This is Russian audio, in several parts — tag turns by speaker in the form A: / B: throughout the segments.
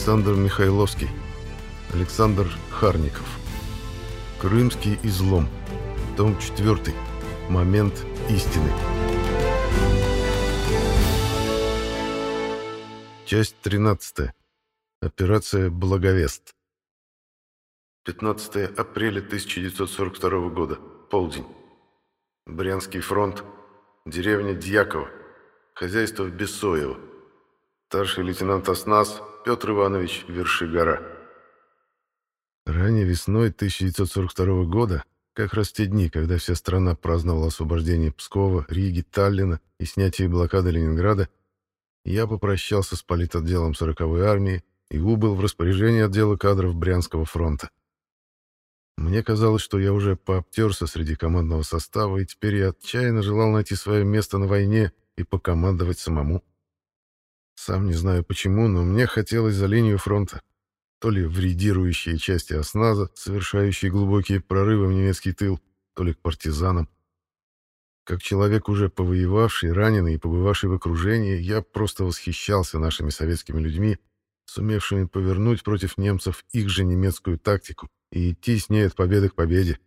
A: Александр Михайловский. Александр Харников. Крымский излом. Том 4. Момент истины. Часть 13. Операция «Благовест». 15 апреля 1942 года. Полдень. Брянский фронт. Деревня Дьяково. Хозяйство Бессоево. Старший лейтенант Оснас Петр Иванович Вершигора. Ранней весной 1942 года, как раз те дни, когда вся страна праздновала освобождение Пскова, Риги, Таллина и снятие блокады Ленинграда, я попрощался с политотделом 40-й армии и убыл в распоряжение отдела кадров Брянского фронта. Мне казалось, что я уже пообтерся среди командного состава, и теперь я отчаянно желал найти свое место на войне и покомандовать самому. Сам не знаю почему, но мне хотелось за линию фронта. То ли в рейдирующие части осназа, совершающие глубокие прорывы в немецкий тыл, то ли к партизанам. Как человек, уже повоевавший, раненый и побывавший в окружении, я просто восхищался нашими советскими людьми, сумевшими повернуть против немцев их же немецкую тактику и идти с ней от победы к победе.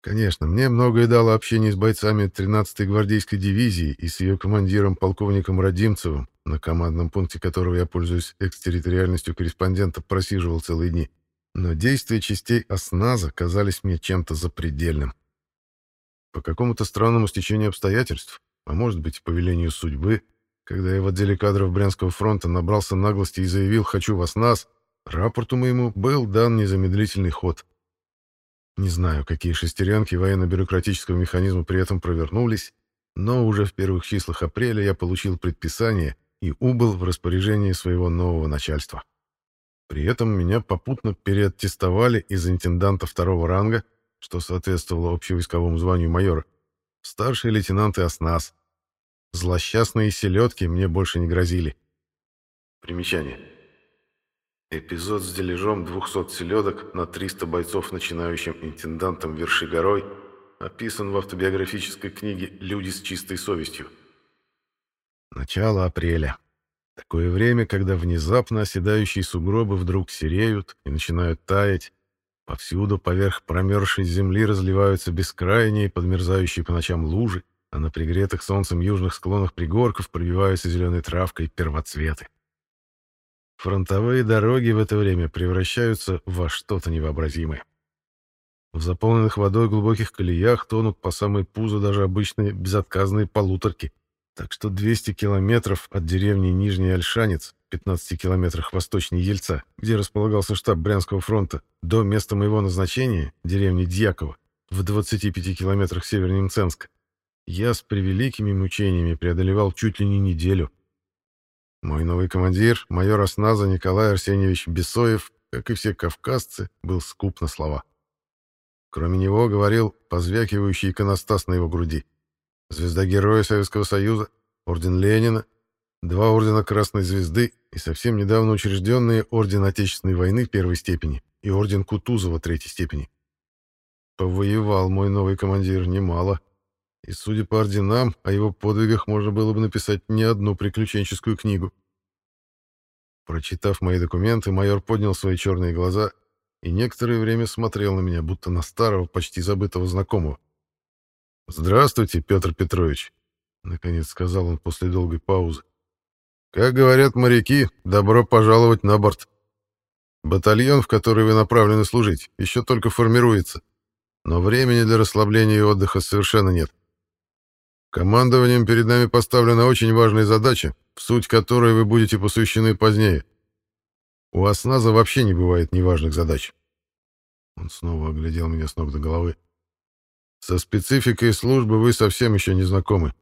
A: Конечно, мне многое дало общение с бойцами 13-й гвардейской дивизии и с ее командиром полковником Родимцевым, на командном пункте которого я, пользуюсь экстерриториальностью корреспондента, просиживал целые дни. Но действия частей осназа казались мне чем-то запредельным. По какому-то странному стечению обстоятельств, а может быть, по велению судьбы, когда я в отделе кадров Брянского фронта набрался наглости и заявил «хочу вас нас», рапорту моему был дан незамедлительный ход. Не знаю, какие шестеренки военно-бюрократического механизма при этом провернулись, но уже в первых числах апреля я получил предписание и убыл в распоряжении своего нового начальства. При этом меня попутно переаттестовали из интенданта второго ранга, что соответствовало общевойсковому званию майора, лейтенант и оснас. Злосчастные селедки мне больше не грозили. Примечание. Эпизод с дележом 200 селедок на 300 бойцов начинающим интендантом Вершигорой описан в автобиографической книге «Люди с чистой совестью». Начало апреля. Такое время, когда внезапно оседающие сугробы вдруг сереют и начинают таять. Повсюду поверх промерзшей земли разливаются бескрайние, подмерзающие по ночам лужи, а на пригретых солнцем южных склонах пригорков пробиваются зеленой травкой первоцветы. Фронтовые дороги в это время превращаются во что-то невообразимое. В заполненных водой глубоких колеях тонут по самой пузо даже обычные безотказные полуторки. Так что 200 километров от деревни Нижний Альшанец, 15 километрах восточнее Ельца, где располагался штаб Брянского фронта, до места моего назначения, деревни Дьяково, в 25 километрах севернее Мценска, я с превеликими мучениями преодолевал чуть ли не неделю. Мой новый командир, майор осназа Николай Арсеньевич Бесоев, как и все кавказцы, был скуп на слова. Кроме него говорил позвякивающий иконостас на его груди. Звезда Героя Советского Союза, Орден Ленина, два Ордена Красной Звезды и совсем недавно учрежденные Орден Отечественной войны первой степени и Орден Кутузова третьей степени. Повоевал мой новый командир немало, и, судя по орденам, о его подвигах можно было бы написать не одну приключенческую книгу. Прочитав мои документы, майор поднял свои черные глаза и некоторое время смотрел на меня, будто на старого, почти забытого знакомого. «Здравствуйте, Петр Петрович», — наконец сказал он после долгой паузы. «Как говорят моряки, добро пожаловать на борт. Батальон, в который вы направлены служить, еще только формируется, но времени для расслабления и отдыха совершенно нет. Командованием перед нами поставлена очень важная задача, в суть которой вы будете посвящены позднее. У осназа вообще не бывает неважных задач. Он снова оглядел меня с ног до головы. Со спецификой службы вы совсем еще не знакомы.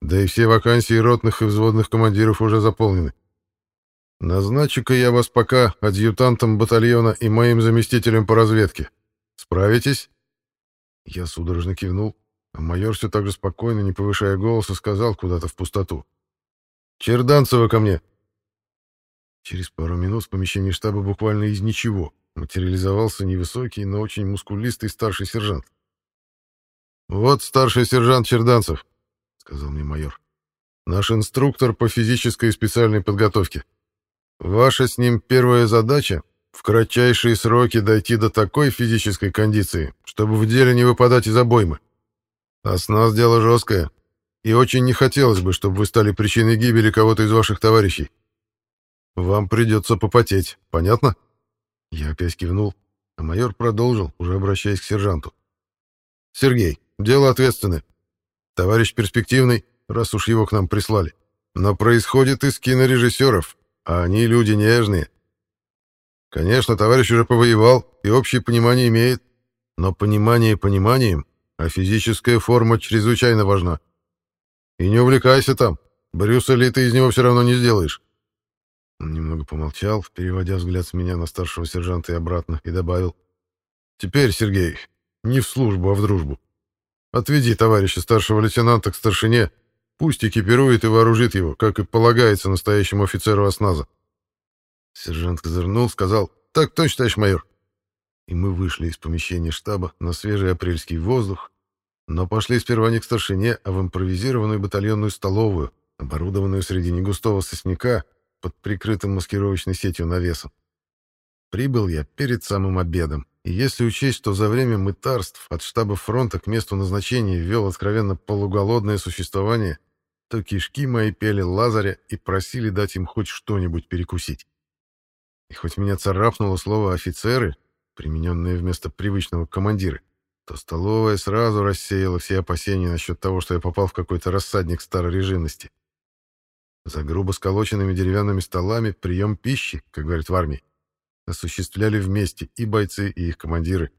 A: Да и все вакансии ротных и взводных командиров уже заполнены. Назначу-ка я вас пока адъютантом батальона и моим заместителем по разведке. Справитесь?» Я судорожно кивнул. А майор все так же спокойно, не повышая голоса, сказал куда-то в пустоту. «Черданцева ко мне!» Через пару минут в помещении штаба буквально из ничего материализовался невысокий, но очень мускулистый старший сержант. «Вот старший сержант Черданцев», — сказал мне майор. «Наш инструктор по физической и специальной подготовке. Ваша с ним первая задача — в кратчайшие сроки дойти до такой физической кондиции, чтобы в деле не выпадать из обоймы. А с нас дело жесткое, и очень не хотелось бы, чтобы вы стали причиной гибели кого-то из ваших товарищей. Вам придется попотеть, понятно?» Я опять кивнул, а майор продолжил, уже обращаясь к сержанту. «Сергей, дело ответственное. Товарищ перспективный, раз уж его к нам прислали. Но происходит из кинорежиссеров, а они люди нежные. Конечно, товарищ уже повоевал и общее понимание имеет, но понимание пониманием, а физическая форма чрезвычайно важна. И не увлекайся там, Брюса Ли ты из него все равно не сделаешь. Немного помолчал, переводя взгляд с меня на старшего сержанта и обратно, и добавил. «Теперь, Сергей, не в службу, а в дружбу. Отведи товарища старшего лейтенанта к старшине Пусть экипирует и вооружит его, как и полагается настоящему офицеру осназа. Сержант козырнул, сказал «Так точно, товарищ майор». И мы вышли из помещения штаба на свежий апрельский воздух, но пошли сперва не к старшине, а в импровизированную батальонную столовую, оборудованную среди негустого сосняка под прикрытым маскировочной сетью навесом. Прибыл я перед самым обедом, и если учесть, что за время мытарств от штаба фронта к месту назначения вел откровенно полуголодное существование, то кишки мои пели Лазаря и просили дать им хоть что-нибудь перекусить. И хоть меня царапнуло слово «офицеры», примененное вместо привычного «командиры», то столовая сразу рассеяла все опасения насчет того, что я попал в какой-то рассадник старорежимности. За грубо сколоченными деревянными столами прием пищи, как говорят в армии, осуществляли вместе и бойцы, и их командиры.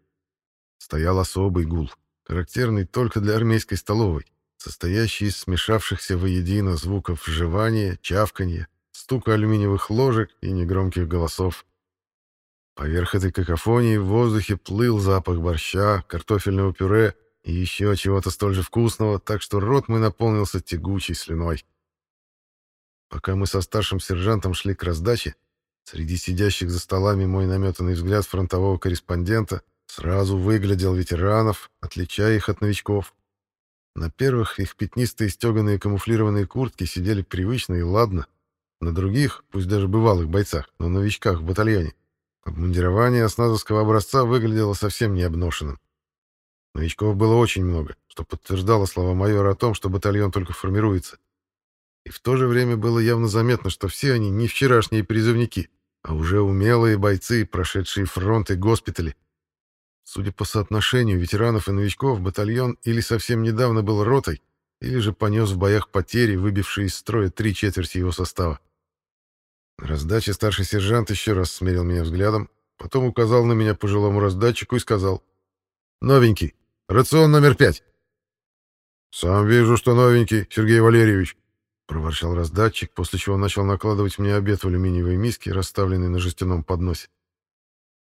A: Стоял особый гул, характерный только для армейской столовой состоящий из смешавшихся воедино звуков жевания, чавканья, стука алюминиевых ложек и негромких голосов. Поверх этой какофонии в воздухе плыл запах борща, картофельного пюре и еще чего-то столь же вкусного, так что рот мой наполнился тягучей слюной. Пока мы со старшим сержантом шли к раздаче, среди сидящих за столами мой наметанный взгляд фронтового корреспондента сразу выглядел ветеранов, отличая их от новичков. На первых их пятнистые стеганые камуфлированные куртки сидели привычно и ладно. На других, пусть даже бывалых бойцах, но новичках в батальоне, обмундирование осназовского образца выглядело совсем не обношенным. Новичков было очень много, что подтверждало слова майора о том, что батальон только формируется. И в то же время было явно заметно, что все они не вчерашние призывники, а уже умелые бойцы, прошедшие фронт и госпитали, Судя по соотношению ветеранов и новичков, батальон или совсем недавно был ротой, или же понес в боях потери, выбившие из строя три четверти его состава. Раздача старший сержант еще раз смерил меня взглядом, потом указал на меня пожилому раздатчику и сказал «Новенький, рацион номер пять». «Сам вижу, что новенький, Сергей Валерьевич», — проворчал раздатчик, после чего начал накладывать мне обед в алюминиевой миске, расставленной на жестяном подносе.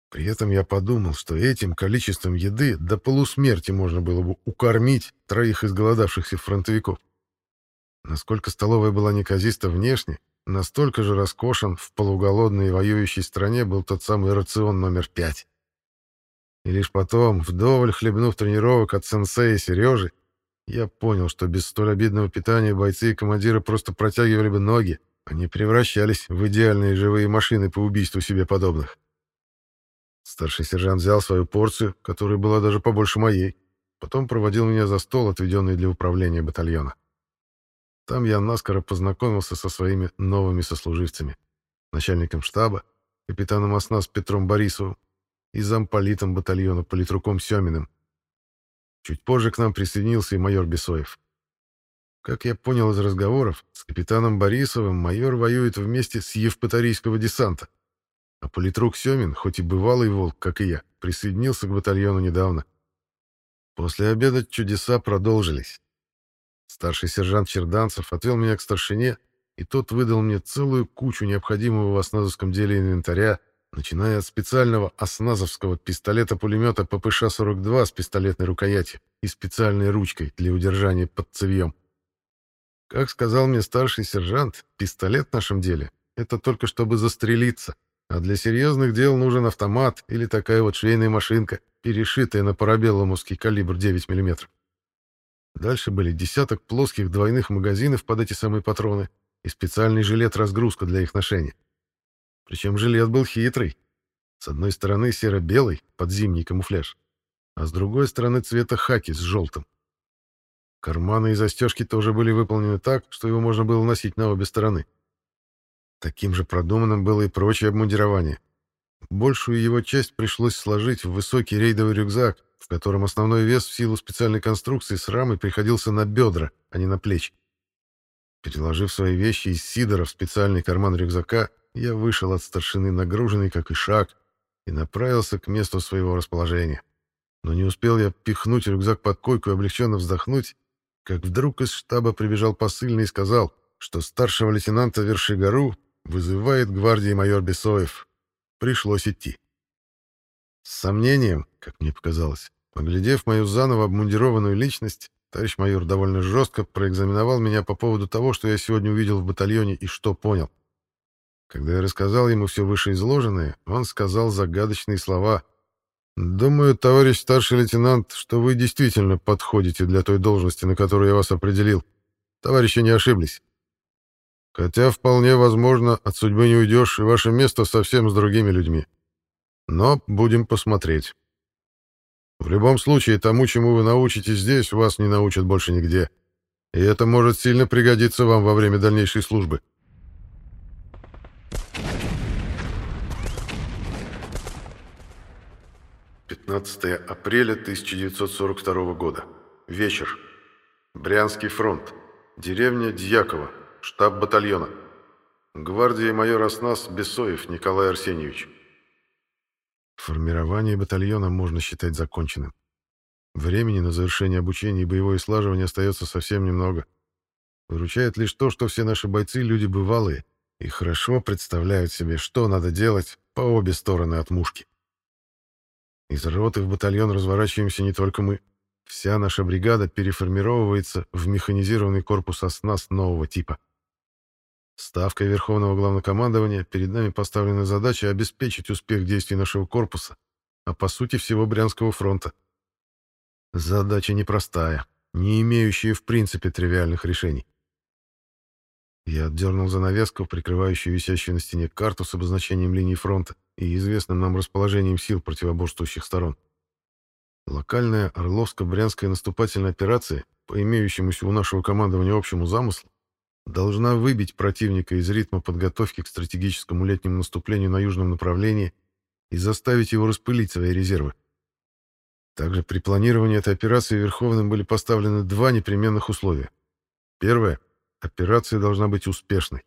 A: При этом я подумал, что этим количеством еды до полусмерти можно было бы укормить троих изголодавшихся фронтовиков. Насколько столовая была неказиста внешне, настолько же роскошен в полуголодной воюющей стране был тот самый рацион номер пять. И лишь потом, вдоволь хлебнув тренировок от сенсея Сережи, я понял, что без столь обидного питания бойцы и командиры просто протягивали бы ноги, не превращались в идеальные живые машины по убийству себе подобных. Старший сержант взял свою порцию, которая была даже побольше моей, потом проводил меня за стол, отведенный для управления батальона. Там я наскоро познакомился со своими новыми сослуживцами, начальником штаба, капитаном оснас Петром Борисовым и замполитом батальона политруком Семиным. Чуть позже к нам присоединился и майор Бесоев. Как я понял из разговоров, с капитаном Борисовым майор воюет вместе с Евпаторийского десанта. А политрук Семин, хоть и бывалый волк, как и я, присоединился к батальону недавно. После обеда чудеса продолжились. Старший сержант Черданцев отвел меня к старшине, и тот выдал мне целую кучу необходимого в осназовском деле инвентаря, начиная от специального осназовского пистолета-пулемета ППШ-42 с пистолетной рукоятью и специальной ручкой для удержания под цевьем. Как сказал мне старший сержант, пистолет в нашем деле — это только чтобы застрелиться — а для серьезных дел нужен автомат или такая вот швейная машинка, перешитая на парабеллумовский калибр 9 мм. Дальше были десяток плоских двойных магазинов под эти самые патроны и специальный жилет-разгрузка для их ношения. Причем жилет был хитрый. С одной стороны серо-белый, под зимний камуфляж, а с другой стороны цвета хаки с желтым. Карманы и застежки тоже были выполнены так, что его можно было носить на обе стороны. Таким же продуманным было и прочее обмундирование. Большую его часть пришлось сложить в высокий рейдовый рюкзак, в котором основной вес в силу специальной конструкции с рамой приходился на бедра, а не на плечи. Переложив свои вещи из сидора в специальный карман рюкзака, я вышел от старшины нагруженный, как и шаг, и направился к месту своего расположения. Но не успел я пихнуть рюкзак под койку и облегченно вздохнуть, как вдруг из штаба прибежал посыльный и сказал, что старшего лейтенанта Вершигору вызывает гвардии майор Бесоев. Пришлось идти. С сомнением, как мне показалось, поглядев мою заново обмундированную личность, товарищ майор довольно жестко проэкзаменовал меня по поводу того, что я сегодня увидел в батальоне и что понял. Когда я рассказал ему все вышеизложенное, он сказал загадочные слова — «Думаю, товарищ старший лейтенант, что вы действительно подходите для той должности, на которую я вас определил. Товарищи не ошиблись. Хотя, вполне возможно, от судьбы не уйдешь, и ваше место совсем с другими людьми. Но будем посмотреть. В любом случае, тому, чему вы научитесь здесь, вас не научат больше нигде. И это может сильно пригодиться вам во время дальнейшей службы». 15 апреля 1942 года. Вечер. Брянский фронт. Деревня Дьяково. Штаб батальона. Гвардии майор Оснас Бесоев Николай Арсеньевич. Формирование батальона можно считать законченным. Времени на завершение обучения и боевое слаживание остается совсем немного. Выручает лишь то, что все наши бойцы — люди бывалые и хорошо представляют себе, что надо делать по обе стороны от мушки. Из роты в батальон разворачиваемся не только мы. Вся наша бригада переформировывается в механизированный корпус ОСНАС нового типа. Ставкой Верховного Главнокомандования перед нами поставлена задача обеспечить успех действий нашего корпуса, а по сути всего Брянского фронта. Задача непростая, не имеющая в принципе тривиальных решений. Я отдернул занавеску, прикрывающую висящую на стене карту с обозначением линии фронта и известным нам расположением сил противоборствующих сторон. Локальная Орловско-Брянская наступательная операция, по имеющемуся у нашего командования общему замыслу, должна выбить противника из ритма подготовки к стратегическому летнему наступлению на южном направлении и заставить его распылить свои резервы. Также при планировании этой операции Верховным были поставлены два непременных условия. Первое Операция должна быть успешной.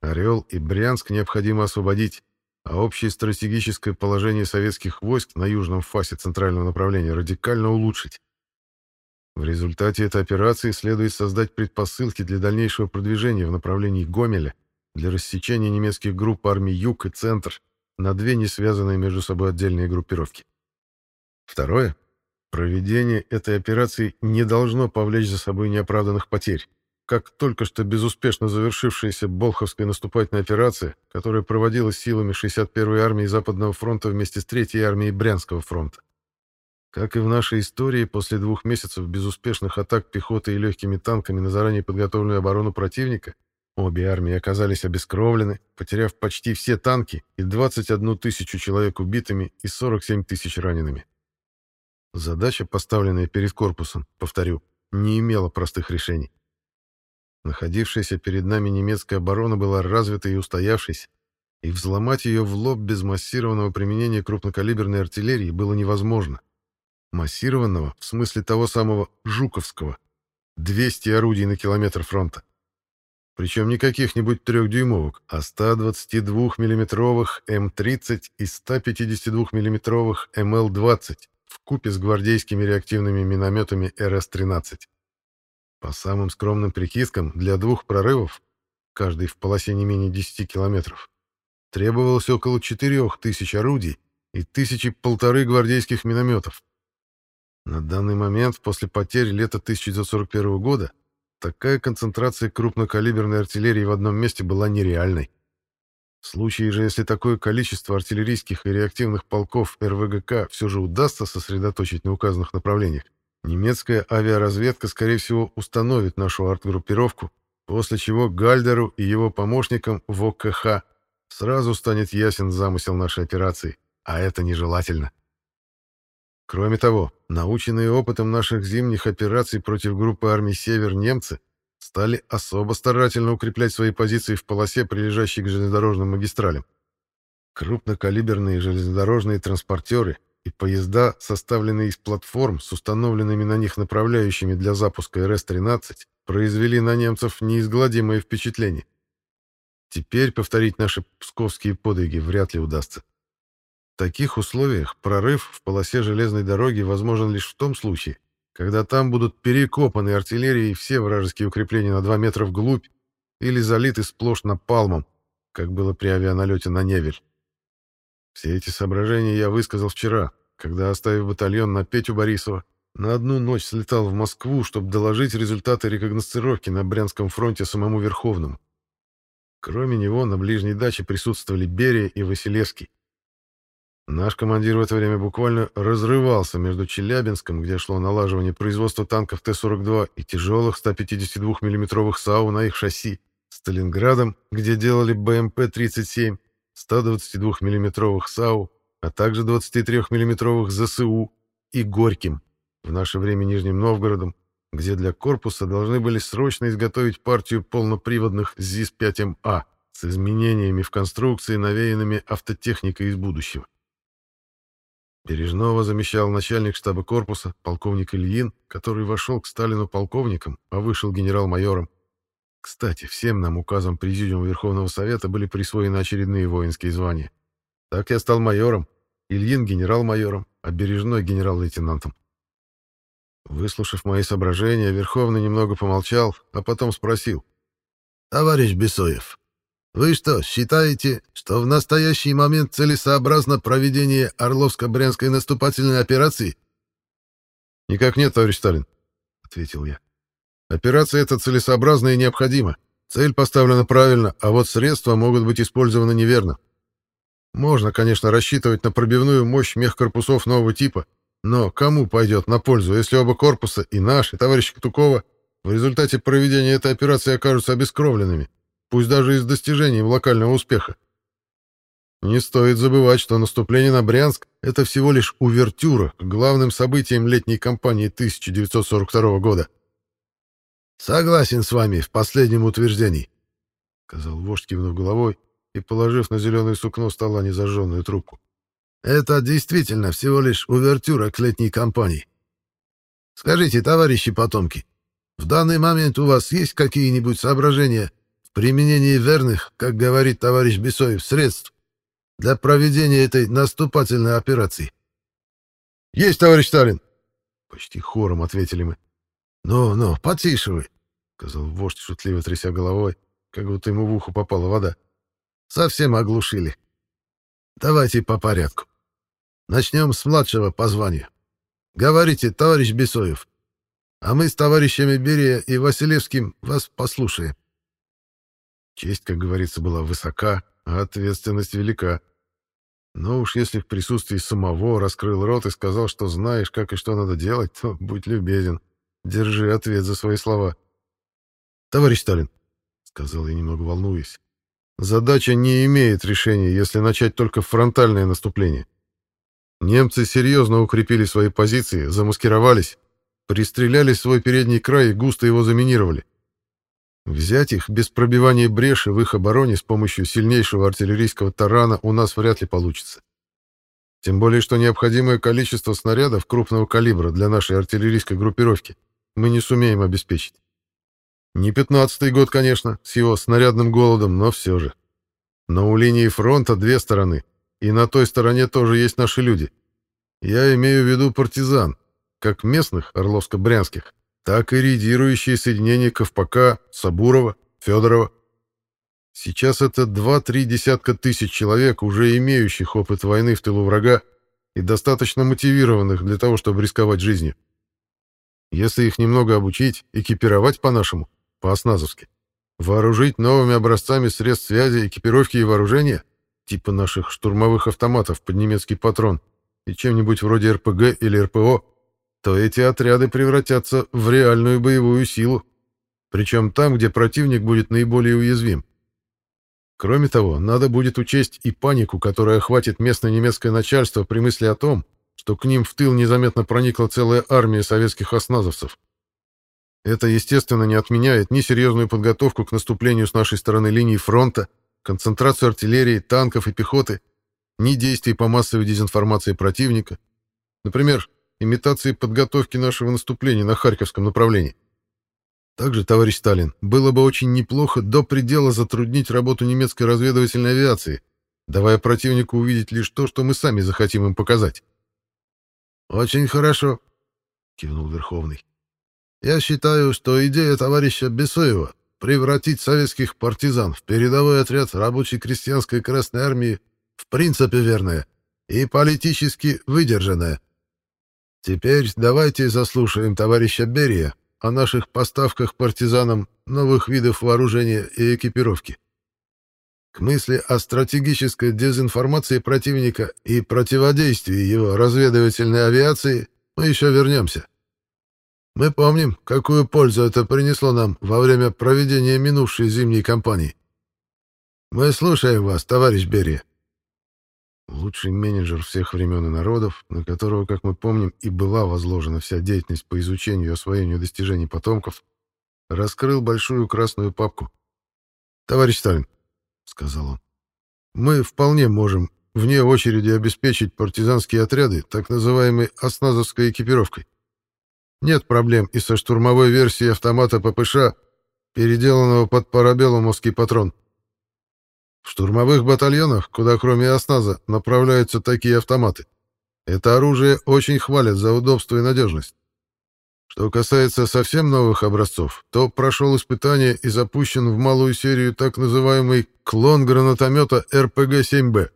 A: Орел и Брянск необходимо освободить, а общее стратегическое положение советских войск на южном фасе центрального направления радикально улучшить. В результате этой операции следует создать предпосылки для дальнейшего продвижения в направлении Гомеля для рассечения немецких групп армий Юг и Центр на две не связанные между собой отдельные группировки. Второе. Проведение этой операции не должно повлечь за собой неоправданных потерь как только что безуспешно завершившаяся Болховская наступательная операция, которая проводилась силами 61-й армии Западного фронта вместе с 3-й армией Брянского фронта. Как и в нашей истории, после двух месяцев безуспешных атак пехоты и легкими танками на заранее подготовленную оборону противника, обе армии оказались обескровлены, потеряв почти все танки и 21 тысячу человек убитыми и 47 тысяч ранеными. Задача, поставленная перед корпусом, повторю, не имела простых решений. Находившаяся перед нами немецкая оборона была развитой и устоявшейся, и взломать ее в лоб без массированного применения крупнокалиберной артиллерии было невозможно. Массированного, в смысле того самого Жуковского, 200 орудий на километр фронта. Причем не каких-нибудь трехдюймовок, а 122 миллиметровых М-30 и 152 миллиметровых МЛ-20 в купе с гвардейскими реактивными минометами РС-13. По самым скромным прикидкам, для двух прорывов, каждый в полосе не менее 10 километров, требовалось около 4000 орудий и тысячи полторы гвардейских минометов. На данный момент, после потери лета 1941 года, такая концентрация крупнокалиберной артиллерии в одном месте была нереальной. В случае же, если такое количество артиллерийских и реактивных полков РВГК все же удастся сосредоточить на указанных направлениях, Немецкая авиаразведка, скорее всего, установит нашу артгруппировку, после чего Гальдеру и его помощникам в ОКХ сразу станет ясен замысел нашей операции, а это нежелательно. Кроме того, наученные опытом наших зимних операций против группы армий «Север» немцы стали особо старательно укреплять свои позиции в полосе, прилежащей к железнодорожным магистралям. Крупнокалиберные железнодорожные транспортеры и поезда, составленные из платформ с установленными на них направляющими для запуска РС-13, произвели на немцев неизгладимое впечатление. Теперь повторить наши псковские подвиги вряд ли удастся. В таких условиях прорыв в полосе железной дороги возможен лишь в том случае, когда там будут перекопаны артиллерией все вражеские укрепления на 2 метра вглубь или залиты сплошь напалмом, как было при авианалете на Невель. Все эти соображения я высказал вчера, когда, оставив батальон на Петю Борисова, на одну ночь слетал в Москву, чтобы доложить результаты рекогносцировки на Брянском фронте самому Верховному. Кроме него на ближней даче присутствовали Берия и Василевский. Наш командир в это время буквально разрывался между Челябинском, где шло налаживание производства танков Т-42 и тяжелых 152 миллиметровых САУ на их шасси, Сталинградом, где делали БМП-37, 122 миллиметровых САУ, а также 23 миллиметровых ЗСУ, и Горьким, в наше время Нижним Новгородом, где для корпуса должны были срочно изготовить партию полноприводных ЗИС-5МА с изменениями в конструкции, навеянными автотехникой из будущего. Бережного замещал начальник штаба корпуса, полковник Ильин, который вошел к Сталину полковником, а вышел генерал-майором. Кстати, всем нам указом Президиума Верховного Совета были присвоены очередные воинские звания. Так я стал майором, Ильин — генерал-майором, а Бережной — генерал-лейтенантом. Выслушав мои соображения, Верховный немного помолчал, а потом спросил. «Товарищ Бесоев, вы что, считаете, что в настоящий момент целесообразно проведение Орловско-Брянской наступательной операции? Никак нет, товарищ Сталин, ответил я. Операция эта целесообразна и необходима. Цель поставлена правильно, а вот средства могут быть использованы неверно. Можно, конечно, рассчитывать на пробивную мощь мехкорпусов нового типа, но кому пойдет на пользу, если оба корпуса, и наш, и товарища Катукова, в результате проведения этой операции окажутся обескровленными? пусть даже и с достижением локального успеха. Не стоит забывать, что наступление на Брянск — это всего лишь увертюра к главным событиям летней кампании 1942 года. «Согласен с вами в последнем утверждении», — сказал вождь, кивнув головой и положив на зеленое сукно стола незажженную трубку. «Это действительно всего лишь увертюра к летней кампании. Скажите, товарищи потомки, в данный момент у вас есть какие-нибудь соображения применении верных, как говорит товарищ Бесоев, средств для проведения этой наступательной операции. «Есть, товарищ Сталин!» Почти хором ответили мы. «Ну, ну, потише вы!» — сказал вождь, шутливо тряся головой, как будто ему в ухо попала вода. «Совсем оглушили. Давайте по порядку. Начнем с младшего по званию. Говорите, товарищ Бесоев, а мы с товарищами Берия и Василевским вас послушаем». Честь, как говорится, была высока, а ответственность велика. Но уж если в присутствии самого раскрыл рот и сказал, что знаешь, как и что надо делать, то будь любезен, держи ответ за свои слова. «Товарищ Сталин», — сказал я, немного волнуясь, — «задача не имеет решения, если начать только фронтальное наступление. Немцы серьезно укрепили свои позиции, замаскировались, пристреляли свой передний край и густо его заминировали. Взять их без пробивания бреши в их обороне с помощью сильнейшего артиллерийского тарана у нас вряд ли получится. Тем более, что необходимое количество снарядов крупного калибра для нашей артиллерийской группировки мы не сумеем обеспечить. Не пятнадцатый год, конечно, с его снарядным голодом, но все же. Но у линии фронта две стороны, и на той стороне тоже есть наши люди. Я имею в виду партизан, как местных, орловско-брянских, так и рейдирующие соединения Ковпака, Сабурова, Федорова. Сейчас это два-три десятка тысяч человек, уже имеющих опыт войны в тылу врага и достаточно мотивированных для того, чтобы рисковать жизнью. Если их немного обучить, экипировать по-нашему, по-осназовски, вооружить новыми образцами средств связи, экипировки и вооружения, типа наших штурмовых автоматов под немецкий патрон и чем-нибудь вроде РПГ или РПО, то эти отряды превратятся в реальную боевую силу, причем там, где противник будет наиболее уязвим. Кроме того, надо будет учесть и панику, которая охватит местное немецкое начальство при мысли о том, что к ним в тыл незаметно проникла целая армия советских осназовцев. Это, естественно, не отменяет ни серьезную подготовку к наступлению с нашей стороны линии фронта, концентрацию артиллерии, танков и пехоты, ни действий по массовой дезинформации противника, например, имитации подготовки нашего наступления на Харьковском направлении. Также, товарищ Сталин, было бы очень неплохо до предела затруднить работу немецкой разведывательной авиации, давая противнику увидеть лишь то, что мы сами захотим им показать.
B: «Очень хорошо», — кивнул Верховный. «Я считаю, что идея товарища Бесоева превратить советских партизан в передовой отряд рабочей крестьянской Красной Армии в принципе верная и политически выдержанная. Теперь давайте заслушаем товарища Берия о наших поставках партизанам новых видов вооружения и экипировки. К мысли о стратегической дезинформации противника и противодействии его разведывательной авиации мы еще вернемся. Мы помним, какую пользу это принесло нам во время проведения минувшей зимней кампании. Мы слушаем вас, товарищ Берия.
A: Лучший менеджер всех времен и народов, на которого, как мы помним, и была возложена вся деятельность по изучению и освоению достижений потомков, раскрыл большую красную папку. «Товарищ Сталин», — сказал он, — «мы вполне можем вне очереди обеспечить партизанские отряды так называемой осназовской экипировкой. Нет проблем и со штурмовой версией автомата ППШ, переделанного под парабеллумовский патрон». В штурмовых батальонах, куда кроме осназа направляются такие автоматы, это оружие очень хвалят за удобство и надежность. Что касается совсем новых образцов, то прошел испытание и запущен в малую серию так называемый клон гранатомета РПГ-7Б.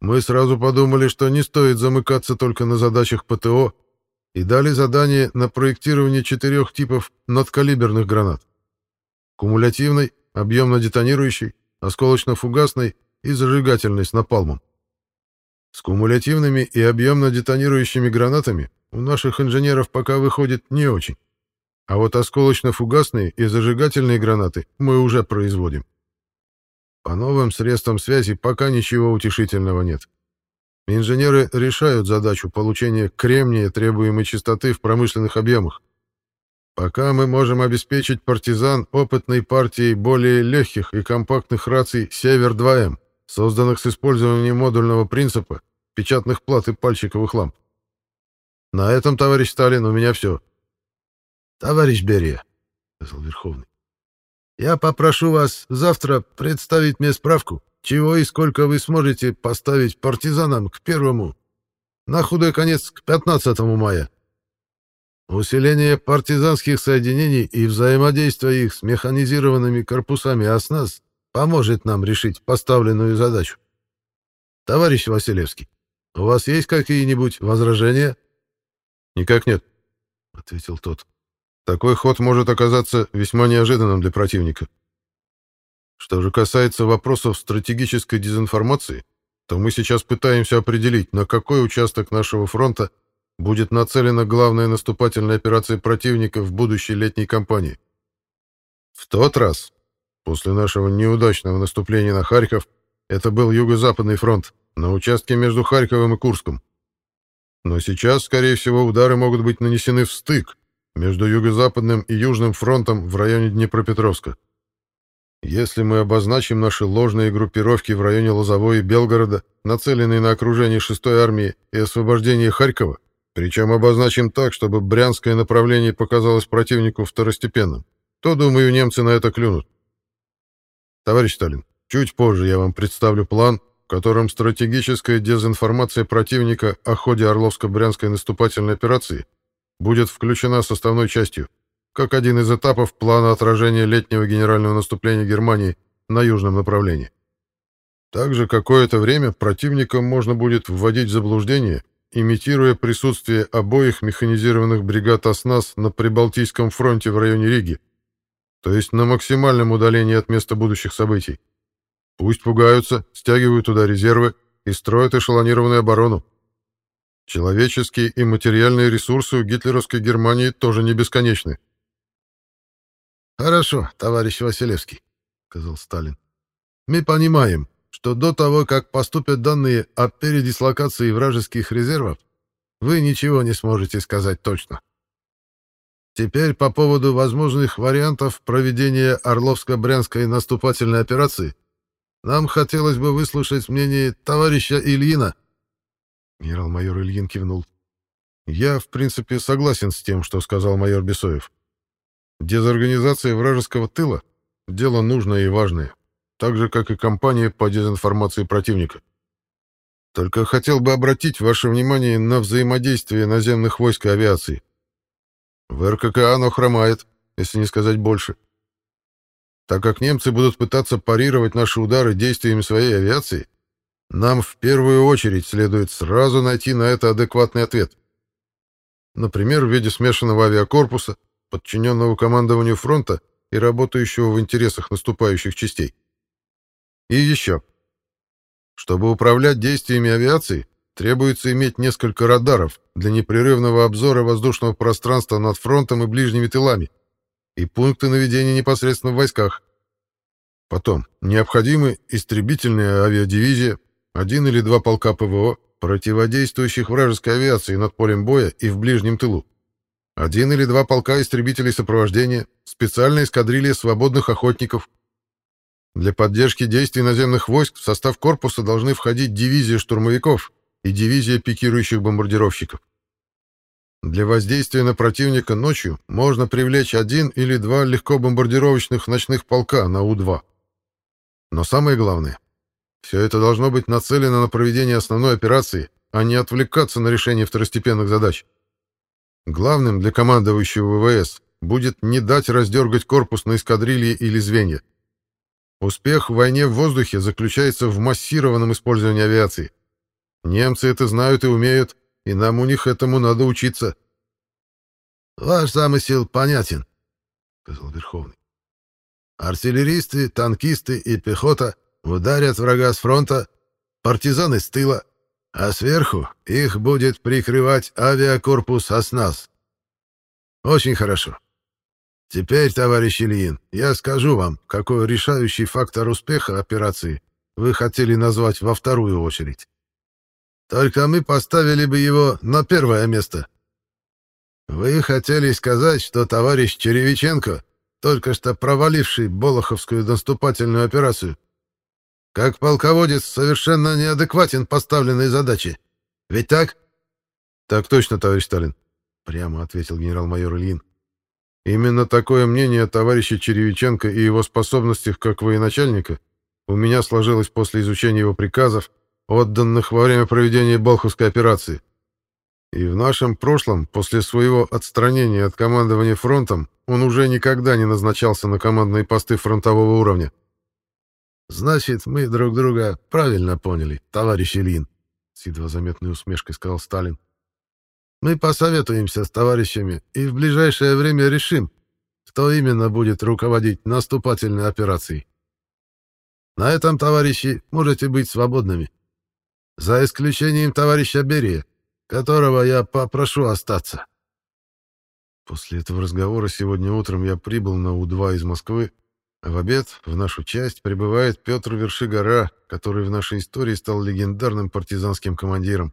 A: Мы сразу подумали, что не стоит замыкаться только на задачах ПТО, и дали задание на проектирование четырех типов надкалиберных гранат. Кумулятивной, объемно-детонирующей, осколочно-фугасной и зажигательной с напалмом. С кумулятивными и объемно детонирующими гранатами у наших инженеров пока выходит не очень. А вот осколочно-фугасные и зажигательные гранаты мы уже производим. По новым средствам связи пока ничего утешительного нет. Инженеры решают задачу получения кремния требуемой частоты в промышленных объемах. Пока мы можем обеспечить партизан опытной партией более легких и компактных раций «Север-2М», созданных с использованием модульного принципа, печатных плат и пальчиковых ламп. На этом, товарищ Сталин, у меня все.
B: Товарищ Берия, — сказал Верховный, — я попрошу вас завтра представить мне справку, чего и сколько вы сможете поставить партизанам к первому, на худой конец к 15 мая. Усиление партизанских соединений и взаимодействие их с механизированными корпусами ОСНАС поможет нам решить поставленную задачу. Товарищ Василевский, у вас есть какие-нибудь возражения?
A: Никак нет, ответил тот. Такой ход может оказаться весьма неожиданным для противника. Что же касается вопросов стратегической дезинформации, то мы сейчас пытаемся определить, на какой участок нашего фронта будет нацелена главная наступательная операция противника в будущей летней кампании. В тот раз, после нашего неудачного наступления на Харьков, это был Юго-Западный фронт, на участке между Харьковом и Курском. Но сейчас, скорее всего, удары могут быть нанесены в стык между Юго-Западным и Южным фронтом в районе Днепропетровска. Если мы обозначим наши ложные группировки в районе Лозовой и Белгорода, нацеленные на окружение 6-й армии и освобождение Харькова, причем обозначим так, чтобы брянское направление показалось противнику второстепенным. То, думаю, немцы на это клюнут. Товарищ Сталин, чуть позже я вам представлю план, в котором стратегическая дезинформация противника о ходе Орловско-Брянской наступательной операции будет включена составной частью, как один из этапов плана отражения летнего генерального наступления Германии на южном направлении. Также какое-то время противникам можно будет вводить в заблуждение имитируя присутствие обоих механизированных бригад ОСНАС на Прибалтийском фронте в районе Риги, то есть на максимальном удалении от места будущих событий. Пусть пугаются, стягивают туда резервы и строят эшелонированную оборону. Человеческие и материальные ресурсы у гитлеровской Германии тоже не бесконечны.
B: «Хорошо, товарищ Василевский», — сказал Сталин. Мы понимаем, что до того, как поступят данные о передислокации вражеских резервов, вы ничего не сможете сказать точно. Теперь по поводу возможных вариантов проведения Орловско-Брянской наступательной операции нам хотелось бы выслушать мнение товарища Ильина. Генерал-майор Ильин кивнул. Я, в принципе, согласен с тем, что сказал майор Бесоев. Дезорганизация вражеского тыла — дело нужное и важное, так же, как и кампания по дезинформации противника. Только хотел бы обратить ваше внимание на взаимодействие наземных войск и авиации. В РКК оно хромает, если не сказать больше. Так как немцы будут пытаться парировать наши удары действиями своей авиации, нам в первую очередь следует сразу найти на это адекватный ответ. Например, в виде смешанного авиакорпуса, подчиненного командованию фронта и работающего в интересах наступающих частей. И еще. Чтобы управлять действиями авиации, требуется иметь несколько радаров для непрерывного обзора воздушного пространства над фронтом и ближними тылами и пункты наведения непосредственно в войсках. Потом, необходимы истребительная авиадивизия, один или два полка ПВО, противодействующих вражеской авиации над полем боя и в ближнем тылу. Один или два полка истребителей сопровождения, специальная эскадрилья свободных охотников. Для поддержки действий наземных войск в состав корпуса должны входить дивизия штурмовиков и дивизия пикирующих бомбардировщиков. Для воздействия на противника ночью можно привлечь один или два легкобомбардировочных ночных полка на У-2. Но самое главное, все это должно быть нацелено на проведение основной операции, а не отвлекаться на решение второстепенных задач. Главным для командующего ВВС будет не дать раздергать корпус на эскадрилье или звенья. Успех в войне в воздухе заключается в массированном использовании авиации. Немцы это знают и умеют, и нам у них этому надо учиться. — Ваш замысел понятен, — сказал Верховный. Артиллеристы, танкисты и пехота ударят врага с фронта, партизаны с тыла, а сверху их будет прикрывать авиакорпус «Оснас». Очень хорошо. Теперь, товарищ Ильин, я скажу вам, какой решающий фактор успеха операции вы хотели назвать во вторую очередь. Только мы поставили бы его на первое место. Вы хотели сказать, что товарищ Черевиченко, только что проваливший Болоховскую наступательную операцию, как полководец совершенно неадекватен поставленной задаче. Ведь так? Так точно, товарищ Сталин, прямо ответил генерал-майор Ильин. Именно такое мнение о товарище Черевиченко и его способностях как военачальника у меня сложилось после изучения его приказов отданных во время проведения Болховской операции. И в нашем прошлом, после своего отстранения от командования фронтом, он уже никогда не назначался на командные посты фронтового уровня. «Значит, мы друг друга правильно поняли, товарищ Ильин», — с едва заметной усмешкой сказал Сталин. «Мы посоветуемся с товарищами и в ближайшее время решим, кто именно будет руководить наступательной операцией. На этом, товарищи, можете быть свободными. За исключением товарища Берия, которого я попрошу остаться. После этого разговора сегодня утром я прибыл на У-2 из Москвы, в обед в нашу часть прибывает Петр Вершигора, который в нашей истории стал легендарным партизанским командиром.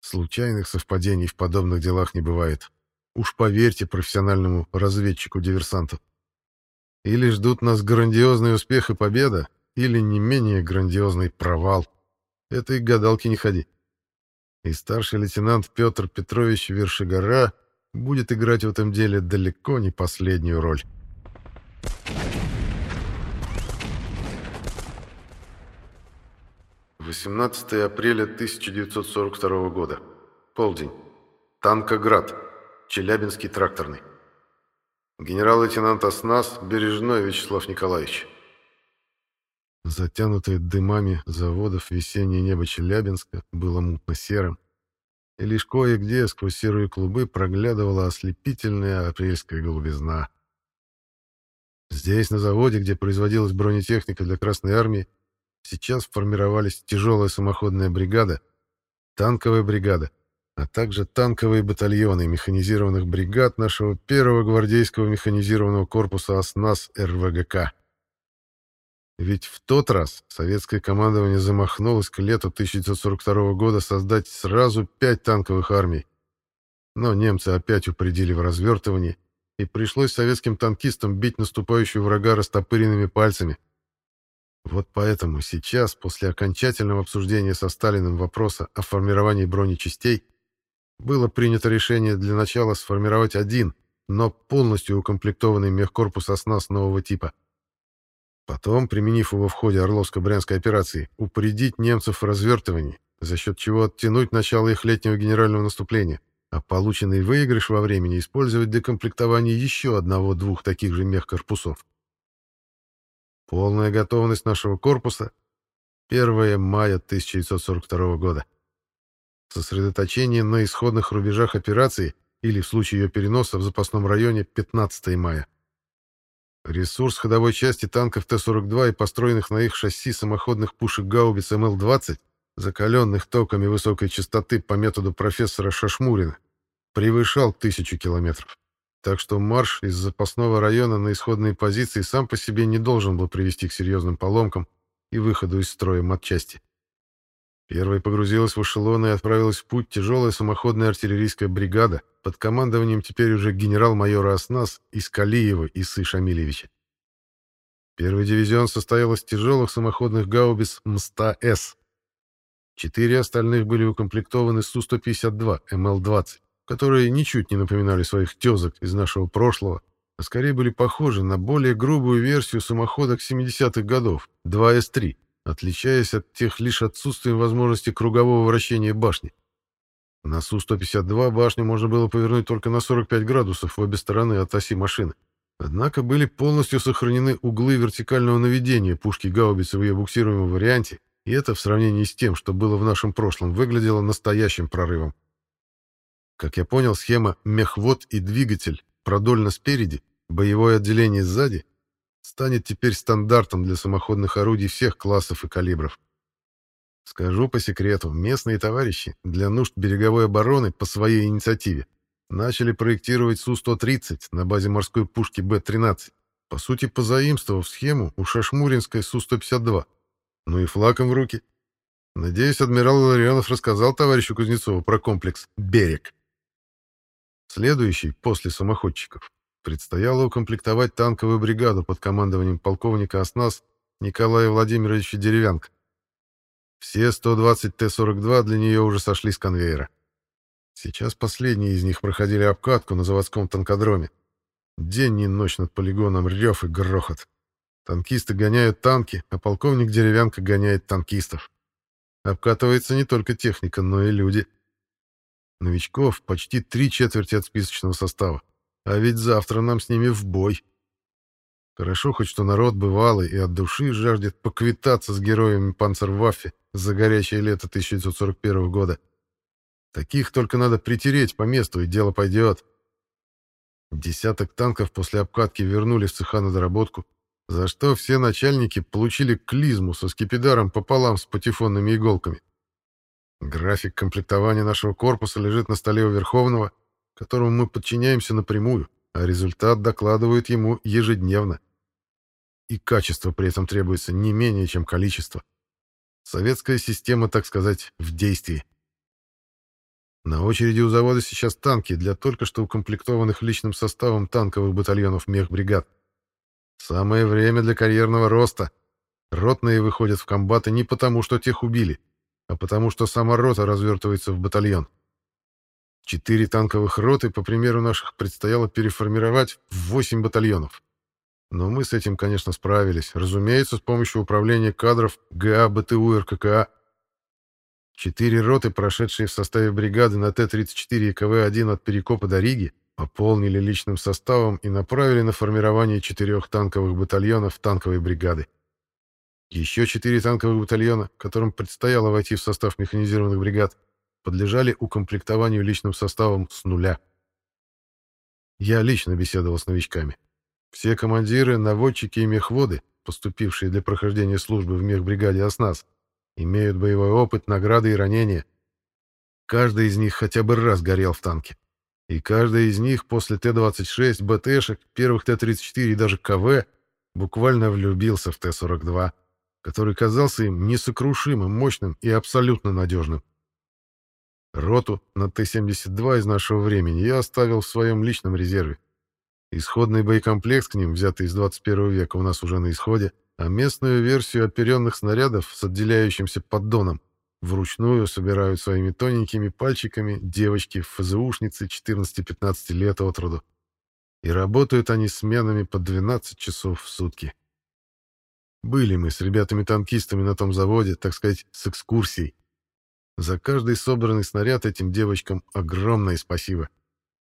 B: Случайных совпадений в подобных делах не бывает. Уж поверьте профессиональному разведчику-диверсанту. Или ждут нас грандиозный успех и победа, или не менее грандиозный провал. Это и гадалки не ходи. И старший лейтенант Петр Петрович Вершигора будет играть в этом деле далеко не последнюю роль.
A: «18 апреля 1942 года. Полдень. Танкоград. Челябинский тракторный. Генерал-лейтенант ОСНАС Бережной Вячеслав Николаевич».
B: Затянутое дымами заводов весеннее небо Челябинска было мутно-серым, и лишь кое-где сквозь серые клубы проглядывала ослепительная апрельская голубизна. Здесь, на заводе, где производилась бронетехника для Красной Армии, сейчас формировались тяжелая самоходная бригада, танковая бригада, а также танковые батальоны механизированных бригад нашего первого гвардейского механизированного корпуса ОСНАС РВГК. Ведь в тот раз советское командование замахнулось к лету 1942 года создать сразу пять танковых армий. Но немцы опять упредили в развертывании, и пришлось советским танкистам бить наступающего врага растопыренными пальцами. Вот поэтому сейчас, после окончательного обсуждения со Сталиным вопроса о формировании бронечастей, было принято решение для начала сформировать один, но полностью укомплектованный мехкорпус «Оснас» нового типа. Потом, применив его в ходе Орловско-Брянской операции, упредить немцев в развертывании, за счет чего оттянуть начало их летнего генерального наступления, а полученный выигрыш во времени использовать для комплектования еще одного-двух таких же мехкорпусов. Полная готовность нашего корпуса 1 мая 1942 года. Сосредоточение на исходных рубежах операции или, в случае ее переноса, в запасном районе 15 мая. Ресурс ходовой части танков Т-42 и построенных на их шасси самоходных пушек гаубиц МЛ-20, закаленных токами высокой частоты по методу профессора Шашмурина, превышал тысячу километров. Так что марш из запасного района на исходные позиции сам по себе не должен был привести к серьезным поломкам и выходу из строя матчасти. Первой погрузилась в эшелон и отправилась в путь тяжелая самоходная артиллерийская бригада под командованием теперь уже генерал-майора Оснас Искалиева Исы Шамилевича. Первый дивизион состоял из тяжелых самоходных гаубиц МСТА-С. Четыре остальных были укомплектованы Су-152 МЛ-20, которые ничуть не напоминали своих тезок из нашего прошлого, а скорее были похожи на более грубую версию самоходок 70-х годов 2С-3 отличаясь от тех лишь отсутствием возможности кругового вращения башни. На Су-152 башню можно было повернуть только на 45 градусов в обе стороны от оси машины. Однако были полностью сохранены углы вертикального наведения пушки гаубицы в ее буксируемом варианте, и это в сравнении с тем, что было в нашем прошлом, выглядело настоящим прорывом. Как я понял, схема мехвод и двигатель продольно спереди, боевое отделение сзади станет теперь стандартом для самоходных орудий всех классов и калибров. Скажу по секрету, местные товарищи для нужд береговой обороны по своей инициативе начали проектировать Су-130 на базе морской пушки Б-13, по сути позаимствовав схему у Шашмуринской Су-152. Ну и флаком в руки. Надеюсь, адмирал Ларионов рассказал товарищу Кузнецову про комплекс «Берег». Следующий, после самоходчиков, предстояло укомплектовать танковую бригаду под командованием полковника Оснас Николая Владимировича Деревянко. Все 120 Т-42 для нее уже сошли с конвейера. Сейчас последние из них проходили обкатку на заводском танкодроме. День и ночь над полигоном рев и грохот. Танкисты гоняют танки, а полковник Деревянко гоняет танкистов. Обкатывается не только техника, но и люди. Новичков почти три четверти от списочного состава. А ведь завтра нам с ними в бой. Хорошо хоть что народ бывалый и от души жаждет поквитаться с героями Панцерваффе за горячее лето 1941 года. Таких только надо притереть по месту, и дело пойдет. Десяток танков после обкатки вернули в цеха на доработку, за что все начальники получили клизму со скипидаром пополам с патефонными иголками. График комплектования нашего корпуса лежит на столе у Верховного — которому мы подчиняемся напрямую, а результат докладывают ему ежедневно. И качество при этом требуется не менее, чем количество. Советская система, так сказать, в действии. На очереди у завода сейчас танки для только что укомплектованных личным составом танковых батальонов мехбригад. Самое время для карьерного роста. Ротные выходят в комбаты не потому, что тех убили, а потому, что сама рота развертывается в батальон. Четыре танковых роты, по примеру наших, предстояло переформировать в восемь батальонов. Но мы с этим, конечно, справились, разумеется, с помощью управления кадров ГА БТУ РККА. Четыре роты, прошедшие в составе бригады на Т-34 и КВ-1 от Перекопа до Риги, пополнили личным составом и направили на формирование четырех танковых батальонов танковой бригады. Еще четыре танковых батальона, которым предстояло войти в состав механизированных бригад, подлежали укомплектованию личным составом с нуля. Я лично беседовал с новичками. Все командиры, наводчики и мехводы, поступившие для прохождения службы в мехбригаде «Оснас», имеют боевой опыт, награды и ранения. Каждый из них хотя бы раз горел в танке. И каждый из них после Т-26, БТшек, первых Т-34 и даже КВ буквально влюбился в Т-42, который казался им несокрушимым, мощным и абсолютно надежным. Роту на Т-72 из нашего времени я оставил в своем личном резерве. Исходный боекомплект к ним, взятый из 21 века, у нас уже на исходе, а местную версию оперенных снарядов с отделяющимся поддоном вручную собирают своими тоненькими пальчиками девочки-ФЗУшницы 14-15 лет от роду. И работают они сменами по 12 часов в сутки. Были мы с ребятами-танкистами на том заводе, так сказать, с экскурсией. За каждый собранный снаряд этим девочкам огромное спасибо.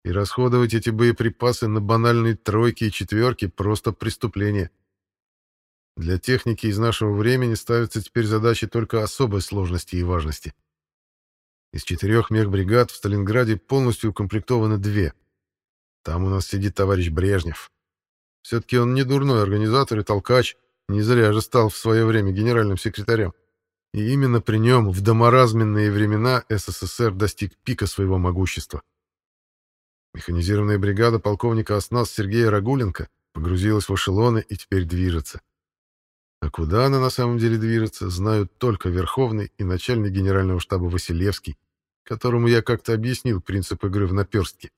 B: И расходовать эти боеприпасы на банальные тройки и четверки — просто преступление. Для техники из нашего времени ставятся теперь задачи только особой сложности и важности. Из четырех мехбригад в Сталинграде полностью укомплектованы две. Там у нас сидит товарищ Брежнев. Все-таки он не дурной организатор и толкач, не зря же стал в свое время генеральным секретарем. И именно при нем в доморазменные времена СССР достиг пика своего могущества. Механизированная бригада полковника ОСНАС Сергея Рагуленко погрузилась в эшелоны и теперь движется. А куда она на самом деле движется, знают только Верховный и начальник генерального штаба Василевский, которому я как-то объяснил принцип игры в наперстке.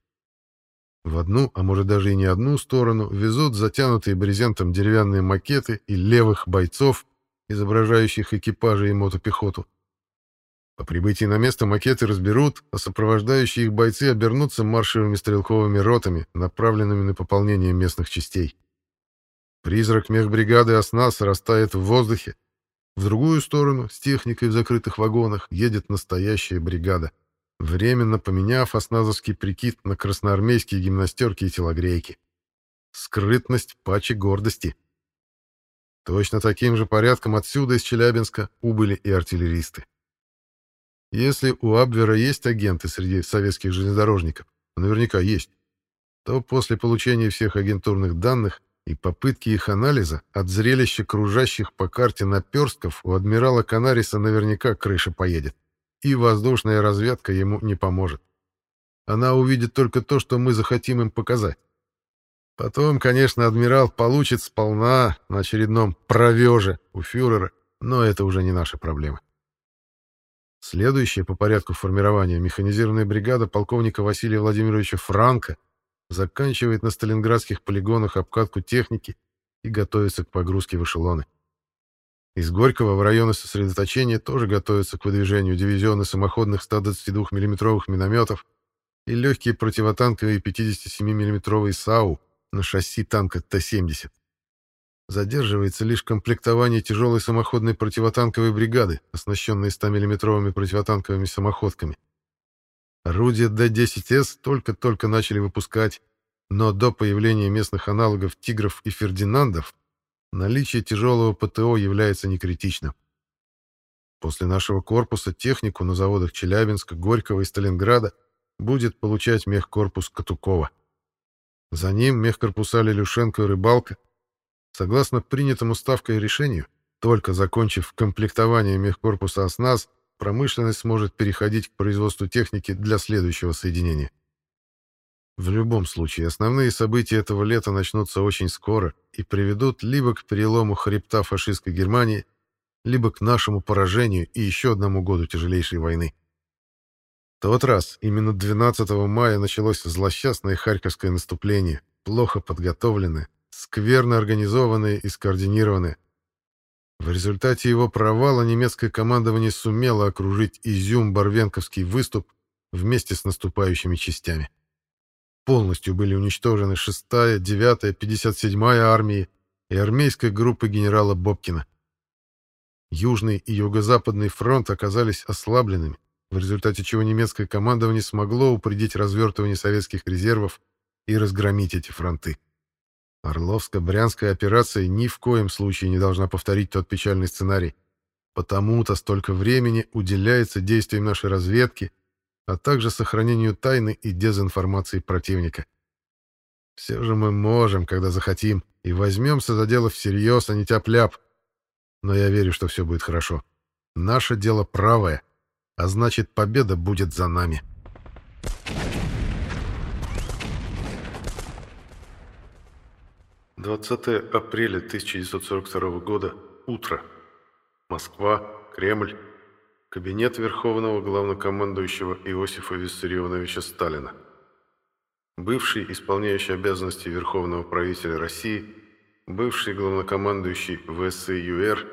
B: В одну, а может даже и не одну сторону, везут затянутые брезентом деревянные макеты и левых бойцов, изображающих экипажи и мотопехоту. По прибытии на место макеты разберут, а сопровождающие их бойцы обернутся маршевыми стрелковыми ротами, направленными на пополнение местных частей. Призрак мехбригады «Оснас» растает в воздухе. В другую сторону, с техникой в закрытых вагонах, едет настоящая бригада, временно поменяв осназовский прикид на красноармейские гимнастерки и телогрейки. Скрытность пачи гордости. Точно таким же порядком отсюда, из Челябинска, убыли и артиллеристы. Если у Абвера есть агенты среди советских железнодорожников, наверняка есть, то после получения всех агентурных данных и попытки их анализа от зрелища кружащих по карте наперстков у адмирала Канариса наверняка крыша поедет, и воздушная разведка ему не поможет. Она увидит только то, что мы захотим им показать. Потом, конечно, адмирал получит сполна на очередном провеже у фюрера, но это уже не наша проблема. Следующая по порядку формирования механизированная бригада полковника Василия Владимировича Франка заканчивает на сталинградских полигонах обкатку техники и готовится к погрузке в эшелоны. Из Горького в районы сосредоточения тоже готовятся к выдвижению дивизионы самоходных 122 миллиметровых минометов и легкие противотанковые 57 миллиметровые САУ на шасси танка Т-70. Задерживается лишь комплектование тяжелой самоходной противотанковой бригады, оснащенной 100 миллиметровыми противотанковыми самоходками. Орудия Д-10С только-только начали выпускать, но до появления местных аналогов «Тигров» и «Фердинандов» наличие тяжелого ПТО является некритичным. После нашего корпуса технику на заводах Челябинска, Горького и Сталинграда будет получать мехкорпус Катукова. За ним мехкорпуса Лилюшенко и Рыбалка. Согласно принятому ставкой решению, только закончив комплектование мехкорпуса «Осназ», промышленность сможет переходить к производству техники для следующего соединения. В любом случае, основные события этого лета начнутся очень скоро и приведут либо к перелому хребта фашистской Германии, либо к нашему поражению и еще одному году тяжелейшей войны. Тот раз, именно 12 мая, началось злосчастное Харьковское наступление, плохо подготовленное, скверно организованное и скоординированное, в результате его провала немецкое командование сумело окружить Изюм-Барвенковский выступ вместе с наступающими частями. Полностью были уничтожены 6-я, 9-я, 57-я армии и армейская группа генерала Бобкина. Южный и Юго-Западный фронт оказались ослабленными, в результате чего немецкое командование смогло упредить развертывание советских резервов и разгромить эти фронты. Орловско-Брянская операция ни в коем случае не должна повторить тот печальный сценарий. Потому-то столько времени уделяется действиям нашей разведки, а также сохранению тайны и дезинформации противника. Все же мы можем, когда захотим, и возьмемся за дело всерьез, а не тяп-ляп. Но я верю, что все будет хорошо. Наше дело правое, а значит, победа будет за нами.
A: 20 апреля 1942 года. Утро. Москва. Кремль. Кабинет Верховного Главнокомандующего Иосифа Виссарионовича Сталина. Бывший исполняющий обязанности Верховного правителя России, бывший главнокомандующий ВСЮР,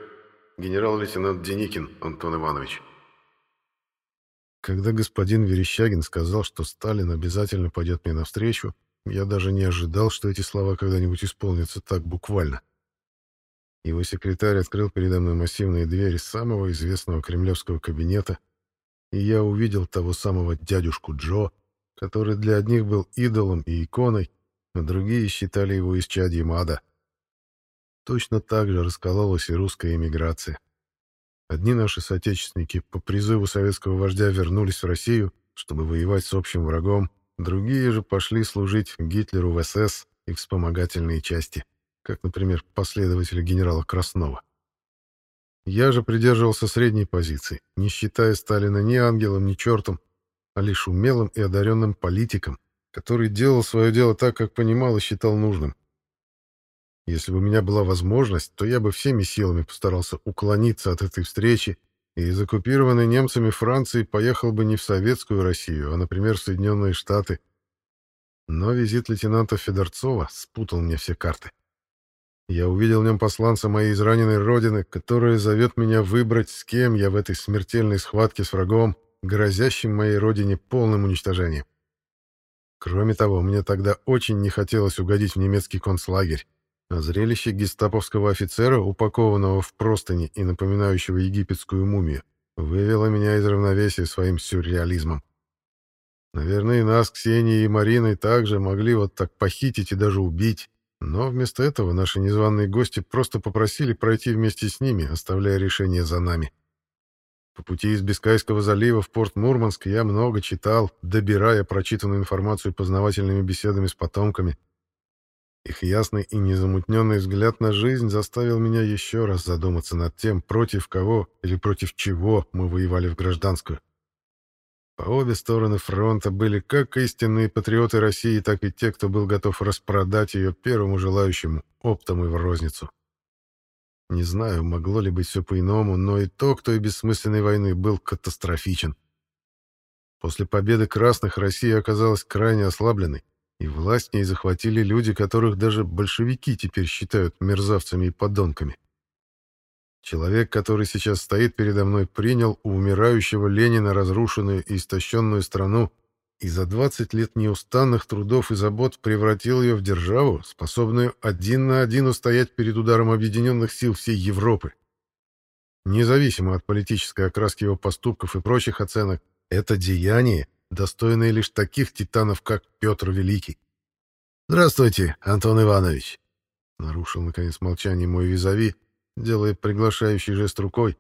A: генерал-лейтенант Деникин Антон Иванович.
B: Когда господин Верещагин сказал, что Сталин обязательно пойдет мне навстречу, я даже не ожидал, что эти слова когда-нибудь исполнятся так буквально. Его секретарь открыл передо мной массивные двери самого известного кремлевского кабинета, и я увидел того самого дядюшку Джо, который для одних был идолом и иконой, а другие считали его исчадьем ада. Точно так же раскололась и русская эмиграция. Одни наши соотечественники по призыву советского вождя вернулись в Россию, чтобы воевать с общим врагом, другие же пошли служить Гитлеру в СС и вспомогательные части, как, например, последователи генерала Краснова. Я же придерживался средней позиции, не считая Сталина ни ангелом, ни чертом, а лишь умелым и одаренным политиком, который делал свое дело так, как понимал и считал нужным. Если бы у меня была возможность, то я бы всеми силами постарался уклониться от этой встречи и из оккупированной немцами Франции поехал бы не в Советскую Россию, а, например, в Соединенные Штаты. Но визит лейтенанта Федорцова спутал мне все карты. Я увидел в нем посланца моей израненной родины, которая зовет меня выбрать, с кем я в этой смертельной схватке с врагом, грозящим моей родине полным уничтожением. Кроме того, мне тогда очень не хотелось угодить в немецкий концлагерь. А зрелище гестаповского офицера, упакованного в простыни и напоминающего египетскую мумию, вывело меня из равновесия своим сюрреализмом. Наверное, и нас, Ксенией и Мариной, также могли вот так похитить и даже убить, но вместо этого наши незваные гости просто попросили пройти вместе с ними, оставляя решение за нами. По пути из Бискайского залива в порт Мурманск я много читал, добирая прочитанную информацию познавательными беседами с потомками, их ясный и незамутненный взгляд на жизнь заставил меня еще раз задуматься над тем, против кого или против чего мы воевали в гражданскую. По обе стороны фронта были как истинные патриоты России, так и те, кто был готов распродать ее первому желающему, оптом и в розницу. Не знаю, могло ли быть все по-иному, но итог той бессмысленной войны был катастрофичен. После победы красных Россия оказалась крайне ослабленной, и власть не захватили люди, которых даже большевики теперь считают мерзавцами и подонками. Человек, который сейчас стоит передо мной, принял у умирающего Ленина разрушенную и истощенную страну и за 20 лет неустанных трудов и забот превратил ее в державу, способную один на один устоять перед ударом объединенных сил всей Европы. Независимо от политической окраски его поступков и прочих оценок, это деяние достойные лишь таких титанов, как Петр Великий. «Здравствуйте, Антон Иванович!» Нарушил, наконец, молчание мой визави, делая приглашающий жест рукой.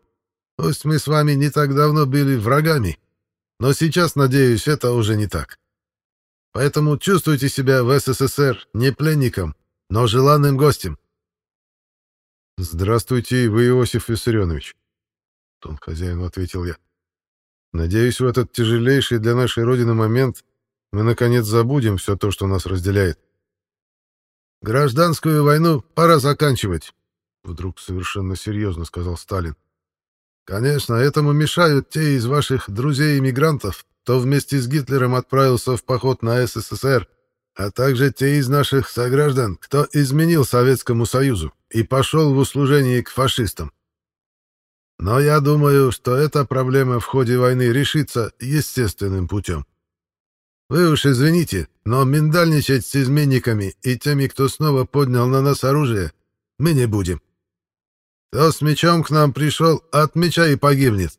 B: «Пусть мы с вами не так давно были врагами, но сейчас, надеюсь, это уже не так. Поэтому чувствуйте себя в СССР не пленником, но желанным гостем». «Здравствуйте, вы Иосиф Виссарионович», — тон хозяину ответил я. Надеюсь, в этот тяжелейший для нашей Родины момент мы, наконец, забудем все то, что нас разделяет.
A: «Гражданскую войну пора заканчивать», — вдруг совершенно серьезно сказал Сталин. «Конечно, этому мешают те из ваших друзей-иммигрантов, кто вместе с Гитлером отправился в поход на СССР, а также те из наших сограждан, кто изменил Советскому Союзу и пошел в услужение к фашистам. Но я думаю, что эта проблема в ходе войны решится естественным путем. Вы уж извините, но миндальничать с изменниками и теми, кто снова поднял на нас оружие, мы не будем. Кто с мечом к нам пришел, от меча и погибнет.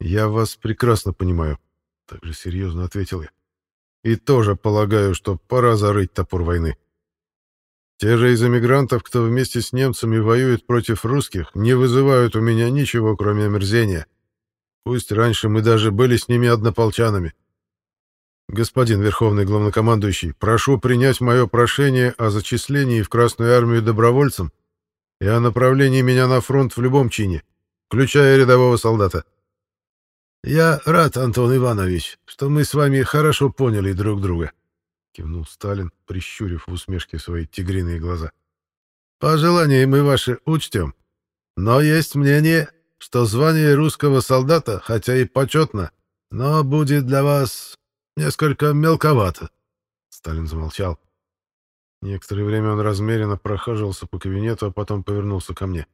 B: Я вас прекрасно понимаю, так же серьезно ответил я. И тоже полагаю, что пора зарыть топор войны. Те же из эмигрантов, кто вместе с немцами воюет против русских, не вызывают у меня ничего, кроме омерзения. Пусть раньше мы даже были с ними однополчанами. Господин Верховный Главнокомандующий, прошу принять мое прошение о зачислении в Красную Армию добровольцем и о направлении меня на фронт в любом чине, включая рядового солдата.
A: Я рад, Антон Иванович, что мы с вами хорошо поняли друг друга,
B: кивнул Сталин, прищурив в усмешке свои тигриные глаза. Пожелания мы ваши учтем, но есть мнение, что звание русского солдата, хотя и почетно, но будет для вас несколько мелковато. Сталин замолчал. Некоторое время он размеренно прохаживался по кабинету, а потом повернулся ко мне.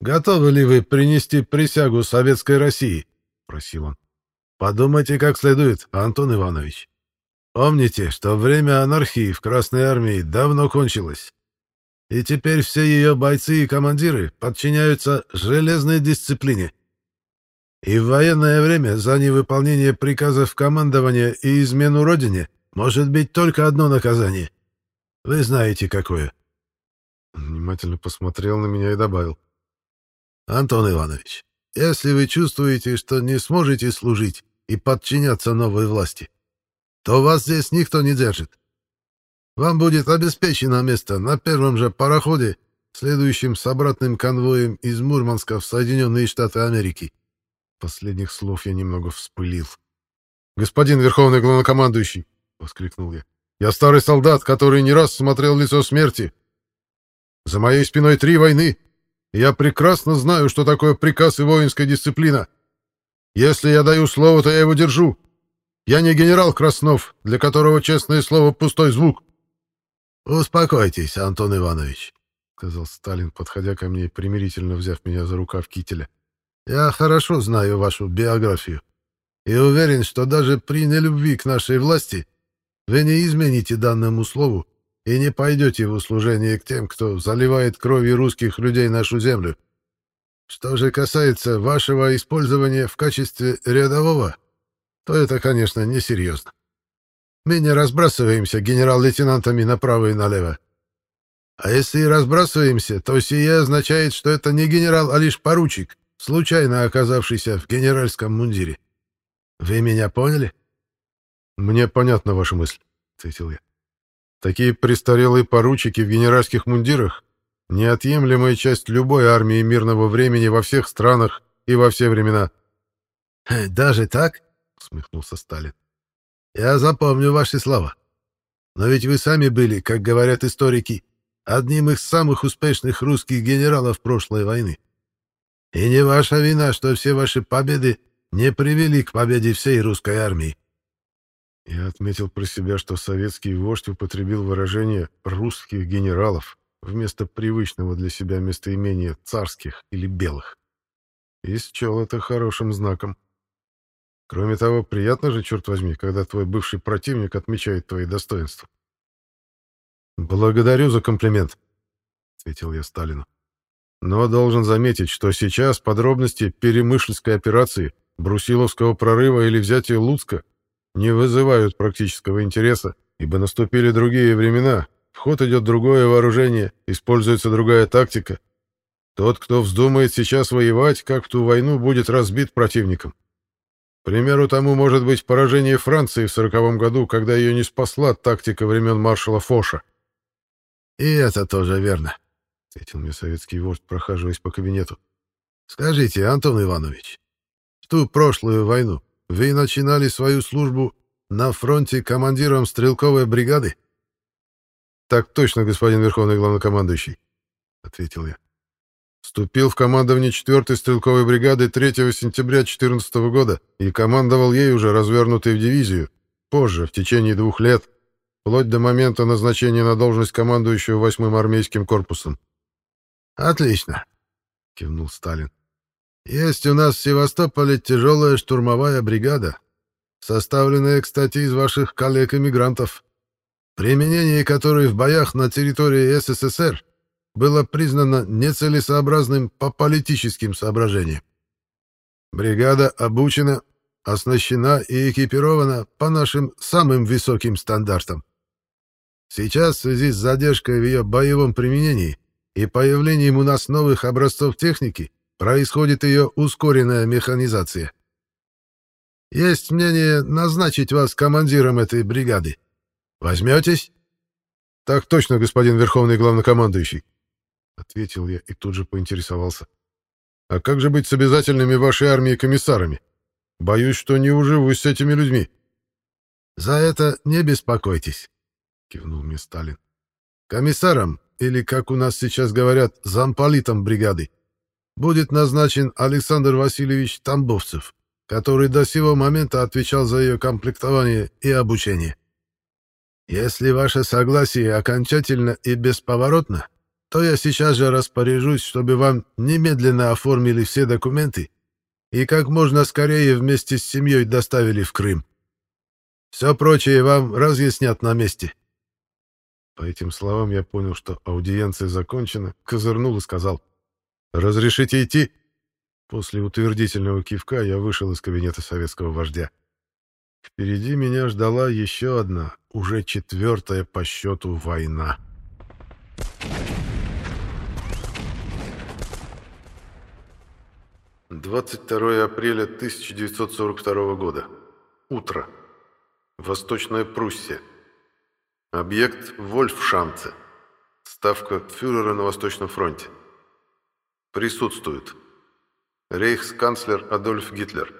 B: «Готовы ли вы принести присягу Советской России?» — просил он. «Подумайте как следует, Антон Иванович. Помните, что время анархии в Красной Армии давно кончилось, и теперь все ее бойцы и командиры подчиняются железной дисциплине. И в военное время за невыполнение приказов командования и измену Родине может быть только одно наказание. Вы знаете, какое. Он внимательно посмотрел на меня и добавил. Антон Иванович, если вы чувствуете, что не сможете служить и подчиняться новой власти, то вас здесь никто не держит. Вам будет обеспечено место на первом же пароходе, следующем с обратным конвоем из Мурманска в Соединенные Штаты Америки. Последних слов я немного вспылил. «Господин Верховный Главнокомандующий!» — воскликнул я. «Я старый солдат, который не раз смотрел лицо смерти. За моей спиной три войны, и я прекрасно знаю, что такое приказ и воинская дисциплина. Если я даю слово, то я его держу. Я не генерал Краснов, для которого честное слово — пустой звук». «Успокойтесь, Антон Иванович», — сказал Сталин, подходя ко мне и примирительно взяв меня за рукав кителя. Я хорошо знаю вашу биографию и уверен, что даже при нелюбви к нашей власти вы не измените данному слову и не пойдете в услужение к тем, кто заливает кровью русских людей нашу землю. Что же касается вашего использования в качестве рядового, то это, конечно, несерьезно. Мы не разбрасываемся генерал-лейтенантами направо и налево. А если и разбрасываемся, то сие означает, что это не генерал, а лишь поручик, случайно оказавшийся в генеральском мундире. Вы меня поняли? Мне понятна ваша мысль, ответил я. Такие престарелые поручики в генеральских мундирах — неотъемлемая часть любой армии мирного времени во всех странах и во все времена. «Даже так?» — усмехнулся Сталин. «Я запомню ваши слова. Но ведь вы сами были, как говорят историки, одним из самых успешных русских генералов прошлой войны. И не ваша вина, что все ваши победы не привели к победе всей русской армии. Я отметил про себя, что советский вождь употребил выражение «русских генералов» вместо привычного для себя местоимения «царских» или «белых». И счел это хорошим знаком. Кроме того, приятно же, черт возьми, когда твой бывший противник отмечает твои достоинства. «Благодарю за комплимент», — ответил я Сталину. Но должен заметить, что сейчас подробности Перемышльской операции, Брусиловского прорыва или взятия Луцка не вызывают практического интереса, ибо наступили другие времена, в ход идет другое вооружение, используется другая тактика. Тот, кто вздумает сейчас воевать, как в ту войну, будет разбит противником. К примеру тому может быть поражение Франции в сороковом году, когда ее не спасла тактика времен маршала Фоша. И это тоже верно, — ответил мне советский вождь, прохаживаясь по кабинету. — Скажите, Антон Иванович, в ту прошлую войну вы начинали свою службу на фронте командиром стрелковой бригады? — Так точно, господин Верховный Главнокомандующий, — ответил я. Вступил в командование 4-й стрелковой бригады 3 сентября 2014 года и командовал ей уже развернутой в дивизию, позже, в течение двух лет, вплоть до момента назначения на должность командующего 8-м армейским корпусом. «Отлично», — кивнул Сталин. «Есть у нас в Севастополе тяжелая штурмовая бригада, составленная, кстати, из ваших коллег-эмигрантов, применение которой в боях на территории СССР было признано нецелесообразным по политическим соображениям. Бригада обучена, оснащена и экипирована по нашим самым высоким стандартам. Сейчас, в связи с задержкой в ее боевом применении, и появлением у нас новых образцов техники происходит ее ускоренная механизация. Есть мнение назначить вас командиром этой бригады. Возьметесь? — Так точно, господин Верховный Главнокомандующий, — ответил я и тут же поинтересовался. — А как же быть с обязательными вашей армией комиссарами? Боюсь, что не уживусь с этими людьми. За это не беспокойтесь, кивнул мне Сталин. Комиссаром, или, как у нас сейчас говорят, замполитом бригады, будет назначен Александр Васильевич Тамбовцев, который до сего момента отвечал за ее комплектование и обучение. Если ваше согласие окончательно и бесповоротно, то я сейчас же распоряжусь, чтобы вам немедленно оформили все документы и как можно скорее вместе с семьей доставили в Крым. Все прочее вам разъяснят на месте. По этим словам я понял, что аудиенция закончена, козырнул и сказал «Разрешите идти?» После утвердительного кивка я вышел из кабинета советского вождя. Впереди меня ждала еще одна, уже четвертая по счету война.
A: Двадцать второе апреля 1942 года. Утро. Восточная Пруссия. Объект Вольфшанце. Ставка фюрера на Восточном фронте. Присутствует. Рейхсканцлер Адольф Гитлер.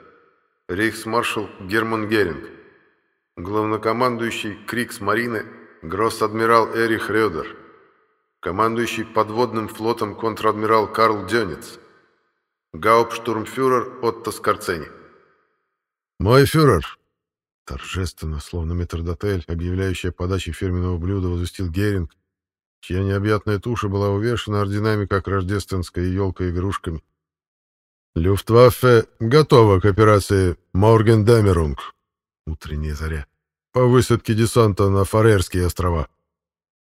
A: Рейхсмаршал Герман Геринг. Главнокомандующий Крикс-Марины Гросс-адмирал Эрих Рёдер. Командующий подводным флотом контр-адмирал Карл Дёниц. Гауптштурмфюрер Отто Скорцени.
B: «Мой фюрер!» Торжественно, словно метрдотель, объявляющий о подаче фирменного блюда, возвестил Геринг, чья необъятная туша была увешана орденами, как рождественская елка игрушками. «Люфтваффе готова к операции Morgendämmerung» утренняя заря, по высадке десанта на Фарерские острова.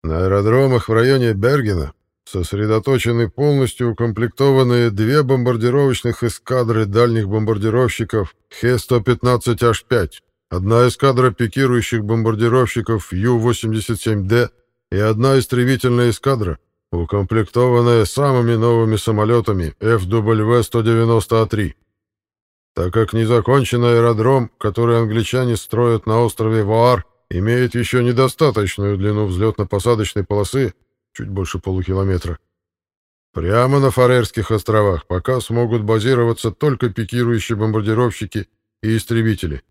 B: На аэродромах в районе Бергена сосредоточены полностью укомплектованные две бомбардировочных эскадры дальних бомбардировщиков Х-115H5, одна эскадра пикирующих бомбардировщиков Ю-87Д и одна истребительная эскадра, укомплектованная самыми новыми самолетами FW-190А3 так как незаконченный аэродром, который англичане строят на острове Ваар, имеет еще недостаточную длину взлетно-посадочной полосы, чуть больше полукилометра. Прямо на Фарерских островах пока смогут базироваться только пикирующие бомбардировщики и истребители.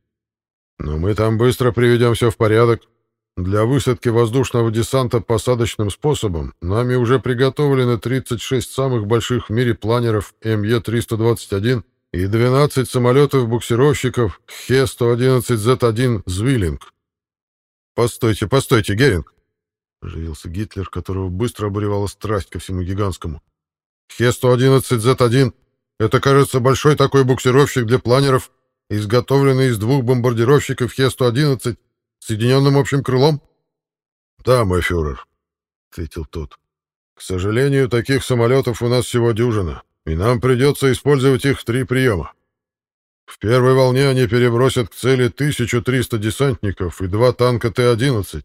B: Но мы там быстро приведем все в порядок. Для высадки воздушного десанта посадочным способом нами уже приготовлены 36 самых больших в мире планеров МЕ-321 и 12 самолетов-буксировщиков Хе-111З1 «Звиллинг». «Постойте, постойте, Геринг!» — оживился Гитлер, которого быстро обуревала страсть ко всему гигантскому. «Хе-111З1 — это, кажется, большой такой буксировщик для планеров, изготовленный из двух бомбардировщиков Хе-111 с соединенным общим крылом?» «Да, мой фюрер», — ответил тот. «К сожалению, таких самолетов у нас всего дюжина и нам придется использовать их в три приема. В первой волне они перебросят к цели 1300 десантников и два танка Т-11.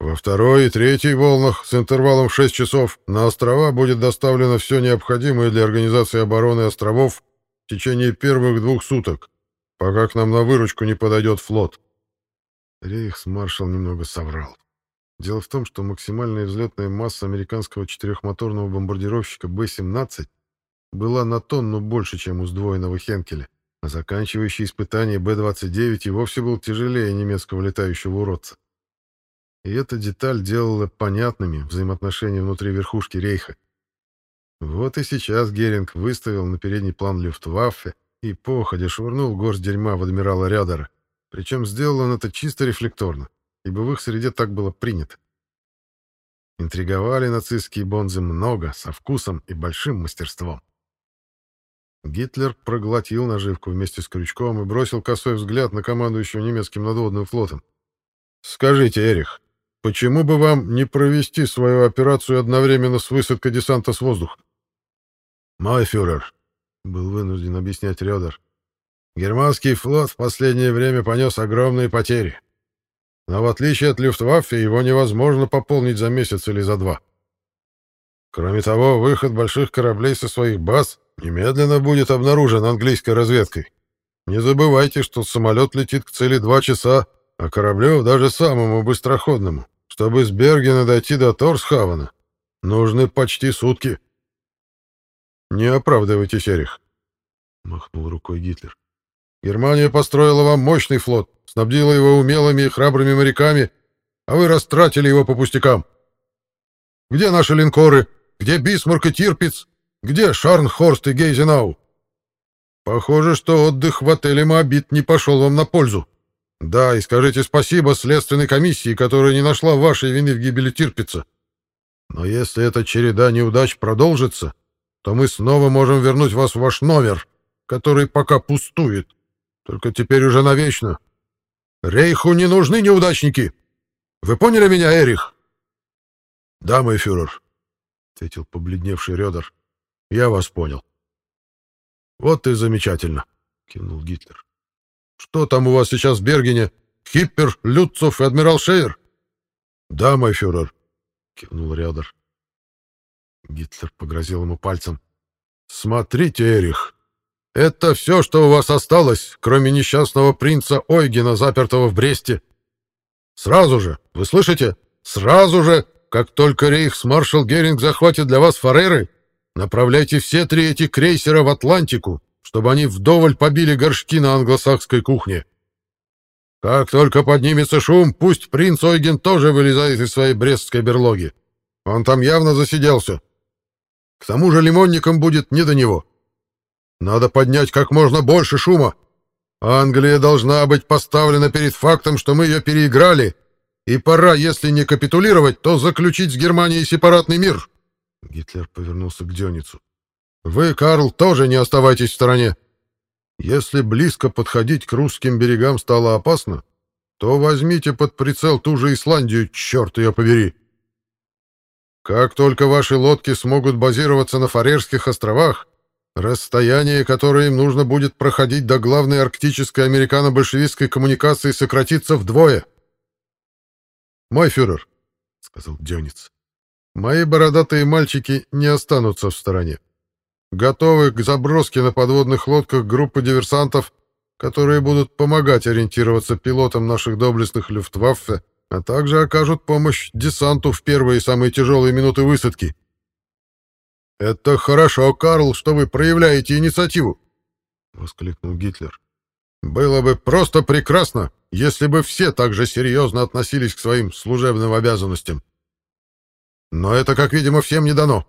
B: Во второй и третьей волнах с интервалом в 6 часов на острова будет доставлено все необходимое для организации обороны островов в течение первых двух суток, пока к нам на выручку не подойдет флот. Рейхсмаршал немного соврал. Дело в том, что максимальная взлетная масса американского четырехмоторного бомбардировщика Б-17 была на тонну больше, чем у сдвоенного Хенкеля, а заканчивающий испытание Б-29 и вовсе был тяжелее немецкого летающего уродца. И эта деталь делала понятными взаимоотношения внутри верхушки рейха. Вот и сейчас Геринг выставил на передний план Люфтваффе и походя швырнул горсть дерьма в адмирала Рядера. Причем сделал он это чисто рефлекторно, ибо в их среде так было принято. Интриговали нацистские бонзы много, со вкусом и большим мастерством. Гитлер проглотил наживку вместе с крючком и бросил косой взгляд на командующего немецким надводным флотом. «Скажите, Эрих, почему бы вам не провести свою операцию одновременно с высадкой десанта с воздуха?» «Мой фюрер», — был вынужден объяснять Рёдер, — «германский флот в последнее время понес огромные потери. Но в отличие от Люфтваффе, его невозможно пополнить за месяц или за два. Кроме того, выход больших кораблей со своих баз немедленно будет обнаружен английской разведкой. Не забывайте, что самолет летит к цели два часа, а кораблю, даже самому быстроходному, чтобы с Бергена дойти до Торсхавена, нужны почти сутки. Не оправдывайтесь, Эрих, — махнул рукой Гитлер. Германия построила вам мощный флот, снабдила его умелыми и храбрыми моряками, а вы растратили его по пустякам. Где наши линкоры? Где Бисмарк и Тирпиц? Где Шарнхорст и Гнейзенау? Похоже, что отдых в отеле Моабит не пошел вам на пользу. Да, и скажите спасибо следственной комиссии, которая не нашла вашей вины в гибели Тирпица. Но если эта череда неудач продолжится, то мы снова можем вернуть вас в ваш номер, который пока пустует, только теперь уже навечно. Рейху не нужны неудачники. Вы поняли меня, Эрих? — Да, мой фюрер, — ответил побледневший Рёдер. — Я вас понял. — Вот и замечательно, — кивнул Гитлер. — Что там у вас сейчас в Бергене? Хиппер, Люцов и адмирал Шейер? — Да, мой фюрер, — кивнул Рёдер. Гитлер погрозил ему пальцем. — Смотрите, Эрих, это все, что у вас осталось, кроме несчастного принца Ойгена, запертого в Бресте. Сразу же, вы слышите? Сразу же, как только рейхсмаршал Геринг захватит для вас Фареры, направляйте все три эти крейсера в Атлантику, чтобы они вдоволь побили горшки на англосакской кухне. Как только поднимется шум, пусть принц Ойген тоже вылезает из своей брестской берлоги. Он там явно засиделся. К тому же лимонникам будет не до него. Надо поднять как можно больше шума. Англия должна быть поставлена перед фактом, что мы ее переиграли, и пора, если не капитулировать, то заключить с Германией сепаратный мир. Гитлер повернулся к Дёницу. Вы, Карл, тоже не оставайтесь в стороне. Если близко подходить к русским берегам стало опасно, то возьмите под прицел ту же Исландию, черт ее побери. Как только ваши лодки смогут базироваться на Фарерских островах, Расстояние, которое им нужно будет проходить до главной арктической американо-большевистской коммуникации, сократится вдвое. «Мой фюрер», — сказал Дёниц, — «мои бородатые мальчики не останутся в стороне. Готовы к заброске на подводных лодках группы диверсантов, которые будут помогать ориентироваться пилотам наших доблестных люфтваффе, а также окажут помощь десанту в первые самые тяжелые минуты высадки. «Это хорошо, Карл, что вы проявляете инициативу!» — воскликнул Гитлер. «Было бы просто прекрасно, если бы все так же серьезно относились к своим служебным обязанностям. Но это, как видимо, всем не дано.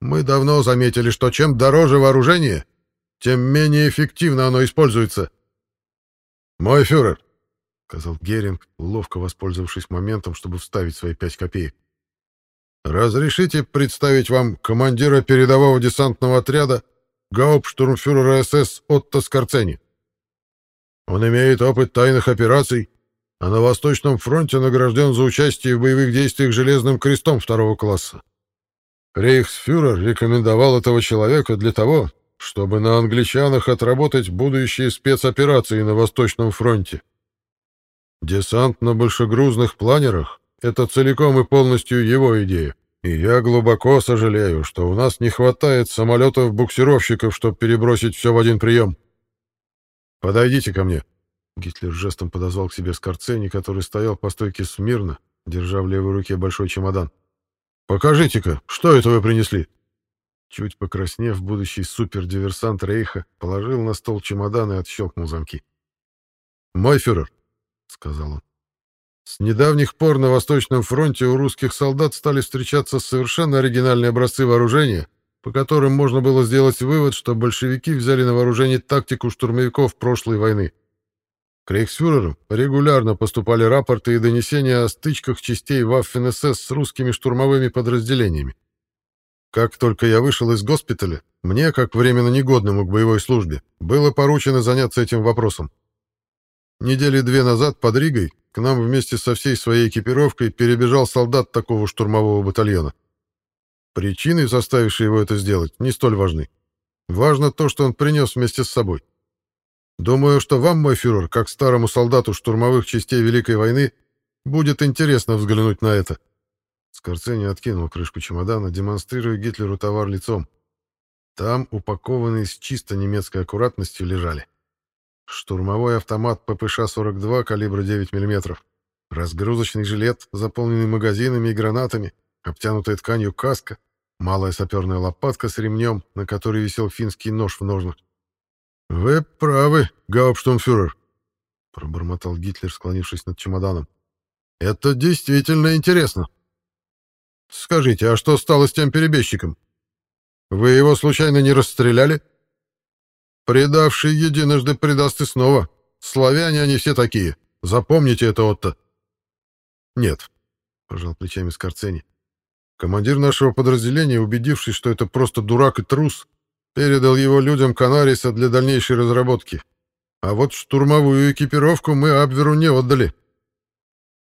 B: Мы давно заметили, что чем дороже вооружение, тем менее эффективно оно используется. «Мой фюрер», — сказал Геринг, ловко воспользовавшись моментом, чтобы вставить свои пять копеек, Разрешите представить вам командира передового десантного отряда гауптштурмфюрера СС Отто Скорцени. Он имеет опыт тайных операций, а на Восточном фронте награжден за участие в боевых действиях Железным крестом второго класса. Рейхсфюрер рекомендовал этого человека для того, чтобы на англичанах отработать будущие спецоперации на Восточном фронте. Десант на большегрузных планерах это целиком и полностью его идея. И я глубоко сожалею, что у нас не хватает самолетов-буксировщиков, чтобы перебросить все в один прием. Подойдите ко мне. Гитлер жестом подозвал к себе Скорцени, который стоял по стойке смирно, держа в левой руке большой чемодан. «Покажите-ка, что это вы принесли?» Чуть покраснев, будущий супердиверсант Рейха положил на стол чемодан и отщелкнул замки. «Мой фюрер», — сказал он, с недавних пор на Восточном фронте у русских солдат стали встречаться совершенно оригинальные образцы вооружения, по которым можно было сделать вывод, что большевики взяли на вооружение тактику штурмовиков прошлой войны. К рейхсфюреру регулярно поступали рапорты и донесения о стычках частей Waffen-СС с русскими штурмовыми подразделениями. Как только я вышел из госпиталя, мне, как временно негодному к боевой службе, было поручено заняться этим вопросом. Недели две назад под Ригой к нам вместе со всей своей экипировкой перебежал солдат такого штурмового батальона. Причины, заставившие его это сделать, не столь важны. Важно то, что он принес вместе с собой. Думаю, что вам, мой фюрер, как старому солдату штурмовых частей Великой войны, будет интересно взглянуть на это. Скорцени откинул крышку чемодана, демонстрируя Гитлеру товар лицом. Там, упакованные с чисто немецкой аккуратностью, лежали штурмовой автомат ППШ-42 калибра 9 мм, разгрузочный жилет, заполненный магазинами и гранатами, обтянутая тканью каска, малая саперная лопатка с ремнем, на которой висел финский нож в ножнах. «Вы правы, гауптштумфюрер», — пробормотал Гитлер, склонившись над чемоданом. «Это действительно интересно. Скажите, а что стало с тем перебежчиком? Вы его случайно не расстреляли? Предавший единожды предаст и снова. Славяне они все такие. Запомните это, Отто». «Нет», — пожал плечами Скорцени. «Командир нашего подразделения, убедившись, что это просто дурак и трус, Передал его людям Канариса для дальнейшей разработки. А вот штурмовую экипировку мы Абверу не отдали.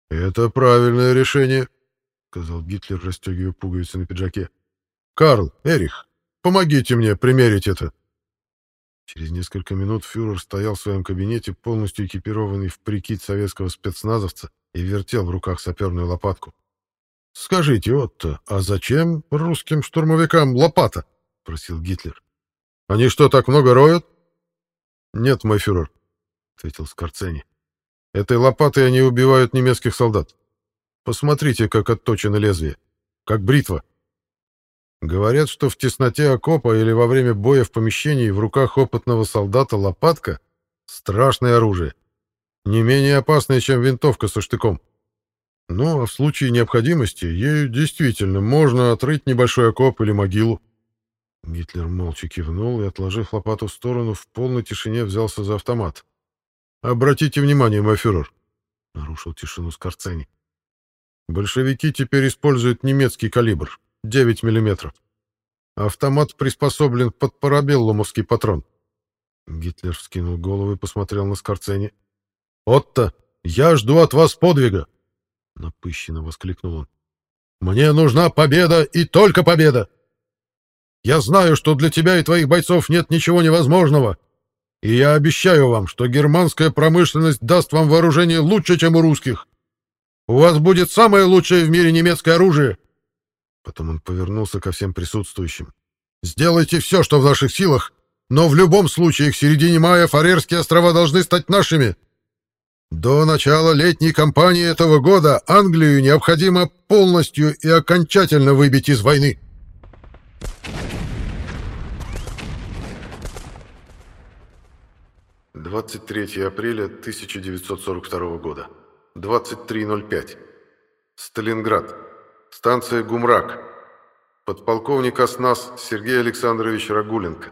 B: «Это правильное решение», — сказал Гитлер, расстегивая пуговицы на пиджаке. «Карл, Эрих, помогите мне примерить это». Через несколько минут фюрер стоял в своем кабинете, полностью экипированный в прикид советского спецназовца, и вертел в руках саперную лопатку. «Скажите, Отто, а зачем русским штурмовикам лопата?» — просил Гитлер. Они что, так много роют? Нет, мой фюрер, ответил Скорцени. Этой лопатой они убивают немецких солдат. Посмотрите, как отточено лезвие. Как бритва. Говорят, что в тесноте окопа или во время боя в помещении в руках опытного солдата лопатка — страшное оружие. Не менее опасное, чем винтовка со штыком. Ну, а в случае необходимости ею действительно можно отрыть небольшой окоп или могилу. Гитлер молча кивнул и, отложив лопату в сторону, в полной тишине взялся за автомат. «Обратите внимание, мой фюрер!» — нарушил тишину Скорцени. «Большевики теперь используют немецкий калибр — 9 мм. Автомат приспособлен под парабеллумовский патрон». Гитлер вскинул голову и посмотрел на Скорцени. «Отто, я жду от вас подвига!» — напыщенно воскликнул он. «Мне нужна победа и только победа!» Я знаю, что для тебя и твоих бойцов нет ничего невозможного. И я обещаю вам, что германская промышленность даст вам вооружение лучше, чем у русских. У вас будет самое лучшее в мире немецкое оружие. Потом он повернулся ко всем присутствующим. Сделайте все, что в наших силах, но в любом случае к середине мая Фарерские острова должны стать нашими. До начала летней кампании этого года Англию необходимо полностью и окончательно выбить из войны.
A: 23 апреля 1942 года. 23.05. Сталинград. Станция Гумрак. Подполковник ОСНАС Сергей Александрович Рагуленко.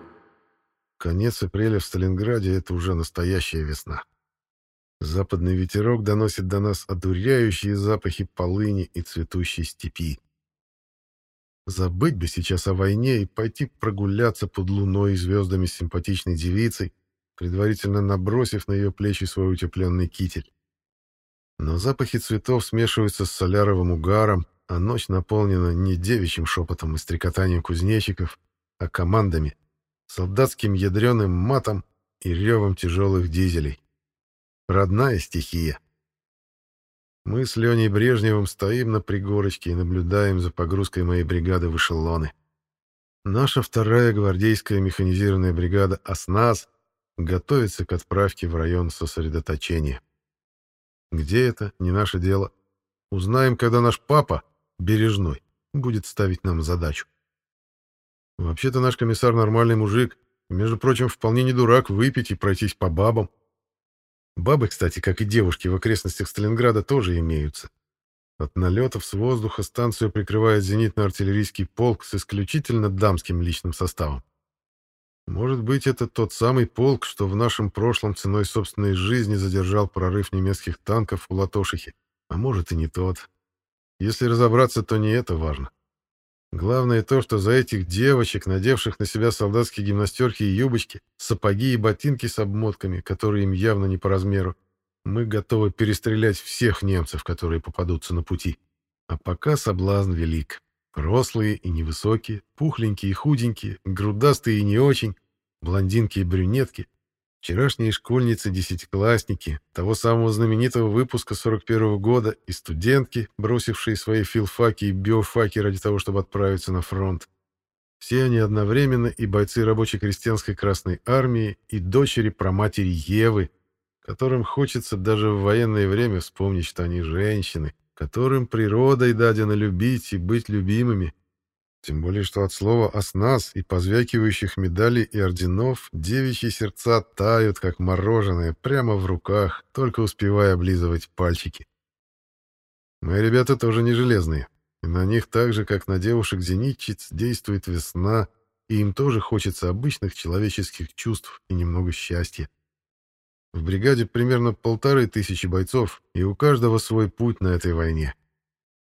B: Конец апреля в Сталинграде — это уже настоящая весна. Западный ветерок доносит до нас одуряющие запахи полыни и цветущей степи. Забыть бы сейчас о войне и пойти прогуляться под луной и звездами с симпатичной девицей, предварительно набросив на ее плечи свой утепленный китель. Но запахи цветов смешиваются с соляровым угаром, а ночь наполнена не девичьим шепотом и стрекотанием кузнечиков, а командами, солдатским ядреным матом и ревом тяжелых дизелей. Родная стихия. Мы с Леней Брежневым стоим на пригорочке и наблюдаем за погрузкой моей бригады в эшелоны. Наша вторая гвардейская механизированная бригада «Осназ» готовится к отправке в район сосредоточения. Где это, не наше дело. Узнаем, когда наш папа, Бережной, будет ставить нам задачу. Вообще-то наш комиссар нормальный мужик, между прочим, вполне не дурак выпить и пройтись по бабам. Бабы, кстати, как и девушки в окрестностях Сталинграда, тоже имеются. От налетов с воздуха станцию прикрывает зенитно-артиллерийский полк с исключительно дамским личным составом. Может быть, это тот самый полк, что в нашем прошлом ценой собственной жизни задержал прорыв немецких танков у Латошихи. А может и не тот. Если разобраться, то не это важно. Главное то, что за этих девочек, надевших на себя солдатские гимнастерки и юбочки, сапоги и ботинки с обмотками, которые им явно не по размеру, мы готовы перестрелять всех немцев, которые попадутся на пути. А пока соблазн велик. Рослые и невысокие, пухленькие и худенькие, грудастые и не очень, блондинки и брюнетки, вчерашние школьницы-десятиклассники, того самого знаменитого выпуска 41 -го года и студентки, бросившие свои филфаки и биофаки ради того, чтобы отправиться на фронт. Все они одновременно и бойцы рабочей крестьянской Красной Армии, и дочери проматери Евы, которым хочется даже в военное время вспомнить, что они женщины, которым природой дадено любить и быть любимыми. Тем более, что от слова «оснас» и позвякивающих медалей и орденов девичьи сердца тают, как мороженое, прямо в руках, только успевая облизывать пальчики. Мои ребята тоже не железные, и на них так же, как на девушек-зенитчиц, действует весна, и им тоже хочется обычных человеческих чувств и немного счастья. В бригаде примерно полторы тысячи бойцов, и у каждого свой путь на этой войне.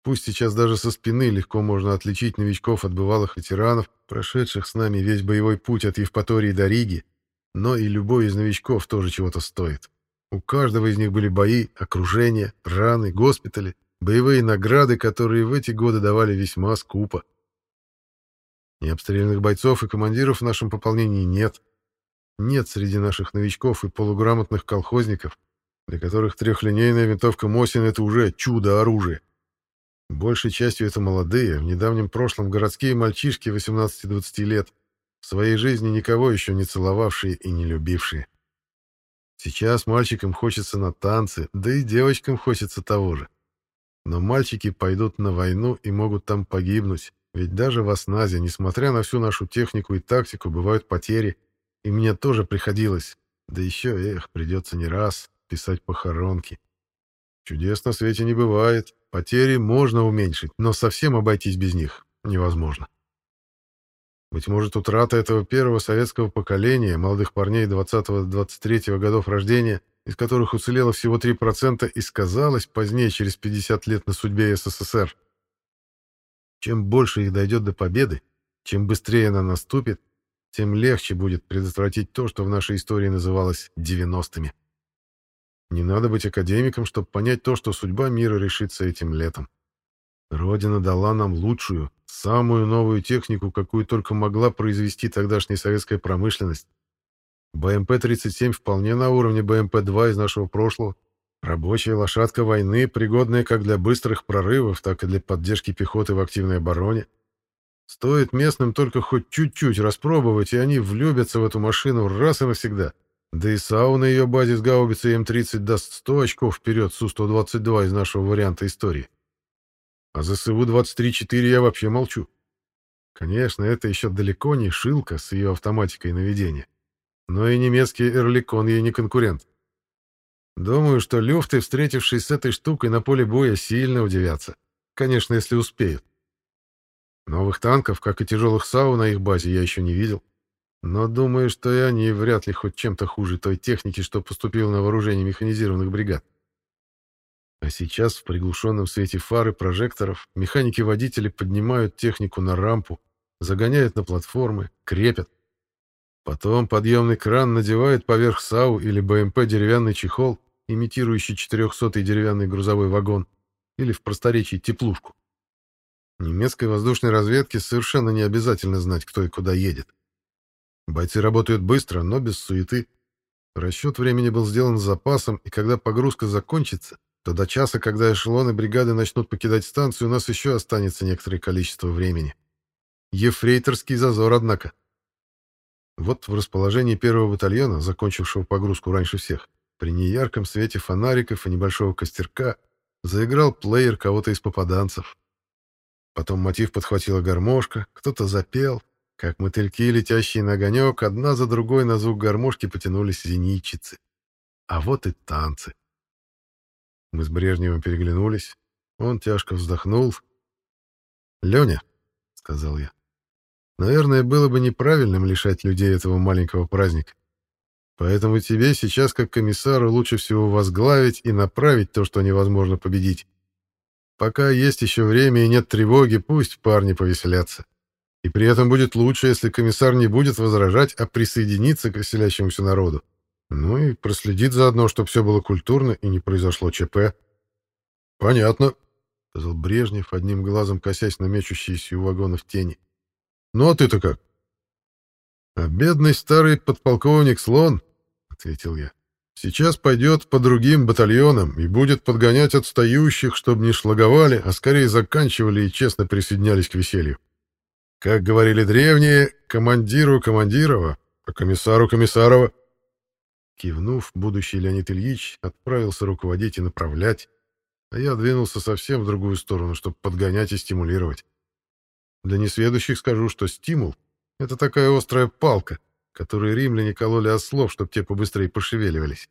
B: Пусть сейчас даже со спины легко можно отличить новичков от бывалых ветеранов, прошедших с нами весь боевой путь от Евпатории до Риги, но и любой из новичков тоже чего-то стоит. У каждого из них были бои, окружения, раны, госпитали, боевые награды, которые в эти годы давали весьма скупо. Необстрелянных бойцов и командиров в нашем пополнении нет. Нет среди наших новичков и полуграмотных колхозников, для которых трехлинейная винтовка Мосин — это уже чудо-оружие. Большей частью это молодые, в недавнем прошлом городские мальчишки 18-20 лет, в своей жизни никого еще не целовавшие и не любившие. Сейчас мальчикам хочется на танцы, да и девочкам хочется того же. Но мальчики пойдут на войну и могут там погибнуть, ведь даже в осназе, несмотря на всю нашу технику и тактику, бывают потери, и мне тоже приходилось, да еще, эх, придется не раз писать похоронки. Чудес на свете не бывает, Потери можно уменьшить, но совсем обойтись без них невозможно. Быть может, утрата этого первого советского поколения, молодых парней 20-23 годов рождения, из которых уцелело всего 3%, и сказалась позднее, через 50 лет, на судьбе СССР. Чем больше их дойдет до победы, чем быстрее она наступит, тем легче будет предотвратить то, что в нашей истории называлось «девяностыми». Не надо быть академиком, чтобы понять то, что судьба мира решится этим летом. Родина дала нам лучшую, самую новую технику, какую только могла произвести тогдашняя советская промышленность. БМП-37 вполне на уровне БМП-2 из нашего прошлого. Рабочая лошадка войны, пригодная как для быстрых прорывов, так и для поддержки пехоты в активной обороне. Стоит местным только хоть чуть-чуть распробовать, и они влюбятся в эту машину раз и навсегда. Да и САУ на ее базе с гаубицей М-30 даст 100 очков вперед Су-122 из нашего варианта истории. А за СВУ-23-4 я вообще молчу. Конечно, это еще далеко не Шилка с ее автоматикой наведения. Но и немецкий Эрликон ей не конкурент. Думаю, что люфты, встретившись с этой штукой на поле боя, сильно удивятся. Конечно, если успеют. Новых танков, как и тяжелых САУ на их базе, я еще не видел. Но думаю, что и они вряд ли хоть чем-то хуже той техники, что поступило на вооружение механизированных бригад. А сейчас в приглушенном свете фар и прожекторов механики-водители поднимают технику на рампу, загоняют на платформы, крепят. Потом подъемный кран надевает поверх САУ или БМП деревянный чехол, имитирующий 400-й деревянный грузовой вагон, или в просторечии теплушку. Немецкой воздушной разведке совершенно не обязательно знать, кто и куда едет. Бойцы работают быстро, но без суеты. Расчет времени был сделан с запасом, и когда погрузка закончится, то до часа, когда эшелоны бригады начнут покидать станцию, у нас еще останется некоторое количество времени. Ефрейторский зазор, однако. Вот в расположении первого батальона, закончившего погрузку раньше всех, при неярком свете фонариков и небольшого костерка заиграл плеер кого-то из попаданцев. Потом мотив подхватила гармошка, кто-то запел, как мотыльки, летящие на огонек, одна за другой на звук гармошки потянулись зенитчицы. А вот и танцы. Мы с Брежневым переглянулись. Он тяжко вздохнул. «Леня», — сказал я, — «наверное, было бы неправильным лишать людей этого маленького праздника. Поэтому тебе сейчас, как комиссару, лучше всего возглавить и направить то, что невозможно победить. Пока есть еще время и нет тревоги, пусть парни повеселятся. И при этом будет лучше, если комиссар не будет возражать, а присоединиться к веселящемуся народу. Ну и проследит заодно, чтобы все было культурно и не произошло ЧП. «Понятно», — сказал Брежнев, одним глазом косясь на мечущиеся у вагонов тени. «Ну а ты-то как?» «А бедный старый подполковник Слон», — ответил я, — «сейчас пойдет по другим батальонам и будет подгонять отстающих, чтобы не шлаговали, а скорее заканчивали и честно присоединялись к веселью. Как говорили древние, командиру Командирова, а комиссару Комиссарова. Кивнув, будущий Леонид Ильич отправился руководить и направлять, а я двинулся совсем в другую сторону, чтобы подгонять и стимулировать. Для несведущих скажу, что стимул — это такая острая палка, которой римляне кололи ослов, чтобы те побыстрее пошевеливались.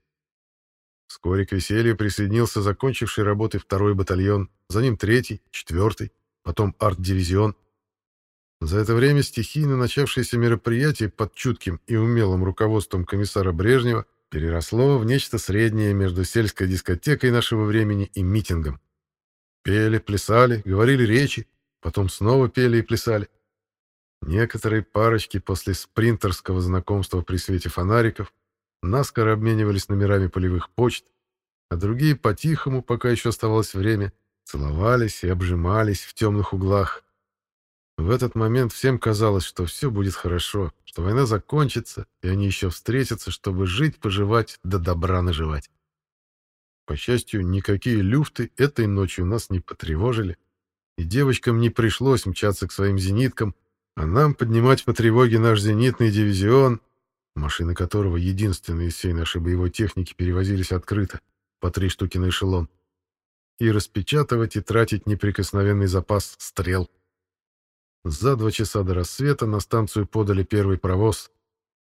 B: Вскоре к веселью присоединился закончивший работы второй батальон, за ним третий, четвертый, потом арт-дивизион. За это время стихийно начавшееся мероприятие под чутким и умелым руководством комиссара Брежнева переросло в нечто среднее между сельской дискотекой нашего времени и митингом. Пели, плясали, говорили речи, потом снова пели и плясали. Некоторые парочки после спринтерского знакомства при свете фонариков наскоро обменивались номерами полевых почт, а другие по-тихому, пока еще оставалось время, целовались и обжимались в темных углах. В этот момент всем казалось, что все будет хорошо, что война закончится, и они еще встретятся, чтобы жить-поживать да добра наживать. По счастью, никакие люфты этой ночью нас не потревожили, и девочкам не пришлось мчаться к своим зениткам, а нам поднимать по тревоге наш зенитный дивизион, машины которого единственные из всей нашей боевой техники перевозились открыто, по три штуки на эшелон, и распечатывать и тратить неприкосновенный запас стрел. За два часа до рассвета на станцию подали первый провоз.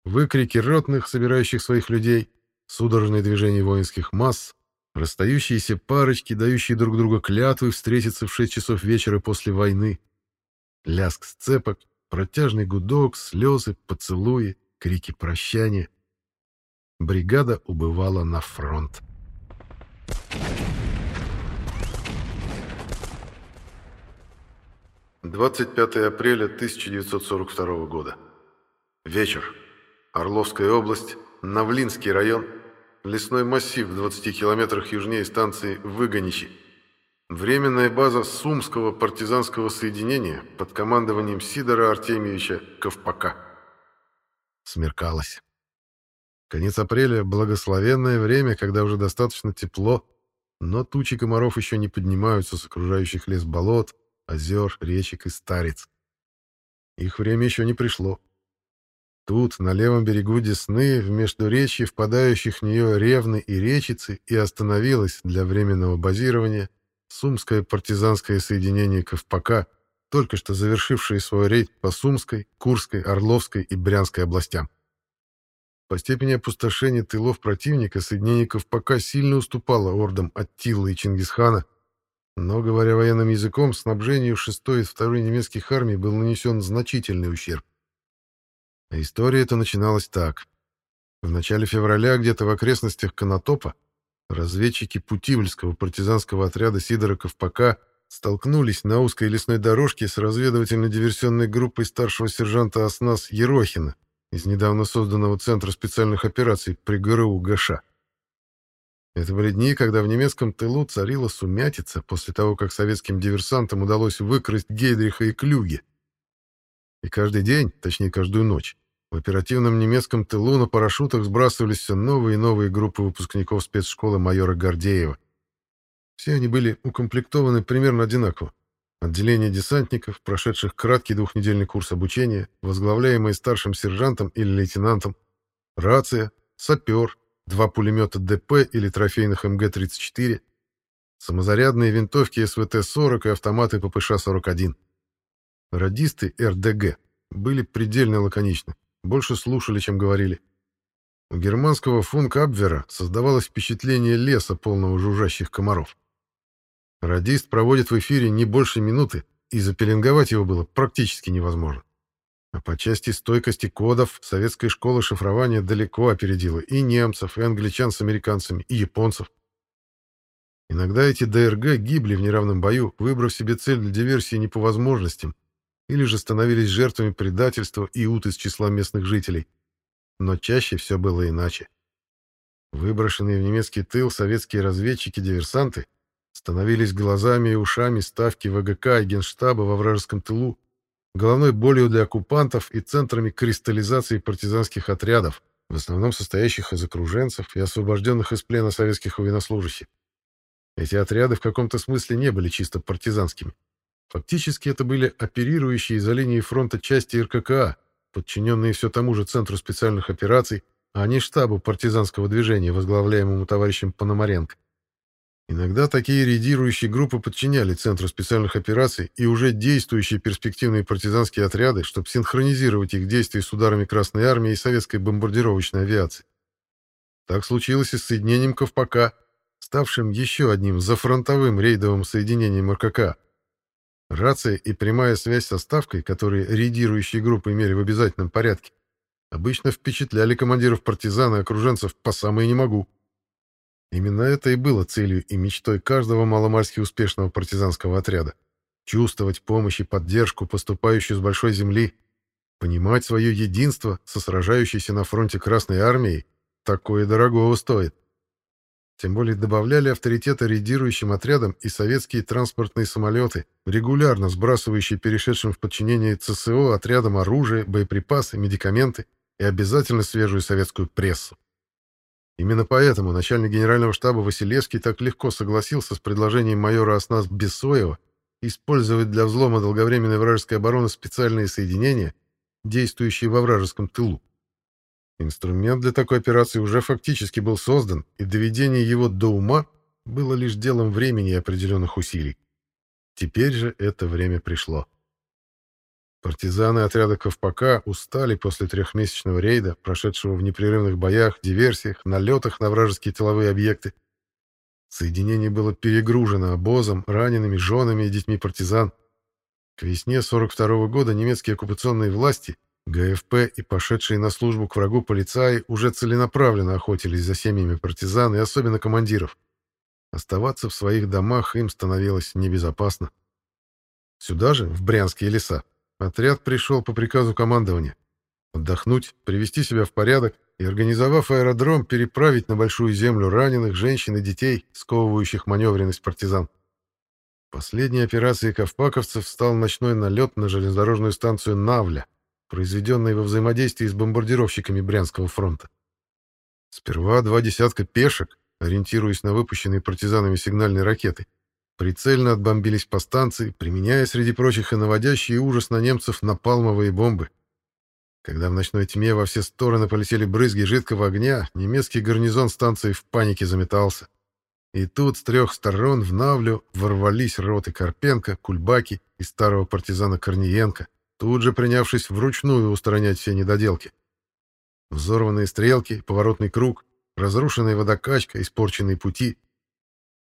B: Выкрики ротных, собирающих своих людей, судорожные движения воинских масс, расстающиеся парочки, дающие друг другу клятвы встретиться в шесть часов вечера после войны, лязг сцепок, протяжный гудок, слезы, поцелуи, крики прощания. Бригада убывала на фронт.
A: Thank you. 25 апреля 1942 года. Вечер. Орловская область, Навлинский район, лесной массив в 20 километрах южнее станции Выгонищи. Временная база Сумского партизанского соединения под командованием Сидора Артемьевича Ковпака.
B: Смеркалось. Конец апреля – благословенное время, когда уже достаточно тепло, но тучи комаров еще не поднимаются с окружающих лес болот, озер, речек и старец. Их время еще не пришло. Тут, на левом берегу Десны, в междуречье впадающих в нее Ревны и Речицы, и остановилось для временного базирования Сумское партизанское соединение Ковпака, только что завершившее свой рейд по Сумской, Курской, Орловской и Брянской областям. По степени опустошения тылов противника соединение Ковпака сильно уступало ордам Аттилы и Чингисхана, но, говоря военным языком, снабжению 6-й и 2-й немецких армий был нанесен значительный ущерб. А история эта начиналась так. В начале февраля где-то в окрестностях Конотопа разведчики Путивльского партизанского отряда Сидора Ковпака столкнулись на узкой лесной дорожке с разведывательно-диверсионной группой старшего сержанта ОСНАС Ерохина из недавно созданного Центра специальных операций при ГРУ ГШ. Это были дни, когда в немецком тылу царила сумятица после того, как советским диверсантам удалось выкрасть Гейдриха и Клюге. И каждый день, точнее каждую ночь, в оперативном немецком тылу на парашютах сбрасывались все новые и новые группы выпускников спецшколы майора Гордеева. Все они были укомплектованы примерно одинаково. Отделение десантников, прошедших краткий двухнедельный курс обучения, возглавляемое старшим сержантом или лейтенантом, рация, сапер, два пулемета ДП или трофейных МГ-34, самозарядные винтовки СВТ-40 и автоматы ППШ-41. Радисты РДГ были предельно лаконичны, больше слушали, чем говорили. У германского функ-абвера создавалось впечатление леса, полного жужжащих комаров. Радист проводит в эфире не больше минуты, и запеленговать его было практически невозможно. А по части стойкости кодов советская школа шифрования далеко опередила и немцев, и англичан с американцами, и японцев. Иногда эти ДРГ гибли в неравном бою, выбрав себе цель для диверсии не по возможностям, или же становились жертвами предательства и ут из числа местных жителей. Но чаще все было иначе. Выброшенные в немецкий тыл советские разведчики-диверсанты становились глазами и ушами ставки ВГК и Генштаба во вражеском тылу, головной болью для оккупантов и центрами кристаллизации партизанских отрядов, в основном состоящих из окруженцев и освобожденных из плена советских военнослужащих. Эти отряды в каком-то смысле не были чисто партизанскими. Фактически это были оперирующие за линией фронта части РККА, подчиненные все тому же Центру специальных операций, а не штабу партизанского движения, возглавляемому товарищем Пономаренко. Иногда такие рейдирующие группы подчиняли Центру специальных операций и уже действующие перспективные партизанские отряды, чтобы синхронизировать их действия с ударами Красной Армии и советской бомбардировочной авиации. Так случилось и с соединением Ковпака, ставшим еще одним зафронтовым рейдовым соединением РКК. Рация и прямая связь со Ставкой, которые рейдирующие группы имели в обязательном порядке, обычно впечатляли командиров партизан и окруженцев по самое не могу. Именно это и было целью и мечтой каждого маломальски успешного партизанского отряда. Чувствовать помощь и поддержку, поступающую с большой земли, понимать свое единство со сражающейся на фронте Красной Армией, такое дорогого стоит. Тем более добавляли авторитета рейдирующим отрядам и советские транспортные самолеты, регулярно сбрасывающие перешедшим в подчинение ЦСО отрядам оружие, боеприпасы, медикаменты и обязательно свежую советскую прессу. Именно поэтому начальник генерального штаба Василевский так легко согласился с предложением майора Оснас Бессоева использовать для взлома долговременной вражеской обороны специальные соединения, действующие во вражеском тылу. Инструмент для такой операции уже фактически был создан, и доведение его до ума было лишь делом времени и определенных усилий. Теперь же это время пришло. Партизаны отряда Ковпака устали после трехмесячного рейда, прошедшего в непрерывных боях, диверсиях, налетах на вражеские тыловые объекты. Соединение было перегружено обозом, ранеными, женами и детьми партизан. К весне 42 -го года немецкие оккупационные власти, ГФП и пошедшие на службу к врагу полицаи уже целенаправленно охотились за семьями партизан и особенно командиров. Оставаться в своих домах им становилось небезопасно. Сюда же, в Брянские леса, Отряд пришел по приказу командования. Отдохнуть, привести себя в порядок и, организовав аэродром, переправить на Большую Землю раненых, женщин и детей, сковывающих маневренность партизан. Последней операцией ковпаковцев стал ночной налет на железнодорожную станцию Навля, произведенный во взаимодействии с бомбардировщиками Брянского фронта. Сперва два десятка пешек, ориентируясь на выпущенные партизанами сигнальные ракеты, Прицельно отбомбились по станции, применяя, среди прочих, и наводящий ужас на немцев напалмовые бомбы. Когда в ночной тьме во все стороны полетели брызги жидкого огня, немецкий гарнизон станции в панике заметался. И тут с трех сторон в Навлю ворвались роты Карпенко, Кульбаки и старого партизана Корниенко, тут же принявшись вручную устранять все недоделки. Взорванные стрелки, поворотный круг, разрушенная водокачка, испорченные пути —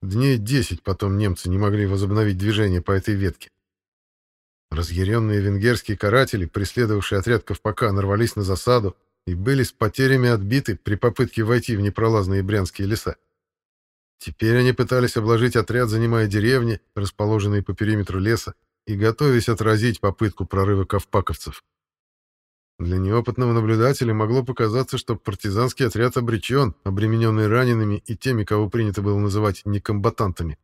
B: Дней десять потом немцы не могли возобновить движение по этой ветке. Разъяренные венгерские каратели, преследовавшие отряд Ковпака, нарвались на засаду и были с потерями отбиты при попытке войти в непролазные брянские леса. Теперь они пытались обложить отряд, занимая деревни, расположенные по периметру леса, и готовясь отразить попытку прорыва ковпаковцев. Для неопытного наблюдателя могло показаться, что партизанский отряд обречен, обремененный ранеными и теми, кого принято было называть некомбатантами.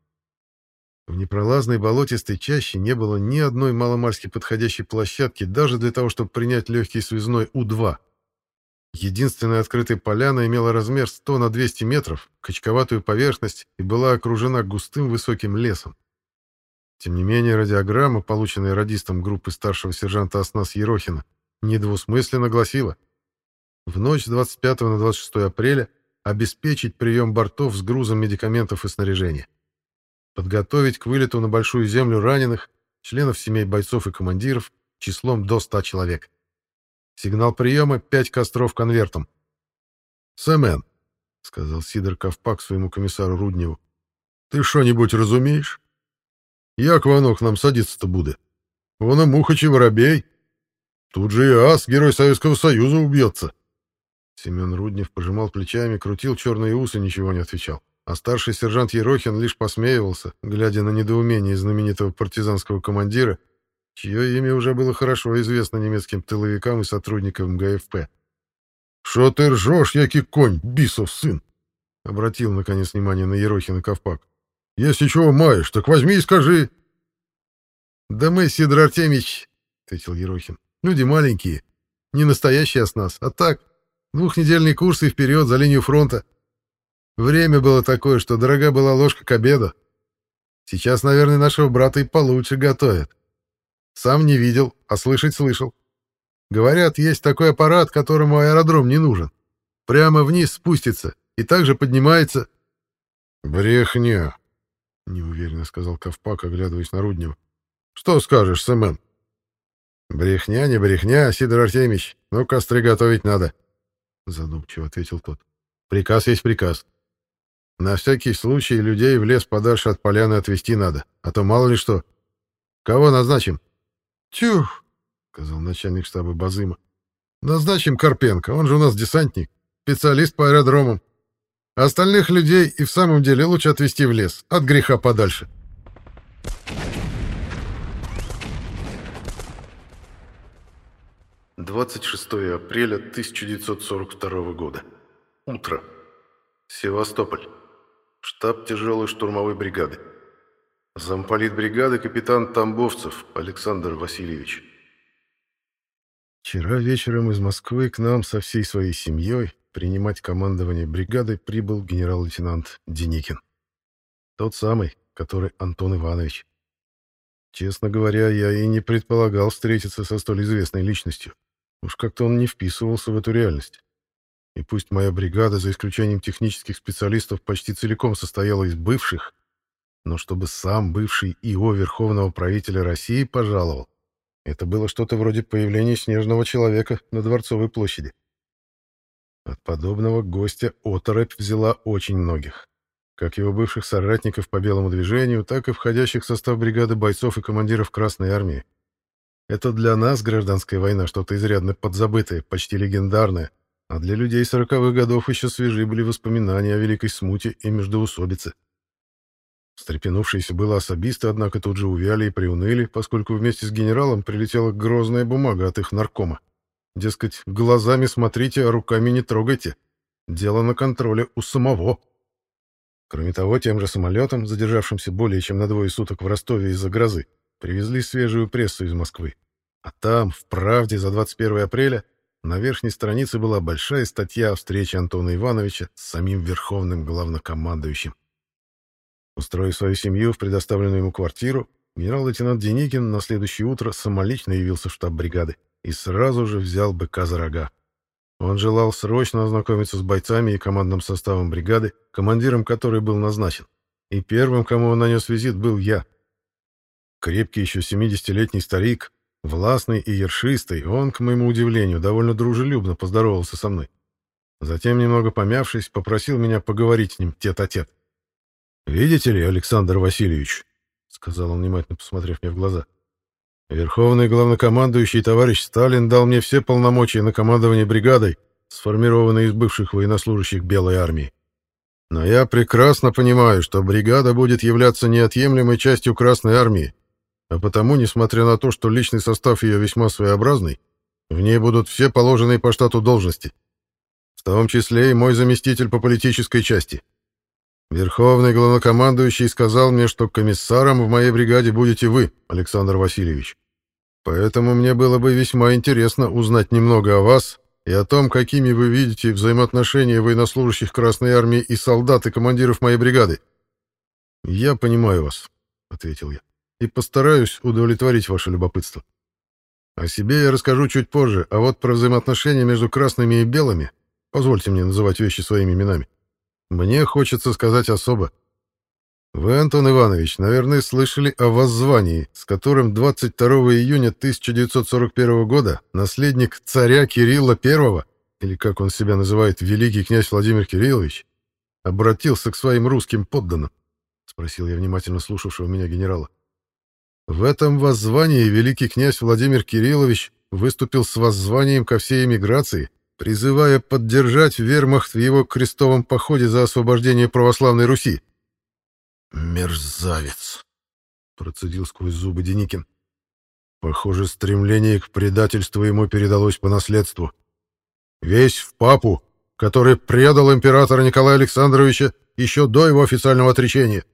B: В непролазной болотистой чаще не было ни одной маломальски подходящей площадки даже для того, чтобы принять легкий связной У-2. Единственная открытая поляна имела размер 100 на 200 метров, качковатую поверхность и была окружена густым высоким лесом. Тем не менее, радиограмма, полученная радистом группы старшего сержанта Аснас Ерохина, недвусмысленно гласила в ночь с 25 на 26 апреля обеспечить прием бортов с грузом медикаментов и снаряжения, подготовить к вылету на Большую Землю раненых, членов семей бойцов и командиров числом до 100 человек. Сигнал приема — 5 костров конвертом. «Сэмен», — сказал Сидор Ковпак своему комиссару Рудневу, — «ты что-нибудь разумеешь? Воно к нам садиться-то буде? Вон и мухач и воробей». Тут же и ас, герой Советского Союза, убьется. Семен Руднев пожимал плечами, крутил черные усы, ничего не отвечал. А старший сержант Ерохин лишь посмеивался, глядя на недоумение знаменитого партизанского командира, чье имя уже было хорошо известно немецким тыловикам и сотрудникам ГФП. «Шо ты ржешь, який конь, бисов сын?» — обратил, наконец, внимание на Ерохина Ковпак. «Если чего маешь, так возьми и скажи». «Да мы, Сидор Артемьевич», — ответил Ерохин, Люди маленькие. Не настоящие с нас, а так, двухнедельные курсы вперед за линию фронта. Время было такое, что дорога была ложка к обеду. Сейчас, наверное, нашего брата и получше готовят. Сам не видел, а слышать слышал. Говорят, есть такой аппарат, которому аэродром не нужен. Прямо вниз спустится и также поднимается. Брехня, неуверенно сказал Ковпак, оглядываясь на Руднева. Что скажешь, Сэмен? Брехня, не брехня, Сидор Артемьевич, но костры готовить надо, задумчиво ответил тот. Приказ есть приказ. На всякий случай людей в лес подальше от поляны отвезти надо, а то мало ли что. Кого назначим? Тюх, сказал начальник штаба Базыма. Назначим Карпенко, он же у нас десантник, специалист по аэродромам. Остальных людей и в самом деле лучше отвезти в лес, от греха подальше.
A: Двадцать шестое апреля 1942 года. Утро. Севастополь. Штаб тяжелой штурмовой бригады. Замполит бригады капитан Тамбовцев Александр Васильевич.
B: Вчера вечером из Москвы к нам со всей своей семьей принимать командование бригадой прибыл генерал-лейтенант Деникин. Тот самый, который Антон Иванович. Честно говоря, я и не предполагал встретиться со столь известной личностью. Уж как-то он не вписывался в эту реальность. И пусть моя бригада, за исключением технических специалистов, почти целиком состояла из бывших, но чтобы сам бывший ИО Верховного правителя России пожаловал, это было что-то вроде появления снежного человека на Дворцовой площади. От подобного гостя оторопь взяла очень многих. Как его бывших соратников по белому движению, так и входящих в состав бригады бойцов и командиров Красной Армии. Это для нас гражданская война что-то изрядно подзабытое, почти легендарное, а для людей сороковых годов еще свежи были воспоминания о Великой Смуте и междоусобице. Встрепенувшиеся было особисты, однако тут же увяли и приуныли, поскольку вместе с генералом прилетела грозная бумага от их наркома. Дескать, глазами смотрите, а руками не трогайте. Дело на контроле у самого. Кроме того, тем же самолетом, задержавшимся более чем на двое суток в Ростове из-за грозы, привезли свежую прессу из Москвы. А там, в «Правде» за 21 апреля, на верхней странице была большая статья о встрече Антона Ивановича с самим верховным главнокомандующим. Устроив свою семью в предоставленную ему квартиру, генерал-лейтенант Деникин на следующее утро самолично явился в штаб бригады и сразу же взял быка за рога. Он желал срочно ознакомиться с бойцами и командным составом бригады, командиром которой был назначен. И первым, кому он нанес визит, был я. Крепкий еще 70-летний старик, властный и ершистый, он, к моему удивлению, довольно дружелюбно поздоровался со мной. Затем, немного помявшись, попросил меня поговорить с ним тет-а-тет. «Видите ли, Александр Васильевич», — сказал он, внимательно посмотрев мне в глаза, — Верховный главнокомандующий товарищ Сталин дал мне все полномочия на командование бригадой, сформированной из бывших военнослужащих Белой армии. Но я прекрасно понимаю, что бригада будет являться неотъемлемой частью Красной армии, а потому, несмотря на то, что личный состав ее весьма своеобразный, в ней будут все положенные по штату должности, в том числе и мой заместитель по политической части. Верховный главнокомандующий сказал мне, что комиссаром в моей бригаде будете вы, Александр Васильевич. Поэтому мне было бы весьма интересно узнать немного о вас и о том, какими вы видите взаимоотношения военнослужащих Красной Армии и солдат и командиров моей бригады. «Я понимаю вас», — ответил я, — «и постараюсь удовлетворить ваше любопытство. О себе я расскажу чуть позже, а вот про взаимоотношения между красными и белыми, позвольте мне называть вещи своими именами, мне хочется сказать особо. Вы, Антон Иванович, наверное, слышали о воззвании, с которым 22 июня 1941 года наследник царя Кирилла I, или как он себя называет, великий князь Владимир Кириллович, обратился к своим русским подданным, спросил я внимательно слушавшего меня генерала. В этом воззвании великий князь Владимир Кириллович выступил с воззванием ко всей эмиграции призывая поддержать вермахт в его крестовом походе за освобождение православной Руси. «Мерзавец!» — процедил сквозь зубы Деникин. «Похоже, стремление к предательству ему передалось по наследству. Весь в папу, который предал императора Николая Александровича еще до его официального отречения».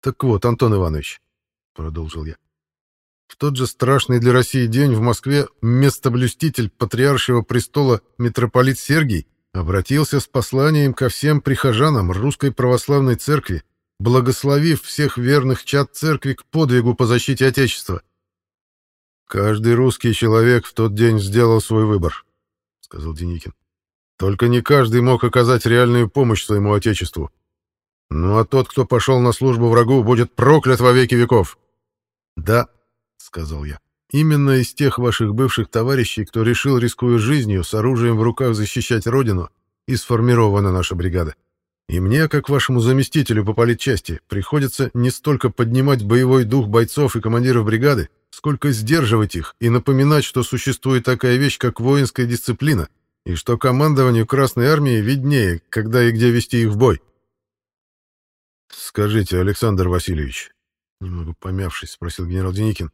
B: «Так вот, Антон Иванович», — продолжил я, в тот же страшный для России день в Москве местоблюститель патриаршего престола митрополит Сергий обратился с посланием ко всем прихожанам Русской Православной Церкви, благословив всех верных чад церкви к подвигу по защите Отечества. «Каждый русский человек в тот день сделал свой выбор», — сказал Деникин. «Только не каждый мог оказать реальную помощь своему Отечеству. Ну а тот, кто пошел на службу врагу, будет проклят во веки веков. Да, сказал я. Именно из тех ваших бывших товарищей, кто решил, рискуя жизнью, с оружием в руках защищать родину, и сформирована наша бригада. И мне, как вашему заместителю по политчасти, приходится не столько поднимать боевой дух бойцов и командиров бригады, сколько сдерживать их и напоминать, что существует такая вещь, как воинская дисциплина, и что командованию Красной Армии виднее, когда и где вести их в бой. «Скажите, Александр Васильевич», — немного помявшись, спросил генерал Деникин,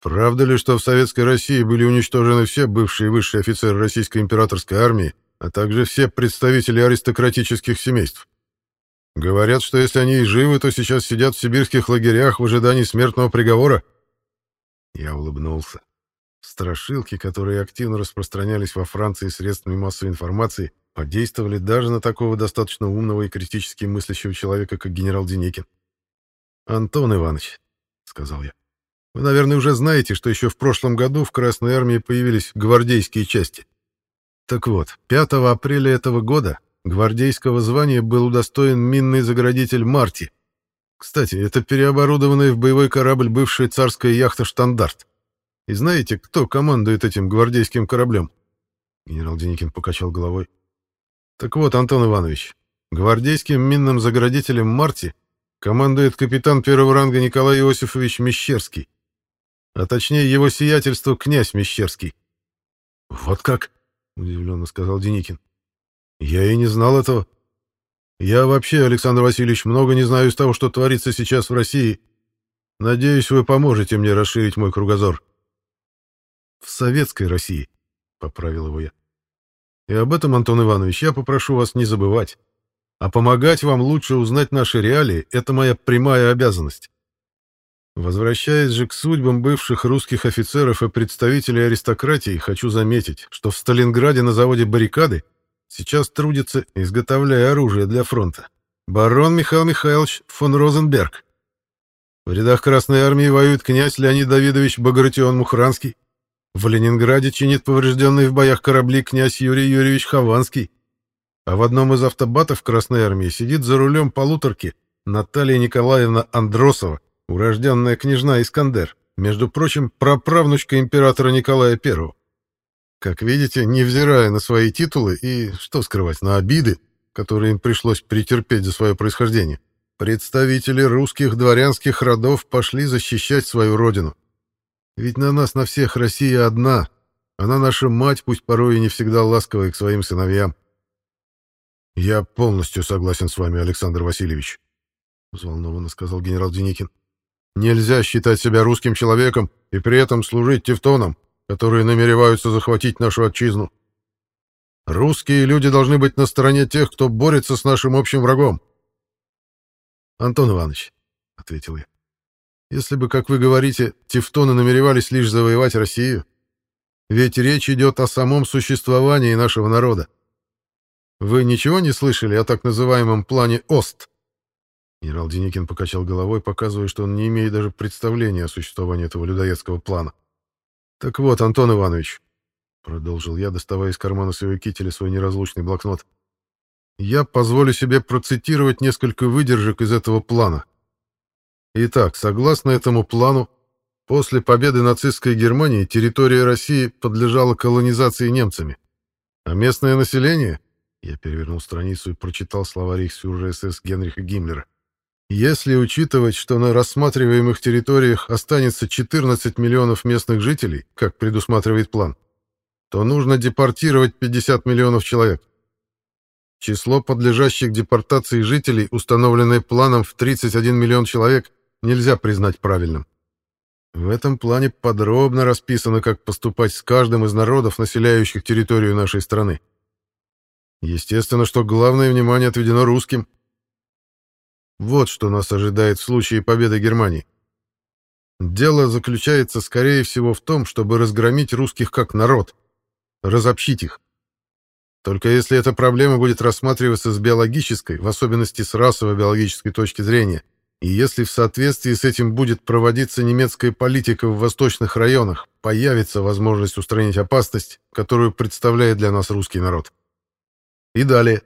B: «правда ли, что в Советской России были уничтожены все бывшие высшие офицеры Российской императорской армии, а также все представители аристократических семейств? Говорят, что если они и живы, то сейчас сидят в сибирских лагерях в ожидании смертного приговора». Я улыбнулся. Страшилки, которые активно распространялись во Франции средствами массовой информации, подействовали даже на такого достаточно умного и критически мыслящего человека, как генерал Деникин. «Антон Иванович», — сказал я, — «вы, наверное, уже знаете, что еще в прошлом году в Красной Армии появились гвардейские части. Так вот, 5 апреля этого года гвардейского звания был удостоен минный заградитель «Марти». Кстати, это переоборудованная в боевой корабль бывшая царская яхта «Штандарт». И знаете, кто командует этим гвардейским кораблем? Генерал Деникин покачал головой. Так вот, Антон Иванович, гвардейским минным заградителем Марти командует капитан первого ранга Николай Иосифович Мещерский, а точнее его сиятельство князь Мещерский. Вот как? удивленно сказал Деникин. Я и не знал этого. Я вообще, Александр Васильевич, много не знаю из того, что творится сейчас в России. Надеюсь, вы поможете мне расширить мой кругозор. В советской России, поправил его я. И об этом, Антон Иванович, я попрошу вас не забывать. А помогать вам лучше узнать наши реалии — это моя прямая обязанность. Возвращаясь же к судьбам бывших русских офицеров и представителей аристократии, хочу заметить, что в Сталинграде на заводе «Баррикады» сейчас трудится, изготовляя оружие для фронта, барон Михаил Михайлович фон Розенберг. В рядах Красной Армии воюет князь Леонид Давидович Багратион-Мухранский, в Ленинграде чинит поврежденные в боях корабли князь Юрий Юрьевич Хованский. А в одном из автобатов Красной Армии сидит за рулем полуторки Наталья Николаевна Андросова, урожденная княжна Искандер, между прочим, праправнучка императора Николая I. Как видите, невзирая на свои титулы и, что скрывать, на обиды, которые им пришлось претерпеть за свое происхождение, представители русских дворянских родов пошли защищать свою родину. Ведь на нас, на всех Россия одна. Она наша мать, пусть порой и не всегда ласковая к своим сыновьям. Я полностью согласен с вами, Александр Васильевич, взволнованно сказал генерал Деникин. Нельзя считать себя русским человеком и при этом служить тевтонам, которые намереваются захватить нашу отчизну. Русские люди должны быть на стороне тех, кто борется с нашим общим врагом. Антон Иванович, ответил я. Если бы, как вы говорите, тевтоны намеревались лишь завоевать Россию, ведь речь идет о самом существовании нашего народа. Вы ничего не слышали о так называемом плане ОСТ? Генерал Деникин покачал головой, показывая, что он не имеет даже представления о существовании этого людоедского плана. Так вот, Антон Иванович, продолжил я, доставая из кармана своего кителя свой неразлучный блокнот. Я позволю себе процитировать несколько выдержек из этого плана. Итак, согласно этому плану, после победы нацистской Германии территория России подлежала колонизации немцами, а местное население, я перевернул страницу и прочитал слова рейхсфюрера СС Генриха Гиммлера, если учитывать, что на рассматриваемых территориях останется 14 миллионов местных жителей, как предусматривает план, то нужно депортировать 50 миллионов человек. Число подлежащих депортации жителей, установленное планом в 31 миллион человек, нельзя признать правильным. В этом плане подробно расписано, как поступать с каждым из народов, населяющих территорию нашей страны. Естественно, что главное внимание отведено русским. Вот что нас ожидает в случае победы Германии. Дело заключается, скорее всего, в том, чтобы разгромить русских как народ, разобщить их. Только если эта проблема будет рассматриваться с биологической, в особенности с расово-биологической точки зрения – и если в соответствии с этим будет проводиться немецкая политика в восточных районах, появится возможность устранить опасность, которую представляет для нас русский народ. И далее.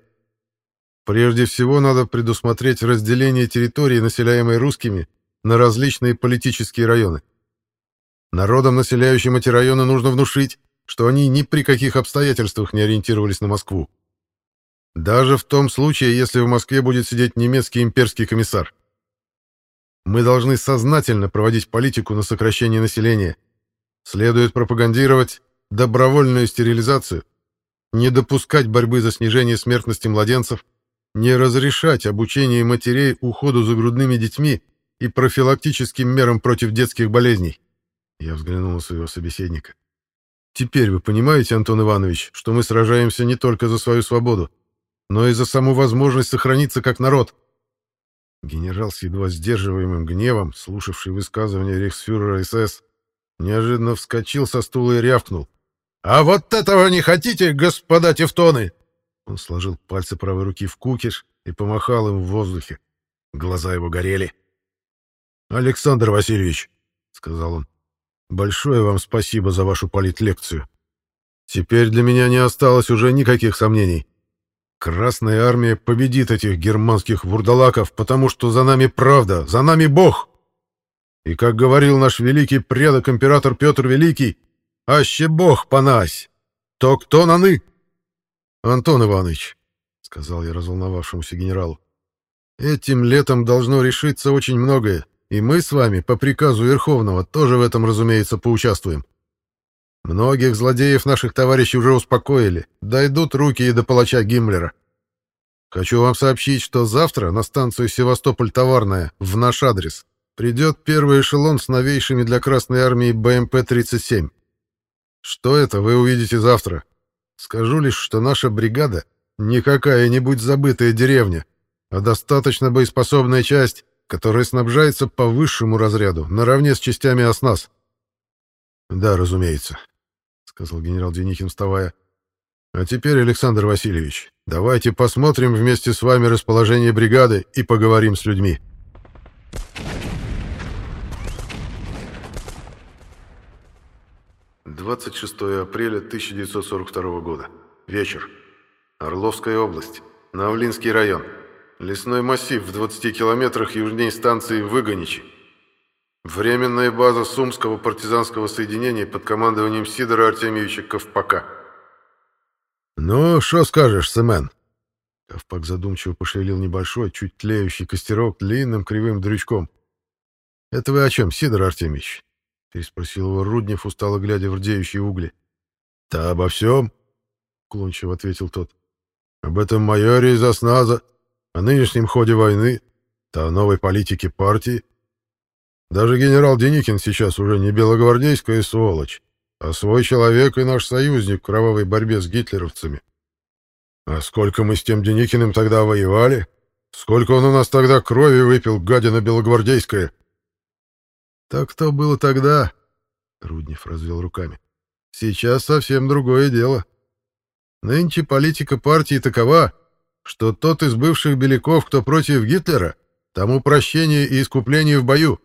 B: Прежде всего надо предусмотреть разделение территории, населяемой русскими, на различные политические районы. Народам, населяющим эти районы, нужно внушить, что они ни при каких обстоятельствах не ориентировались на Москву. Даже в том случае, если в Москве будет сидеть немецкий имперский комиссар. Мы должны сознательно проводить политику на сокращение населения. Следует пропагандировать добровольную стерилизацию, не допускать борьбы за снижение смертности младенцев, не разрешать обучение матерей уходу за грудными детьми и профилактическим мерам против детских болезней. Я взглянул на своего собеседника. Теперь вы понимаете, Антон Иванович, что мы сражаемся не только за свою свободу, но и за саму возможность сохраниться как народ. Генерал с едва сдерживаемым гневом, слушавший высказывания рейхсфюрера СС, неожиданно вскочил со стула и рявкнул. «А вот этого не хотите, господа тевтоны?» Он сложил пальцы правой руки в кукиш и помахал им в воздухе. Глаза его горели. «Александр Васильевич», — сказал он, — «большое вам спасибо за вашу политлекцию. Теперь для меня не осталось уже никаких сомнений. Красная армия победит этих германских вурдалаков, потому что за нами правда, за нами Бог. И, как говорил наш великий предок император Петр Великий, «Аще Бог понась, то кто наны?» «Антон Иванович», — сказал я разволновавшемуся генералу, «этим летом должно решиться очень многое, и мы с вами, по приказу Верховного, тоже в этом, разумеется, поучаствуем. Многих злодеев наших товарищей уже успокоили, дойдут руки и до палача Гиммлера. Хочу вам сообщить, что завтра на станцию Севастополь-Товарная в наш адрес придет первый эшелон с новейшими для Красной Армии БМП-37. Что это, вы увидите завтра. Скажу лишь, что наша бригада не какая-нибудь забытая деревня, а достаточно боеспособная часть, которая снабжается по высшему разряду, наравне с частями оснас. Да, разумеется, сказал генерал Денихин, вставая. А теперь, Александр Васильевич, давайте посмотрим вместе с вами расположение бригады и поговорим с людьми.
A: Thank 26 апреля 1942 года. Вечер. Орловская область. Навлинский район. Лесной массив в 20 километрах южнее станции Выгоничи. Временная база Сумского партизанского соединения под командованием Сидора Артемьевича Ковпака.
B: «Ну, что скажешь, Семен?» Ковпак задумчиво пошевелил небольшой, чуть тлеющий костерок длинным кривым дрючком. «Это вы о чем, Сидор Артемьевич?» Переспросил его Руднев, устало глядя в рдеющие угли. «Да обо всем?» — уклончиво ответил тот. «Об этом майоре из Осназа, о нынешнем ходе войны, да о новой политике партии, даже генерал Деникин сейчас уже не белогвардейская сволочь, а свой человек и наш союзник в кровавой борьбе с гитлеровцами. А сколько мы с тем Деникиным тогда воевали? Сколько он у нас тогда крови выпил, гадина белогвардейская? Так то было тогда, Руднев развел руками. Сейчас совсем другое дело. Нынче политика партии такова, что тот из бывших беляков, кто против Гитлера, тому прощение и искупление в бою.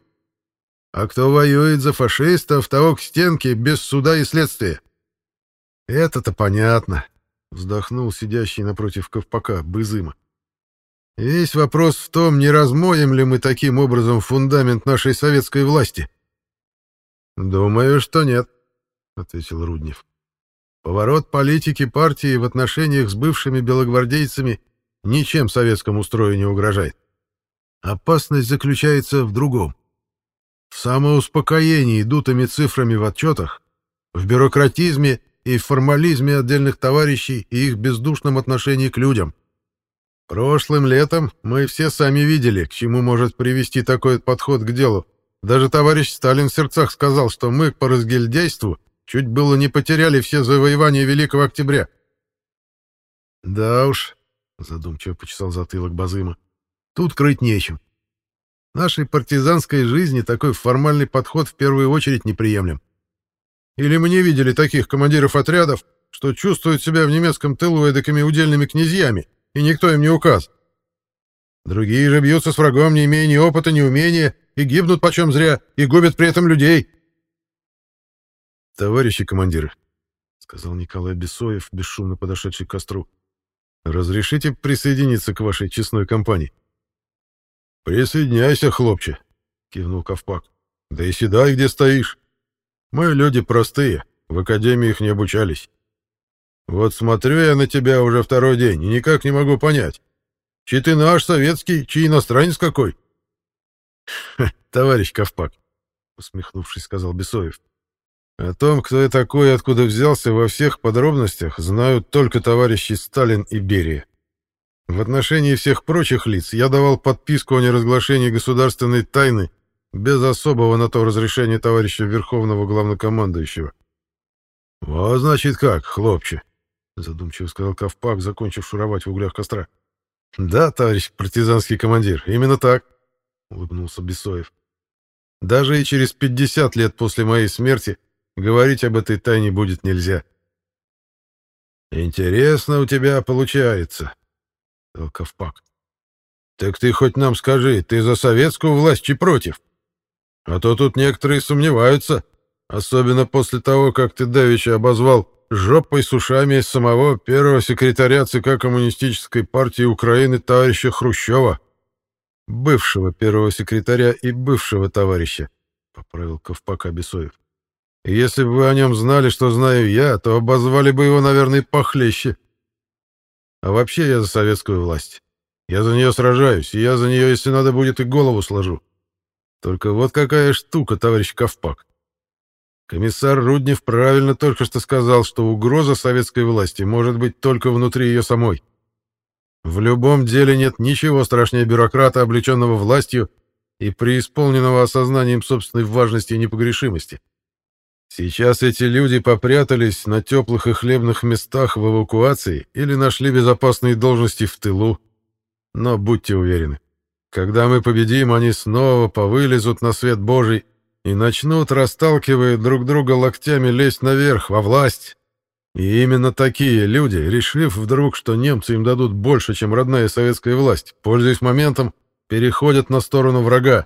B: А кто воюет за фашистов, того к стенке без суда и следствия. Это-то понятно, вздохнул сидящий напротив Ковпака Бызыма. Весь вопрос в том, не размоем ли мы таким образом фундамент нашей советской власти. Думаю, что нет, ответил Руднев. Поворот политики партии в отношениях с бывшими белогвардейцами ничем советскому строю не угрожает. Опасность заключается в другом в самоуспокоении дутыми цифрами в отчетах, в бюрократизме и формализме отдельных товарищей и их бездушном отношении к людям. Прошлым летом мы все сами видели, к чему может привести такой подход к делу. Даже товарищ Сталин в сердцах сказал, что мы по разгильдяйству чуть было не потеряли все завоевания Великого Октября. «Да уж», — задумчиво почесал затылок Базыма, — «тут крыть нечем. Нашей партизанской жизни такой формальный подход в первую очередь неприемлем. Или мы не видели таких командиров отрядов, что чувствуют себя в немецком тылу эдакими удельными князьями, и никто им не указ. Другие же бьются с врагом, не имея ни опыта, ни умения, и гибнут почем зря, и губят при этом людей. «Товарищи командиры», — сказал Николай Бесоев, бесшумно подошедший к костру, Разрешите присоединиться к вашей честной компании?» «Присоединяйся, хлопче», — кивнул Ковпак. «Да и седай, где стоишь. Мы люди простые, в академии их не обучались. Вот смотрю я на тебя уже второй день и никак не могу понять, чи ты наш советский, чи иностранец какой?» «Товарищ Ковпак», — усмехнувшись, сказал Бесоев. «О том, кто я такой и откуда взялся, во всех подробностях знают только товарищи Сталин и Берия. В отношении всех прочих лиц я давал подписку о неразглашении государственной тайны без особого на то разрешения товарища Верховного Главнокомандующего. «Вот, значит, как, хлопче», — задумчиво сказал Ковпак, закончив шуровать в углях костра. «Да, товарищ партизанский командир, именно так», — улыбнулся Бесоев. «Даже и через пятьдесят лет после моей смерти говорить об этой тайне будет нельзя». «Интересно у тебя получается», сказал Ковпак. «Так ты хоть нам скажи, ты за советскую власть и против? А то тут некоторые сомневаются, особенно после того, как ты давеча обозвал жопой с ушами самого первого секретаря ЦК Коммунистической партии Украины товарища Хрущева, бывшего первого секретаря и бывшего товарища», — поправил Ковпака Бесоев. «Если бы вы о нем знали, что знаю я, то обозвали бы его, наверное, похлеще». А вообще я за советскую власть. Я за нее сражаюсь, и я за нее, если надо будет, и голову сложу. Только вот какая штука, товарищ Ковпак. Комиссар Руднев правильно только что сказал, что угроза советской власти может быть только внутри ее самой. В любом деле нет ничего страшнее бюрократа, облеченного властью и преисполненного осознанием собственной важности и непогрешимости. Сейчас эти люди попрятались на теплых и хлебных местах в эвакуации или нашли безопасные должности в тылу. Но будьте уверены, когда мы победим, они снова повылезут на свет Божий и начнут, расталкивая друг друга локтями, лезть наверх, во власть. И именно такие люди, решив вдруг, что немцы им дадут больше, чем родная советская власть, пользуясь моментом, переходят на сторону врага,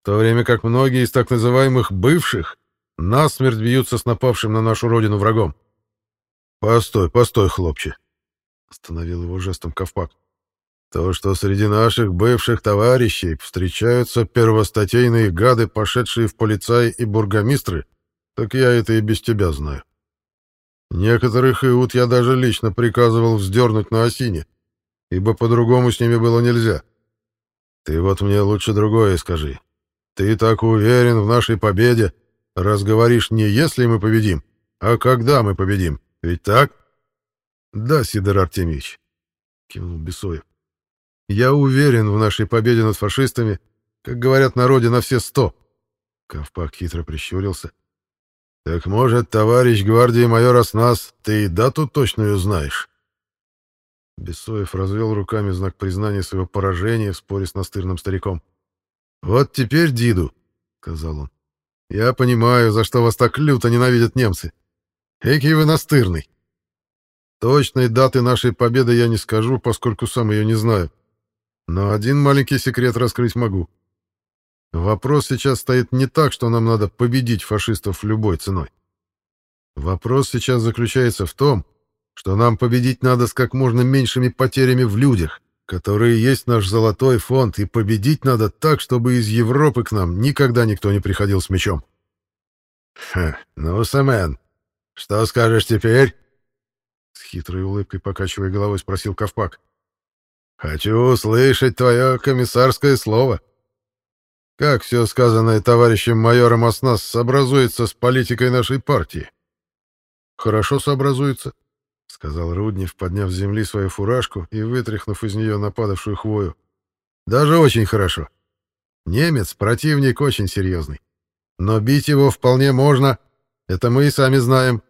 B: в то время как многие из так называемых «бывших» насмерть бьются с напавшим на нашу родину врагом. «Постой, постой, хлопче!» — остановил его жестом Ковпак. «То, что среди наших бывших товарищей встречаются первостатейные гады, пошедшие в полицаи и бургомистры, так я это и без тебя знаю. Некоторых иуд я даже лично приказывал вздернуть на осине, ибо по-другому с ними было нельзя. Ты вот мне лучше другое скажи. Ты так уверен в нашей победе, раз говоришь не если мы победим, а когда мы победим. Ведь так? Да, Сидор Артемьевич, кивнул Бесоев. Я уверен в нашей победе над фашистами, как говорят народе, на все сто. Ковпак хитро прищурился. Так может, товарищ гвардии майор Оснас, ты и дату точную знаешь? Бесоев развел руками знак признания своего поражения в споре с настырным стариком. «Вот теперь, Диду», — сказал он, я понимаю, за что вас так люто ненавидят немцы. Экий вы настырный. Точной даты нашей победы я не скажу, поскольку сам ее не знаю. Но один маленький секрет раскрыть могу. Вопрос сейчас стоит не так, что нам надо победить фашистов любой ценой. Вопрос сейчас заключается в том, что нам победить надо с как можно меньшими потерями в людях, которые есть наш золотой фонд, и победить надо так, чтобы из Европы к нам никогда никто не приходил с мечом. Ха, ну, Сэмен, что скажешь теперь? С хитрой улыбкой покачивая головой, спросил Ковпак. Хочу услышать твое комиссарское слово. Как все сказанное товарищем майором Оснас сообразуется с политикой нашей партии? Хорошо сообразуется, — сказал Руднев, подняв с земли свою фуражку и вытряхнув из нее нападавшую хвою. «Даже очень хорошо. Немец — противник очень серьезный. Но бить его вполне можно, это мы и сами знаем.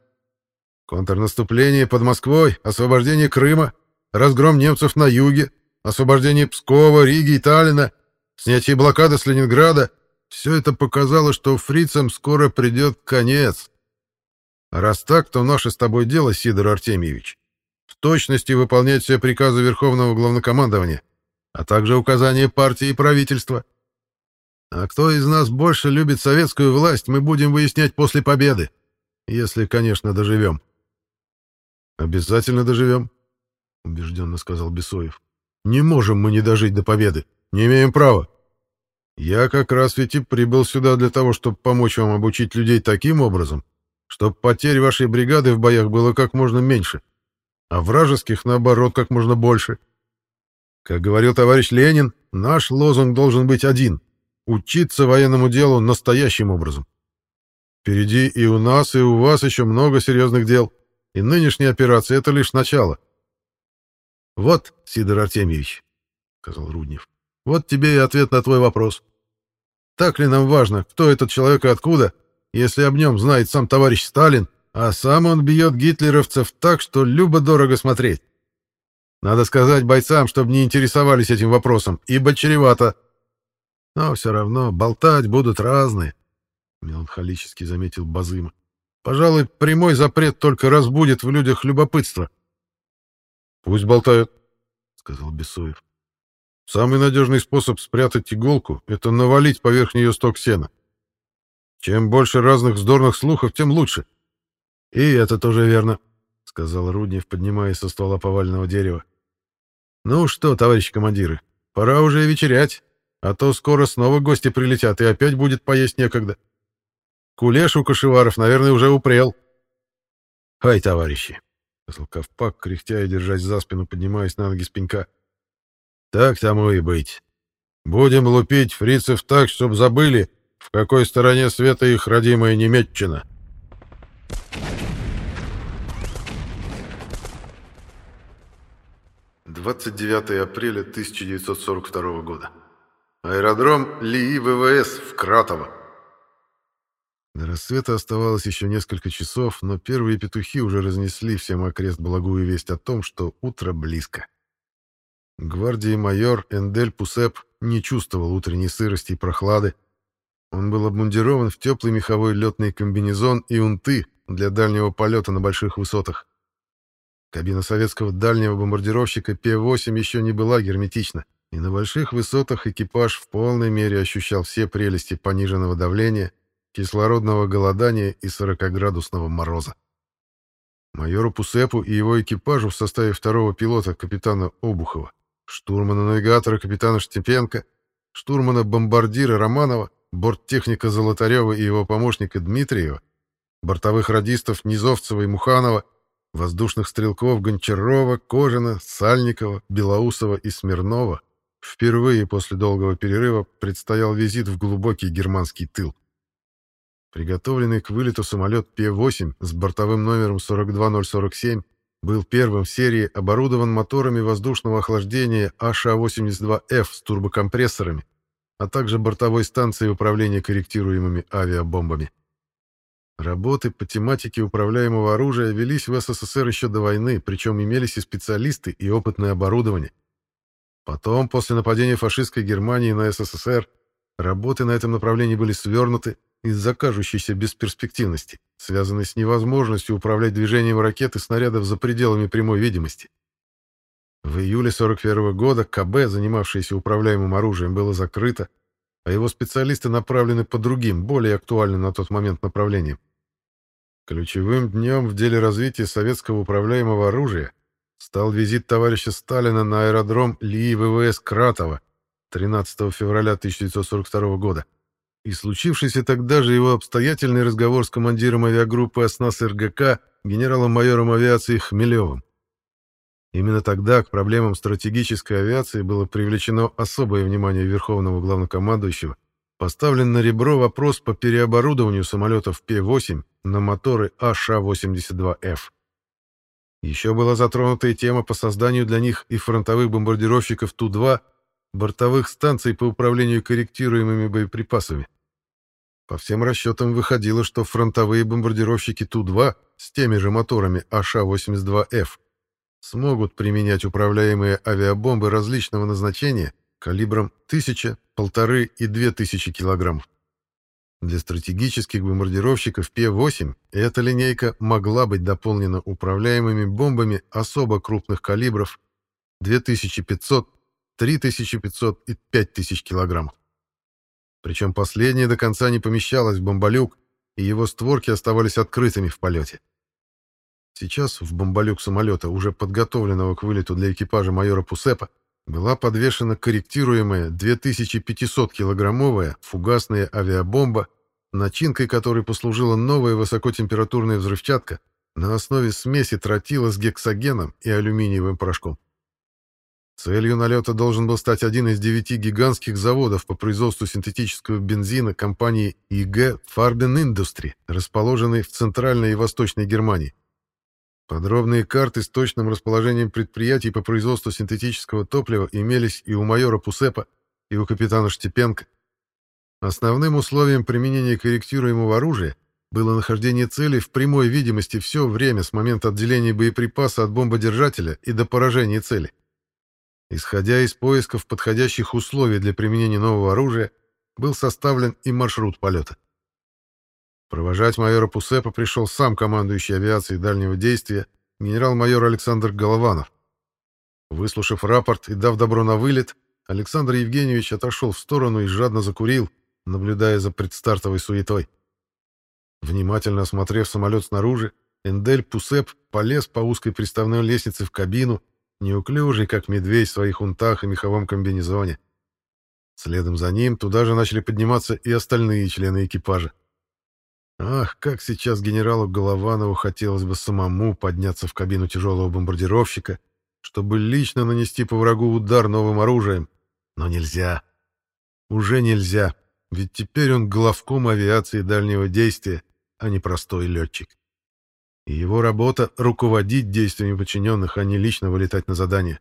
B: Контрнаступление под Москвой, освобождение Крыма, разгром немцев на юге, освобождение Пскова, Риги и Таллина, снятие блокады с Ленинграда — все это показало, что фрицам скоро придет конец. Раз так, то наше с тобой дело, Сидор Артемьевич, в точности выполнять все приказы Верховного Главнокомандования, а также указания партии и правительства. А кто из нас больше любит советскую власть, мы будем выяснять после победы. Если, конечно, доживем. Обязательно доживем. — убежденно сказал Бесоев. «Не можем мы не дожить до победы. Не имеем права. Я как раз ведь и прибыл сюда для того, чтобы помочь вам обучить людей таким образом, чтобы потерь вашей бригады в боях было как можно меньше, а вражеских, наоборот, как можно больше. Как говорил товарищ Ленин, наш лозунг должен быть один — учиться военному делу настоящим образом. Впереди и у нас, и у вас еще много серьезных дел, и нынешняя операция — это лишь начало. — Вот, Сидор Артемьевич, — сказал Руднев, — вот тебе и ответ на твой вопрос. Так ли нам важно, кто этот человек и откуда, если об нем знает сам товарищ Сталин, а сам он бьет гитлеровцев так, что любо-дорого смотреть? Надо сказать бойцам, чтобы не интересовались этим вопросом, ибо чревато. Но все равно болтать будут разные, — меланхолически заметил Базыма. Пожалуй, прямой запрет только разбудит в людях любопытство. — Пусть болтают, — сказал Бесоев. — Самый надежный способ спрятать иголку — это навалить поверх нее сток сена. Чем больше разных вздорных слухов, тем лучше. — И это тоже верно, — сказал Руднев, поднимаясь со стола поваленного дерева. «Ну что, товарищи командиры, пора уже вечерять, а то скоро снова гости прилетят, и опять будет поесть некогда. Кулеш у кошеваров, наверное, уже упрел». «Ай, товарищи!» — Ковпак, кряхтя и держась за спину, поднимаясь на ноги с пенька. «Так тому и быть. Будем лупить фрицев так, чтобы забыли, в какой стороне света их родимая Немеччина».
A: 29 апреля 1942 года. Аэродром Лии ВВС в Кратово.
B: До рассвета оставалось еще несколько часов, но первые петухи уже разнесли всем окрест благую весть о том, что утро близко. Гвардии майор Эндель Пусеп не чувствовал утренней сырости и прохлады. Он был обмундирован в теплый меховой летный комбинезон и унты для дальнего полета на больших высотах. Кабина советского дальнего бомбардировщика П-8 еще не была герметична, и на больших высотах экипаж в полной мере ощущал все прелести пониженного давления, кислородного голодания и 40-градусного мороза. Майору Пусепу и его экипажу в составе второго пилота капитана Обухова, штурмана-навигатора капитана Штепенко, штурмана-бомбардира Романова, борттехника Золотарева и его помощника Дмитриева, бортовых радистов Низовцева и Муханова — воздушных стрелков Гончарова, Кожина, Сальникова, Белоусова и Смирнова впервые после долгого перерыва предстоял визит в глубокий германский тыл. Приготовленный к вылету самолет П-8 с бортовым номером 42047 был первым в серии оборудован моторами воздушного охлаждения АШ-82Ф с турбокомпрессорами, а также бортовой станцией управления корректируемыми авиабомбами. Работы по тематике управляемого оружия велись в СССР еще до войны, причем имелись и специалисты, и опытное оборудование. Потом, после нападения фашистской Германии на СССР, работы на этом направлении были свернуты из-за кажущейся бесперспективности, связанной с невозможностью управлять движением ракет и снарядов за пределами прямой видимости. В июле 1941 года КБ, занимавшееся управляемым оружием, было закрыто, а его специалисты направлены по другим, более актуальным на тот момент направлениям. Ключевым днем в деле развития советского управляемого оружия стал визит товарища Сталина на аэродром Лии ВВС Кратова 13 февраля 1942 года и случившийся тогда же его обстоятельный разговор с командиром авиагруппы ОСНАС РГК генералом-майором авиации Хмелевым. Именно тогда к проблемам стратегической авиации было привлечено особое внимание Верховного Главнокомандующего поставлен на ребро вопрос по переоборудованию самолетов П-8 на моторы АШ-82Ф. Еще была затронута и тема по созданию для них и фронтовых бомбардировщиков Ту-2, бортовых станций по управлению корректируемыми боеприпасами. По всем расчетам выходило, что фронтовые бомбардировщики Ту-2 с теми же моторами АШ-82Ф смогут применять управляемые авиабомбы различного назначения калибром 1000, 1,5 и 2000 килограммов. Для стратегических бомбардировщиков П-8 эта линейка могла быть дополнена управляемыми бомбами особо крупных калибров 2500, 3500 и 5000 килограммов. Причем последнее до конца не помещалось в бомболюк, и его створки оставались открытыми в полете. Сейчас в бомболюк самолета, уже подготовленного к вылету для экипажа майора Пусепа, была подвешена корректируемая 2500-килограммовая фугасная авиабомба, начинкой которой послужила новая высокотемпературная взрывчатка на основе смеси тротила с гексогеном и алюминиевым порошком. Целью налета должен был стать один из девяти гигантских заводов по производству синтетического бензина компании ИГ Farben Industry, расположенной в Центральной и Восточной Германии. Подробные карты с точным расположением предприятий по производству синтетического топлива имелись и у майора Пусепа, и у капитана Штепенко. Основным условием применения корректируемого оружия было нахождение цели в прямой видимости все время с момента отделения боеприпаса от бомбодержателя и до поражения цели. Исходя из поисков подходящих условий для применения нового оружия, был составлен и маршрут полета. Провожать майора Пусепа пришел сам командующий авиацией дальнего действия генерал-майор Александр Голованов. Выслушав рапорт и дав добро на вылет, Александр Евгеньевич отошел в сторону и жадно закурил, наблюдая за предстартовой суетой. Внимательно осмотрев самолет снаружи, Эндель Пусеп полез по узкой приставной лестнице в кабину, неуклюжий, как медведь в своих унтах и меховом комбинезоне. Следом за ним туда же начали подниматься и остальные члены экипажа. Ах, как сейчас генералу Голованову хотелось бы самому подняться в кабину тяжелого бомбардировщика, чтобы лично нанести по врагу удар новым оружием. Но нельзя. Уже нельзя, ведь теперь он главком авиации дальнего действия, а не простой летчик. И его работа — руководить действиями подчиненных, а не лично вылетать на задание.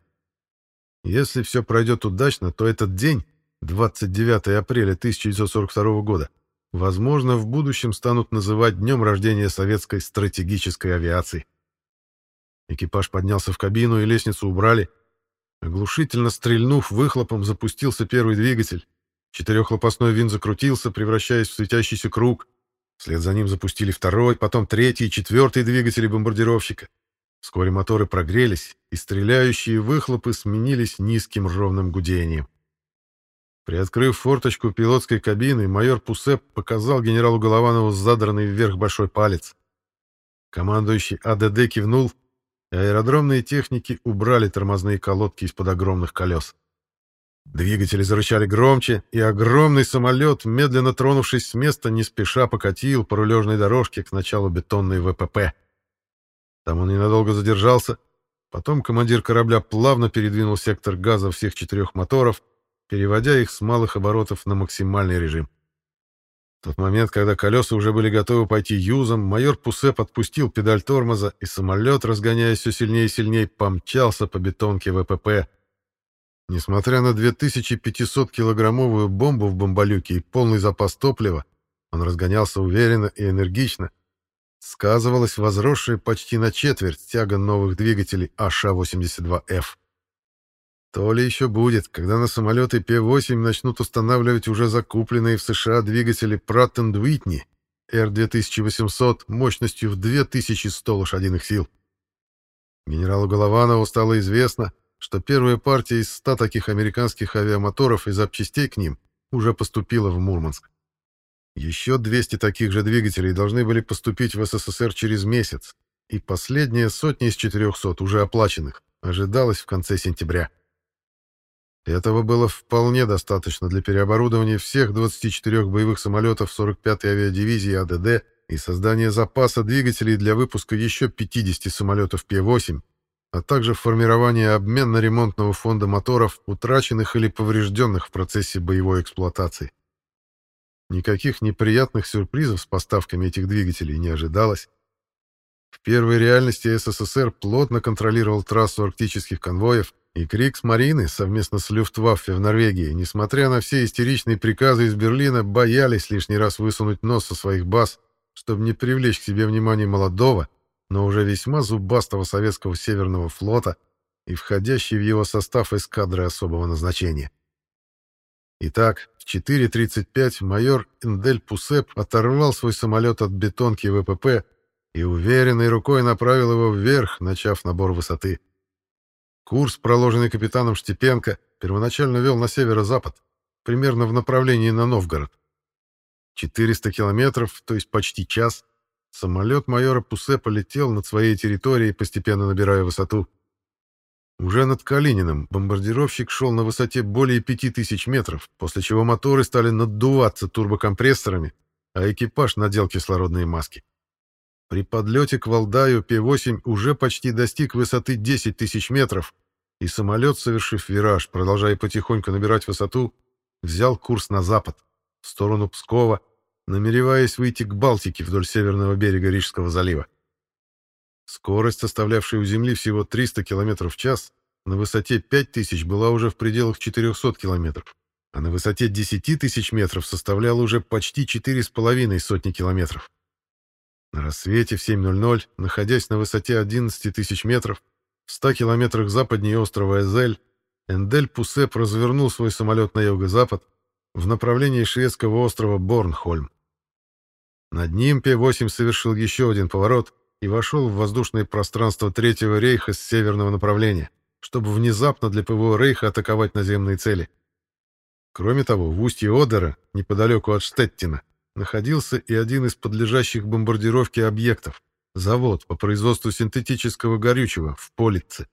B: Если все пройдет удачно, то этот день, 29 апреля 1942 года, возможно, в будущем станут называть днем рождения советской стратегической авиации. Экипаж поднялся в кабину и лестницу убрали. Оглушительно стрельнув выхлопом, запустился первый двигатель. Четырехлопастной винт закрутился, превращаясь в светящийся круг. Вслед за ним запустили второй, потом третий и четвертый двигатели бомбардировщика. Вскоре моторы прогрелись, и стреляющие выхлопы сменились низким ровным гудением. Приоткрыв форточку пилотской кабины, майор Пусеп показал генералу Голованову задранный вверх большой палец. Командующий АДД кивнул, и аэродромные техники убрали тормозные колодки из-под огромных колес. Двигатели зарычали громче, и огромный самолет, медленно тронувшись с места, не спеша покатил по рулежной дорожке к началу бетонной ВПП. Там он ненадолго задержался, потом командир корабля плавно передвинул сектор газа всех четырех моторов переводя их с малых оборотов на максимальный режим. В тот момент, когда колеса уже были готовы пойти юзом, майор Пусе подпустил педаль тормоза, и самолет, разгоняясь все сильнее и сильнее, помчался по бетонке ВПП. Несмотря на 2500-килограммовую бомбу в бомболюке и полный запас топлива, он разгонялся уверенно и энергично. Сказывалась возросшая почти на четверть тяга новых двигателей АШ-82Ф. То ли еще будет, когда на самолеты П-8 начнут устанавливать уже закупленные в США двигатели Pratt Whitney R2800 мощностью в 2100 лошадиных сил. Генералу Голованову стало известно, что первая партия из 100 таких американских авиамоторов и запчастей к ним уже поступила в Мурманск. Еще 200 таких же двигателей должны были поступить в СССР через месяц, и последняя сотня из 400 уже оплаченных ожидалась в конце сентября. Этого было вполне достаточно для переоборудования всех 24 боевых самолетов 45-й авиадивизии АДД и создания запаса двигателей для выпуска еще 50 самолетов П-8, а также формирования обменно-ремонтного фонда моторов, утраченных или поврежденных в процессе боевой эксплуатации. Никаких неприятных сюрпризов с поставками этих двигателей не ожидалось. В первой реальности СССР плотно контролировал трассу арктических конвоев, и Крикс-Марины совместно с Люфтваффе в Норвегии, несмотря на все истеричные приказы из Берлина, боялись лишний раз высунуть нос со своих баз, чтобы не привлечь к себе внимание молодого, но уже весьма зубастого советского Северного флота и входящей в его состав эскадры особого назначения. Итак, в 4.35 майор Эндель Пусеп оторвал свой самолет от бетонки ВПП и уверенной рукой направил его вверх, начав набор высоты. Курс, проложенный капитаном Штепенко, первоначально вел на северо-запад, примерно в направлении на Новгород. 400 километров, то есть почти час, самолет майора Пусе полетел над своей территорией, постепенно набирая высоту. Уже над Калининым бомбардировщик шел на высоте более 5000 метров, после чего моторы стали наддуваться турбокомпрессорами, а экипаж надел кислородные маски. При подлете к Валдаю П-8 уже почти достиг высоты 10 тысяч метров, и самолет, совершив вираж, продолжая потихоньку набирать высоту, взял курс на запад, в сторону Пскова, намереваясь выйти к Балтике вдоль северного берега Рижского залива. Скорость, составлявшая у Земли всего 300 км в час, на высоте 5000 была уже в пределах 400 км, а на высоте 10 тысяч метров составляла уже почти 4,5 сотни километров. На рассвете в 7.00, находясь на высоте 11 тысяч метров, в 100 километрах западнее острова Эзель, Эндель Пусеп развернул свой самолет на юго-запад в направлении шведского острова Борнхольм. Над ним П-8 совершил еще один поворот и вошел в воздушное пространство Третьего рейха с северного направления, чтобы внезапно для ПВО рейха атаковать наземные цели. Кроме того, в устье Одера, неподалеку от Штеттина, находился и один из подлежащих бомбардировке объектов — завод по производству синтетического горючего в Полице.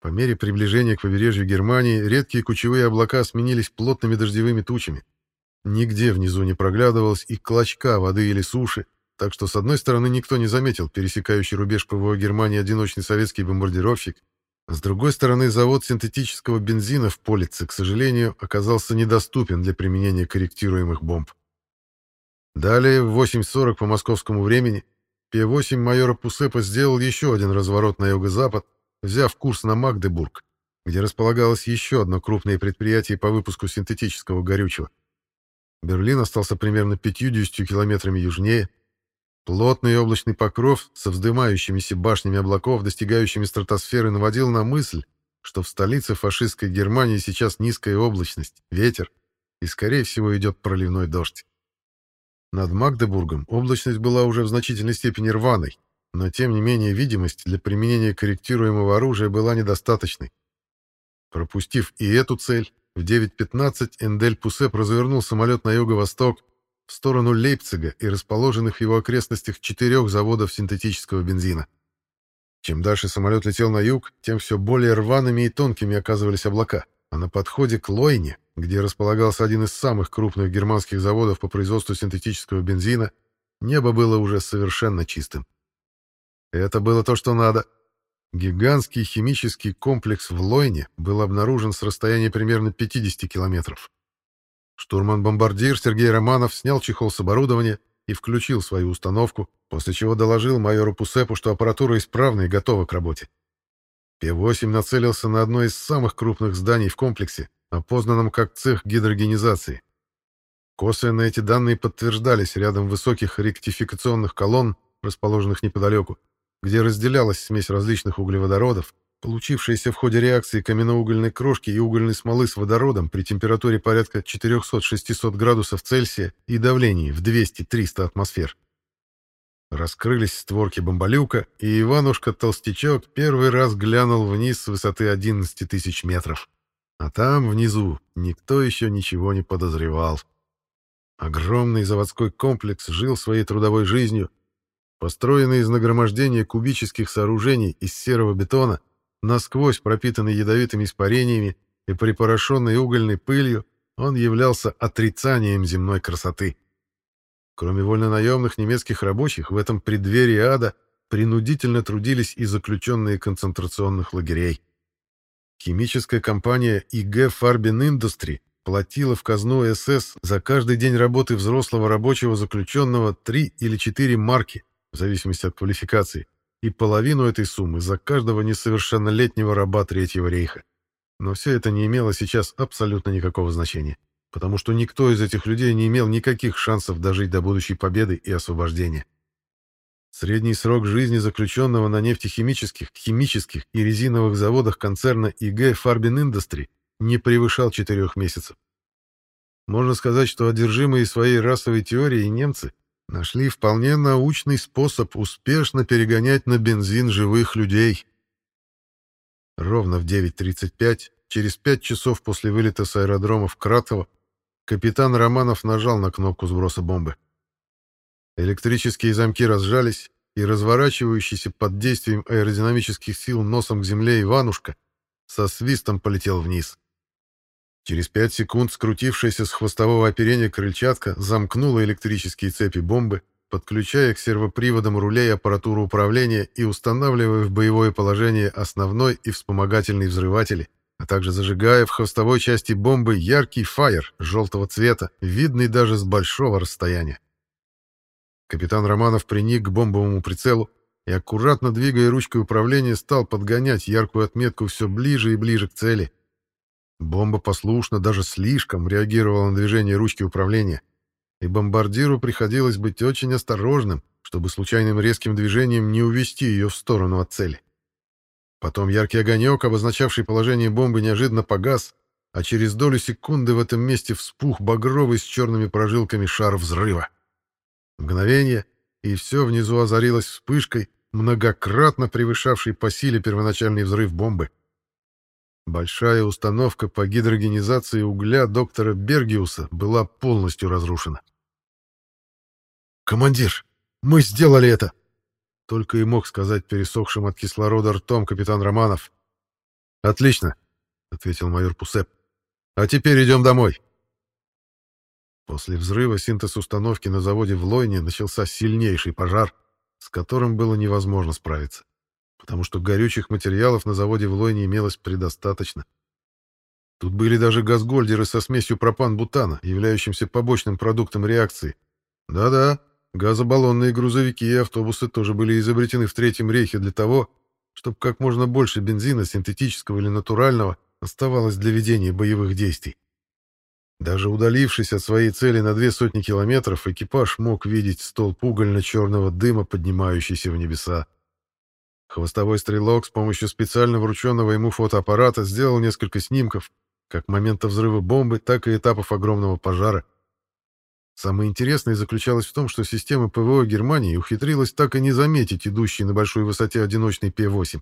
B: По мере приближения к побережью Германии редкие кучевые облака сменились плотными дождевыми тучами. Нигде внизу не проглядывалось и клочка воды или суши, так что, с одной стороны, никто не заметил пересекающий рубеж ПВО Германии одиночный советский бомбардировщик, а с другой стороны, завод синтетического бензина в Полице, к сожалению, оказался недоступен для применения корректируемых бомб. Далее, в 8.40 по московскому времени, П-8 майора Пусепа сделал еще один разворот на юго-запад, взяв курс на Магдебург, где располагалось еще одно крупное предприятие по выпуску синтетического горючего. Берлин остался примерно 50 километрами южнее, Плотный облачный покров со вздымающимися башнями облаков, достигающими стратосферы, наводил на мысль, что в столице фашистской Германии сейчас низкая облачность, ветер, и, скорее всего, идет проливной дождь. Над Магдебургом облачность была уже в значительной степени рваной, но, тем не менее, видимость для применения корректируемого оружия была недостаточной. Пропустив и эту цель, в 9.15 Эндель Пусеп развернул самолет на юго-восток, в сторону Лейпцига и расположенных в его окрестностях четырех заводов синтетического бензина. Чем дальше самолет летел на юг, тем все более рваными и тонкими оказывались облака, а на подходе к Лойне, где располагался один из самых крупных германских заводов по производству синтетического бензина, небо было уже совершенно чистым. Это было то, что надо. Гигантский химический комплекс в Лойне был обнаружен с расстояния примерно 50 километров. Штурман-бомбардир Сергей Романов снял чехол с оборудования и включил свою установку, после чего доложил майору Пусепу, что аппаратура исправна и готова к работе. П-8 нацелился на одно из самых крупных зданий в комплексе, опознанном как цех гидрогенизации. Косвенно эти данные подтверждались рядом высоких ректификационных колонн, расположенных неподалеку, где разделялась смесь различных углеводородов, получившаяся в ходе реакции каменноугольной крошки и угольной смолы с водородом при температуре порядка 400-600 градусов Цельсия и давлении в 200-300 атмосфер. Раскрылись створки бомболюка, и Иванушка-толстячок первый раз глянул вниз с высоты 11 тысяч метров. А там, внизу, никто еще ничего не подозревал. Огромный заводской комплекс жил своей трудовой жизнью, построенный из нагромождения кубических сооружений из серого бетона, Насквозь пропитанный ядовитыми испарениями и припорошенный угольной пылью, он являлся отрицанием земной красоты. Кроме вольнонаемных немецких рабочих, в этом преддверии ада принудительно трудились и заключенные концентрационных лагерей. Химическая компания IG Farben Industry платила в казну СС за каждый день работы взрослого рабочего заключенного 3 или 4 марки, в зависимости от квалификации, и половину этой суммы за каждого несовершеннолетнего раба Третьего рейха. Но все это не имело сейчас абсолютно никакого значения, потому что никто из этих людей не имел никаких шансов дожить до будущей победы и освобождения. Средний срок жизни заключенного на нефтехимических, химических и резиновых заводах концерна ИГ Фарбин Индустри не превышал четырех месяцев. Можно сказать, что одержимые своей расовой теорией немцы нашли вполне научный способ успешно перегонять на бензин живых людей. Ровно в 9.35, через пять часов после вылета с аэродрома в Кратово, капитан Романов нажал на кнопку сброса бомбы. Электрические замки разжались, и разворачивающийся под действием аэродинамических сил носом к земле Иванушка со свистом полетел вниз. Через пять секунд скрутившаяся с хвостового оперения крыльчатка замкнула электрические цепи бомбы, подключая к сервоприводам рулей аппаратуру управления и устанавливая в боевое положение основной и вспомогательный взрыватели, а также зажигая в хвостовой части бомбы яркий фаер желтого цвета, видный даже с большого расстояния. Капитан Романов приник к бомбовому прицелу и, аккуратно двигая ручкой управления, стал подгонять яркую отметку все ближе и ближе к цели. Бомба послушно, даже слишком, реагировала на движение ручки управления, и бомбардиру приходилось быть очень осторожным, чтобы случайным резким движением не увести ее в сторону от цели. Потом яркий огонек, обозначавший положение бомбы, неожиданно погас, а через долю секунды в этом месте вспух багровый с черными прожилками шар взрыва. Мгновение, и все внизу озарилось вспышкой, многократно превышавшей по силе первоначальный взрыв бомбы. Большая установка по гидрогенизации угля доктора Бергиуса была полностью разрушена. «Командир, мы сделали это!» Только и мог сказать пересохшим от кислорода ртом капитан Романов. «Отлично!» — ответил майор Пусеп. «А теперь идем домой!» После взрыва синтез-установки на заводе в Лойне начался сильнейший пожар, с которым было невозможно справиться, потому что горючих материалов на заводе в Лойне имелось предостаточно. Тут были даже газгольдеры со смесью пропан-бутана, являющимся побочным продуктом реакции. Да-да, газобаллонные грузовики и автобусы тоже были изобретены в Третьем рейхе для того, чтобы как можно больше бензина, синтетического или натурального, оставалось для ведения боевых действий. Даже удалившись от своей цели на две сотни километров, экипаж мог видеть столб угольно-черного дыма, поднимающийся в небеса. Хвостовой стрелок с помощью специально врученного ему фотоаппарата сделал несколько снимков, как момента взрыва бомбы, так и этапов огромного пожара. Самое интересное заключалось в том, что система ПВО Германии ухитрилась так и не заметить идущий на большой высоте одиночный П-8.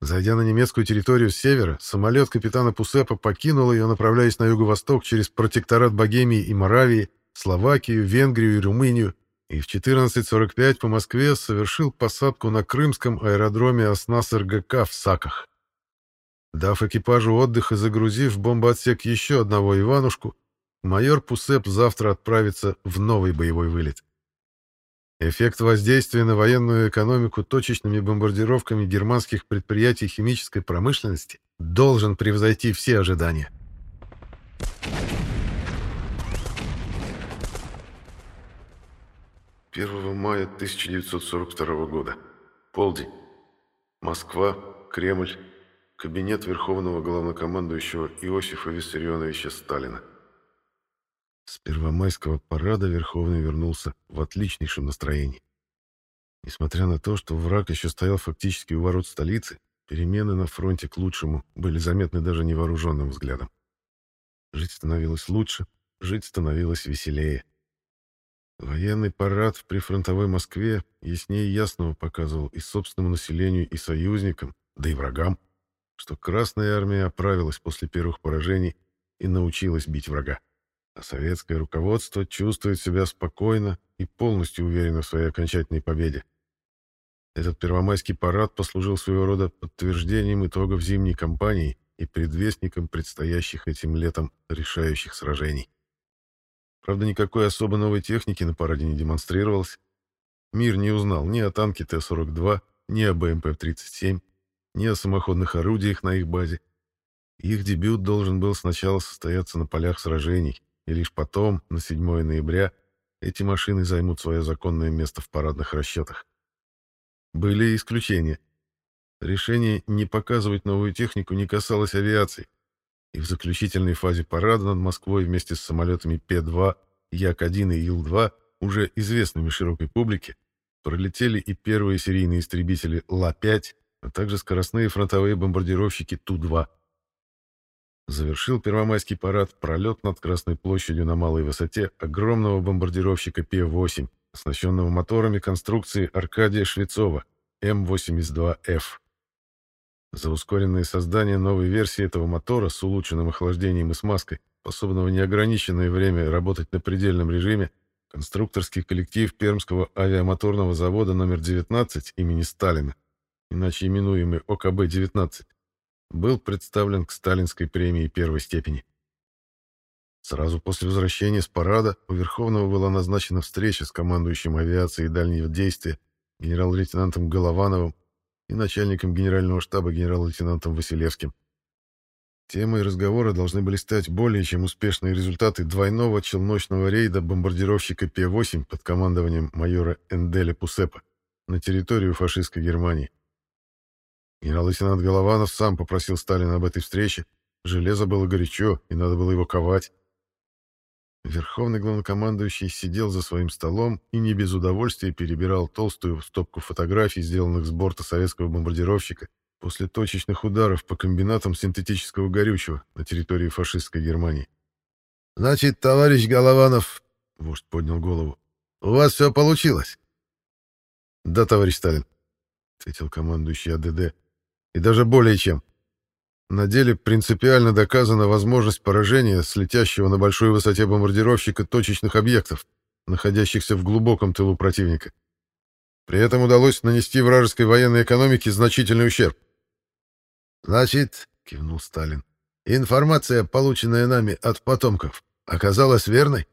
B: Зайдя на немецкую территорию с севера, самолет капитана Пусепа покинул ее, направляясь на юго-восток через протекторат Богемии и Моравии, Словакию, Венгрию и Румынию, и в 14.45 по Москве совершил посадку на крымском аэродроме Оснас РГК в Саках. Дав экипажу отдых и загрузив в бомбоотсек еще одного Иванушку, майор Пусеп завтра отправится в новый боевой вылет. Эффект воздействия на военную экономику точечными бомбардировками германских предприятий химической промышленности должен превзойти все ожидания.
A: Первого мая 1942 года. Полдень. Москва, Кремль, кабинет Верховного Главнокомандующего Иосифа Виссарионовича Сталина.
B: С первомайского парада Верховный вернулся в отличнейшем настроении. Несмотря на то, что враг еще стоял фактически у ворот столицы, перемены на фронте к лучшему были заметны даже невооруженным взглядом. Жить становилось лучше, жить становилось веселее. Военный парад в прифронтовой Москве яснее ясного показывал и собственному населению, и союзникам, да и врагам, что Красная Армия оправилась после первых поражений и научилась бить врага а советское руководство чувствует себя спокойно и полностью уверенно в своей окончательной победе. Этот первомайский парад послужил своего рода подтверждением итогов зимней кампании и предвестником предстоящих этим летом решающих сражений. Правда, никакой особо новой техники на параде не демонстрировалось. Мир не узнал ни о танке Т-42, ни о БМП-37, ни о самоходных орудиях на их базе. Их дебют должен был сначала состояться на полях сражений, и лишь потом, на 7 ноября, эти машины займут свое законное место в парадных расчетах. Были исключения. Решение не показывать новую технику не касалось авиации, и в заключительной фазе парада над Москвой вместе с самолетами Пе-2, Як-1 и Ил-2, уже известными широкой публике, пролетели и первые серийные истребители Ла-5, а также скоростные фронтовые бомбардировщики Ту-2 завершил первомайский парад пролет над Красной площадью на малой высоте огромного бомбардировщика Пе-8, оснащенного моторами конструкции Аркадия Швецова М-82Ф. За ускоренное создание новой версии этого мотора с улучшенным охлаждением и смазкой, способного неограниченное время работать на предельном режиме, конструкторский коллектив Пермского авиамоторного завода номер 19 имени Сталина, иначе именуемый ОКБ-19, был представлен к сталинской премии первой степени. Сразу после возвращения с парада у Верховного была назначена встреча с командующим авиацией дальнего действия генерал-лейтенантом Головановым и начальником генерального штаба генерал-лейтенантом Василевским. Темой разговора должны были стать более чем успешные результаты двойного челночного рейда бомбардировщика П-8 под командованием майора Энделя Пусепа на территорию фашистской Германии. Генерал-лейтенант Голованов сам попросил Сталина об этой встрече. Железо было горячо, и надо было его ковать. Верховный главнокомандующий сидел за своим столом и не без удовольствия перебирал толстую стопку фотографий, сделанных с борта советского бомбардировщика после точечных ударов по комбинатам синтетического горючего на территории фашистской Германии. «Значит, товарищ Голованов...» — вождь поднял голову. «У вас все получилось?» «Да, товарищ Сталин», — ответил командующий АДД. «И даже более чем. На деле принципиально доказана возможность поражения с летящего на большой высоте бомбардировщика точечных объектов, находящихся в глубоком тылу противника. При этом удалось нанести вражеской военной экономике значительный ущерб. «Значит, — кивнул Сталин, — информация, полученная нами от потомков, оказалась верной?»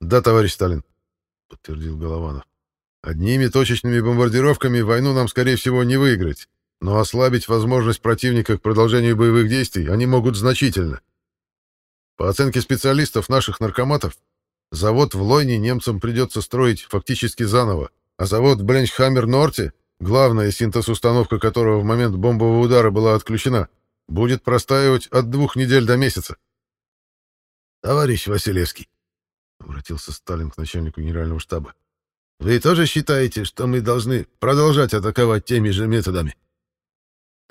B: «Да, товарищ Сталин», — подтвердил Голованов. «Одними точечными бомбардировками войну нам, скорее всего, не выиграть, но ослабить возможность противника к продолжению боевых действий они могут значительно. По оценке специалистов наших наркоматов, завод в Лойне немцам придется строить фактически заново, а завод в Бленчхаммер-Норте, главная синтез-установка которого в момент бомбового удара была отключена, будет простаивать от двух недель до месяца. «Товарищ Василевский», — обратился Сталин к начальнику генерального штаба, — «вы тоже считаете, что мы должны продолжать атаковать теми же методами?»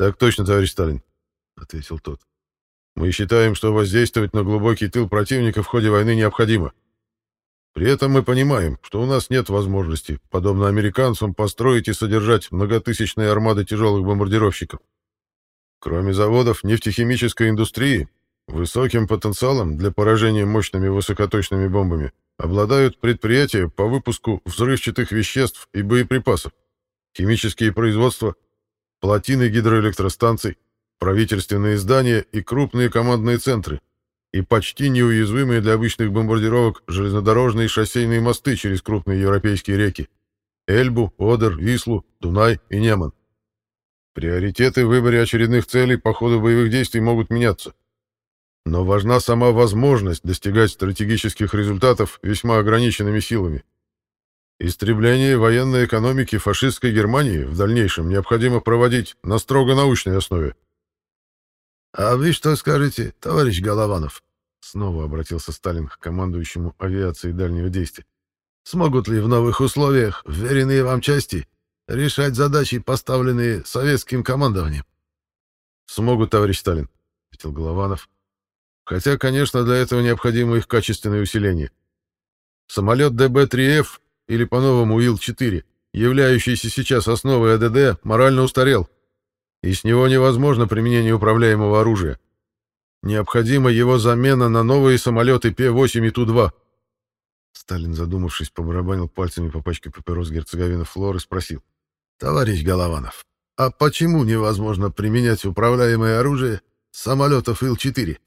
B: «Так точно, товарищ Сталин», — ответил тот. «Мы считаем, что воздействовать на глубокий тыл противника в ходе войны необходимо. При этом мы понимаем, что у нас нет возможности, подобно американцам, построить и содержать многотысячные армады тяжелых бомбардировщиков. Кроме заводов нефтехимической индустрии, высоким потенциалом для поражения мощными высокоточными бомбами обладают предприятия по выпуску взрывчатых веществ и боеприпасов, химические производства, плотины гидроэлектростанций, правительственные здания и крупные командные центры, и почти неуязвимые для обычных бомбардировок железнодорожные и шоссейные мосты через крупные европейские реки – Эльбу, Одер, Вислу, Дунай и Неман. Приоритеты в выборе очередных целей по ходу боевых действий могут меняться. Но важна сама возможность достигать стратегических результатов весьма ограниченными силами. Истребление военной экономики фашистской Германии в дальнейшем необходимо проводить на строго научной основе. «А вы что скажете, товарищ Голованов?» Снова обратился Сталин к командующему авиацией дальнего действия. «Смогут ли в новых условиях вверенные вам части решать задачи, поставленные советским командованием?» «Смогут, товарищ Сталин», — ответил Голованов. «Хотя, конечно, для этого необходимо их качественное усиление. Самолет ДБ-3Ф или по-новому ИЛ-4, являющийся сейчас основой АДД, морально устарел, и с него невозможно применение управляемого оружия. Необходима его замена на новые самолеты П-8 и Ту-2. Сталин, задумавшись, побарабанил пальцами по пачке папирос герцоговина Флор и спросил. «Товарищ Голованов, а почему невозможно применять управляемое оружие самолетов Ил-4?»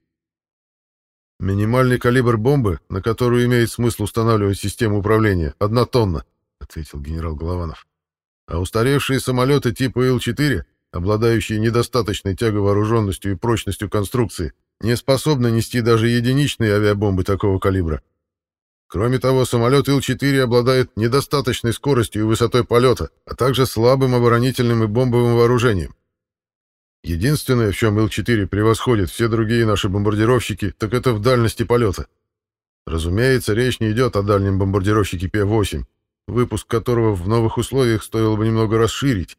B: «Минимальный калибр бомбы, на которую имеет смысл устанавливать систему управления, одна тонна», — ответил генерал Голованов. «А устаревшие самолеты типа Ил-4, обладающие недостаточной тяговооруженностью и прочностью конструкции, не способны нести даже единичные авиабомбы такого калибра. Кроме того, самолет Ил-4 обладает недостаточной скоростью и высотой полета, а также слабым оборонительным и бомбовым вооружением. Единственное, в чем Ил-4 превосходит все другие наши бомбардировщики, так это в дальности полета. Разумеется, речь не идет о дальнем бомбардировщике П-8, выпуск которого в новых условиях стоило бы немного расширить,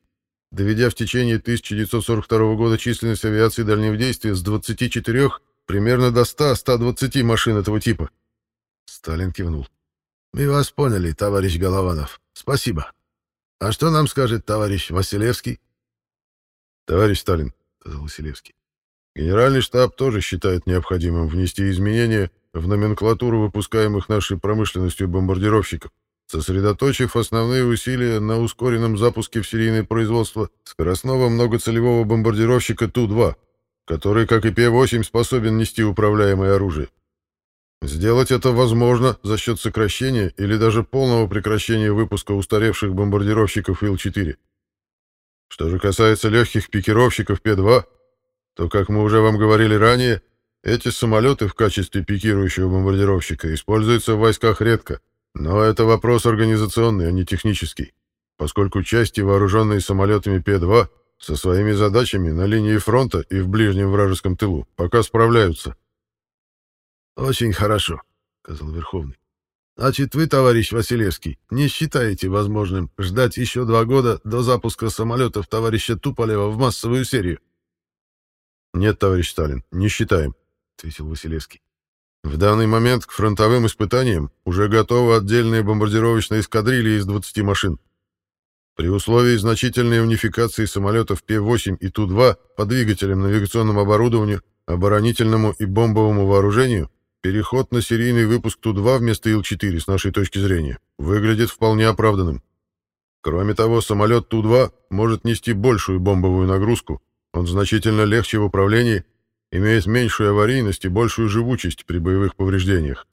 B: доведя в течение 1942 года численность авиации дальнего действия с 24 примерно до 100-120 машин этого типа. Сталин кивнул. «Мы вас поняли, товарищ Голованов. Спасибо. А что нам скажет товарищ Василевский?» «Товарищ Сталин», — сказал Василевский, — «генеральный штаб тоже считает необходимым внести изменения в номенклатуру выпускаемых нашей промышленностью бомбардировщиков, сосредоточив основные усилия на ускоренном запуске в серийное производство скоростного многоцелевого бомбардировщика Ту-2, который, как и П-8, способен нести управляемое оружие. Сделать это возможно за счет сокращения или даже полного прекращения выпуска устаревших бомбардировщиков Ил-4. Что же касается легких пикировщиков Пе-2, то, как мы уже вам говорили ранее, эти самолеты в качестве пикирующего бомбардировщика используются в войсках редко, но это вопрос организационный, а не технический, поскольку части, вооруженные самолетами Пе-2, со своими задачами на линии фронта и в ближнем вражеском тылу пока справляются. «Очень хорошо», — сказал Верховный. «Значит, вы, товарищ Василевский, не считаете возможным ждать еще два года до запуска самолетов товарища Туполева в массовую серию?» «Нет, товарищ Сталин, не считаем», — ответил Василевский. В данный момент к фронтовым испытаниям уже готовы отдельные бомбардировочные эскадрильи из 20 машин. При условии значительной унификации самолетов П-8 и Ту-2 по двигателям, навигационному оборудованию, оборонительному и бомбовому вооружению, переход на серийный выпуск Ту-2 вместо Ил-4 с нашей точки зрения выглядит вполне оправданным. Кроме того, самолет Ту-2 может нести большую бомбовую нагрузку, он значительно легче в управлении имеет меньшую аварийность и большую живучесть при боевых повреждениях.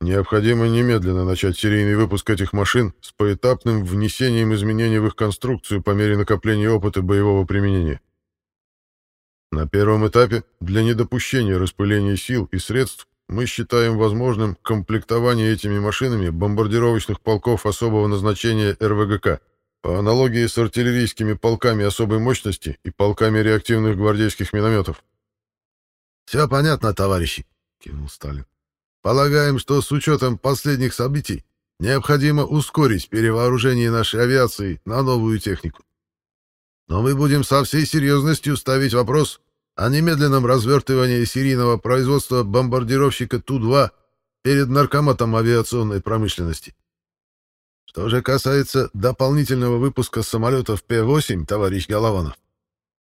B: Необходимо немедленно начать серийный выпуск этих машин с поэтапным внесением изменений в их конструкцию по мере накопления опыта боевого применения. На первом этапе для недопущения распыления сил и средств мы считаем возможным комплектование этими машинами бомбардировочных полков особого назначения РВГК по аналогии с артиллерийскими полками особой мощности и полками реактивных гвардейских минометов. «Все понятно, товарищи», — кивнул Сталин. «Полагаем, что с учетом последних событий необходимо ускорить перевооружение нашей авиации на новую технику. Но мы будем со всей серьезностью ставить вопрос о немедленном развертывании серийного производства бомбардировщика Ту-2 перед наркоматом авиационной промышленности. Что же касается дополнительного выпуска самолетов Пе-8, товарищ Голованов,